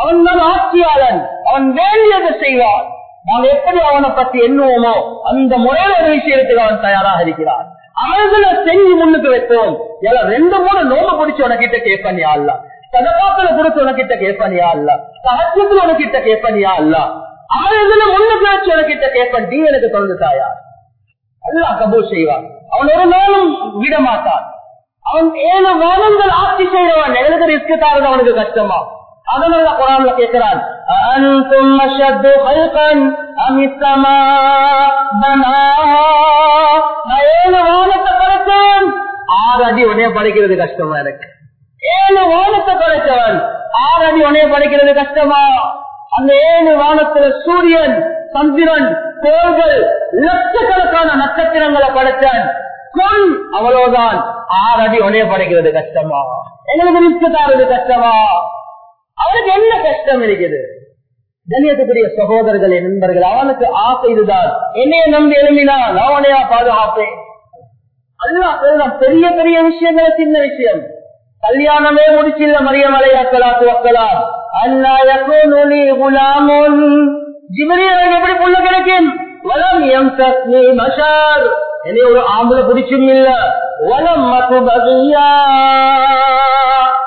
அவன் தான் ஆட்சியாளன் அவன் வேண்டியதை செய்வான். நாம் எப்படி அவனை பற்றி எண்ணுவோமோ அந்த முறையில ஒரு விஷயத்துக்கு அவன் தயாராக இருக்கிறான். அவர்களை செஞ்சு முன்னுக்கு வைப்போம் எல்லாம் ரெண்டு மூணு நோம பிடிச்சு உனக்கிட்ட கேட்பனியா இல்ல சதகாத்துல கொடுத்து உனக்கிட்ட கேட்பனியா அல்ல சகஜத்துல உனக்கிட்ட கேட்பனியா அல்ல அவர்களை முன்னுக்கு வச்சு உனக்கிட்ட கேட்பன். நீ எனக்கு தொடர்ந்து தாயா? அல்லா கபூர் செய்வான். அவன் ஒரு நாளும் விட மாட்டான் அவன் ஏழு வானங்கள் ஆட்சி செய்தவன். எங்களுக்கு ரிஸ்க் தாரது அவனுக்கு கஷ்டமா? அதனால குரான்ல கேட்கிறான். அன்தும் அஷத்து ஹல்கன் அமித்தமா நான் ஏழு வானத்தை படைத்தவன். ஆறு அடி உடனே படைக்கிறது கஷ்டமா எனக்கு? ஏழு வானத்தை படைத்தவன். ஆறு அடி உடனே படைக்கிறது கஷ்டமா? அந்த ஏழு வானத்துல சூரியன் சந்திரன் கோள்கள் லட்சக்கணக்கான நட்சத்திரங்களை படைத்தான். கொள் அவ்வளவுதான் ஆறு அடி உடைய படைக்கிறது கஷ்டமா? எங்களுக்கு ரிஸ்க் கஷ்டமா? அவனுக்கு என்ன கஷ்டம் இருக்குது? தனியத்துக்குரிய சகோதரர்களே நண்பர்கள் அவனுக்கு ஆசை இதுதான். என்னைய நம்பி எழுமினான் அவனையா பாதுகாப்பேன்? அல்லா பெரிய பெரிய விஷயங்கள் சின்ன விஷயம். கல்யாணமே முடிச்சில்ல மரியம் அக்கலா வைக்கலாம் அல்லா யகூனு குலாமுன். ஜிப்ரீல் எப்படி புள்ள கிடைக்கும்? வலம் எம் சத்னி மஷார் என்னை ஒரு ஆம்பளை பிடிச்சும் இல்ல. வலம் மது பகியா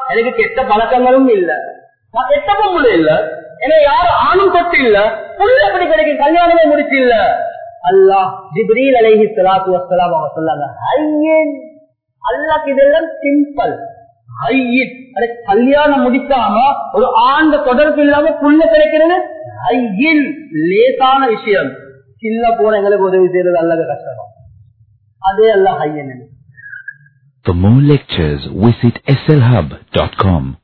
எனக்கு கெட்ட பழக்கங்களும் இல்ல. நான் கெட்ட பொம்பளை இல்ல. ஏன்னா யாரும் ஆணும் தொட்டு இல்ல. புள்ள எப்படி கிடைக்கும்? கல்யாணமே முடிச்சு இல்ல அல்லாஹ் ஜிப்ரீல் அலைஹி சலாத்து வசலாம் அவங்க சொல்லாங்க ஐயன் அல்லாஹ் இதெல்லாம் சிம்பிள். ஐயின் கல்யாணம் முடிக்காம ஒரு ஆண்ட தொடர்பு இல்லாம புள்ள கிடைக்கிறது ஐயின் லேசான விஷயம். சின்ன போன எங்களுக்கு உதவி செய்யறது அல்லது கஷ்டம். அதே அல்ல ஐயன் For more lectures, visit slhub.com.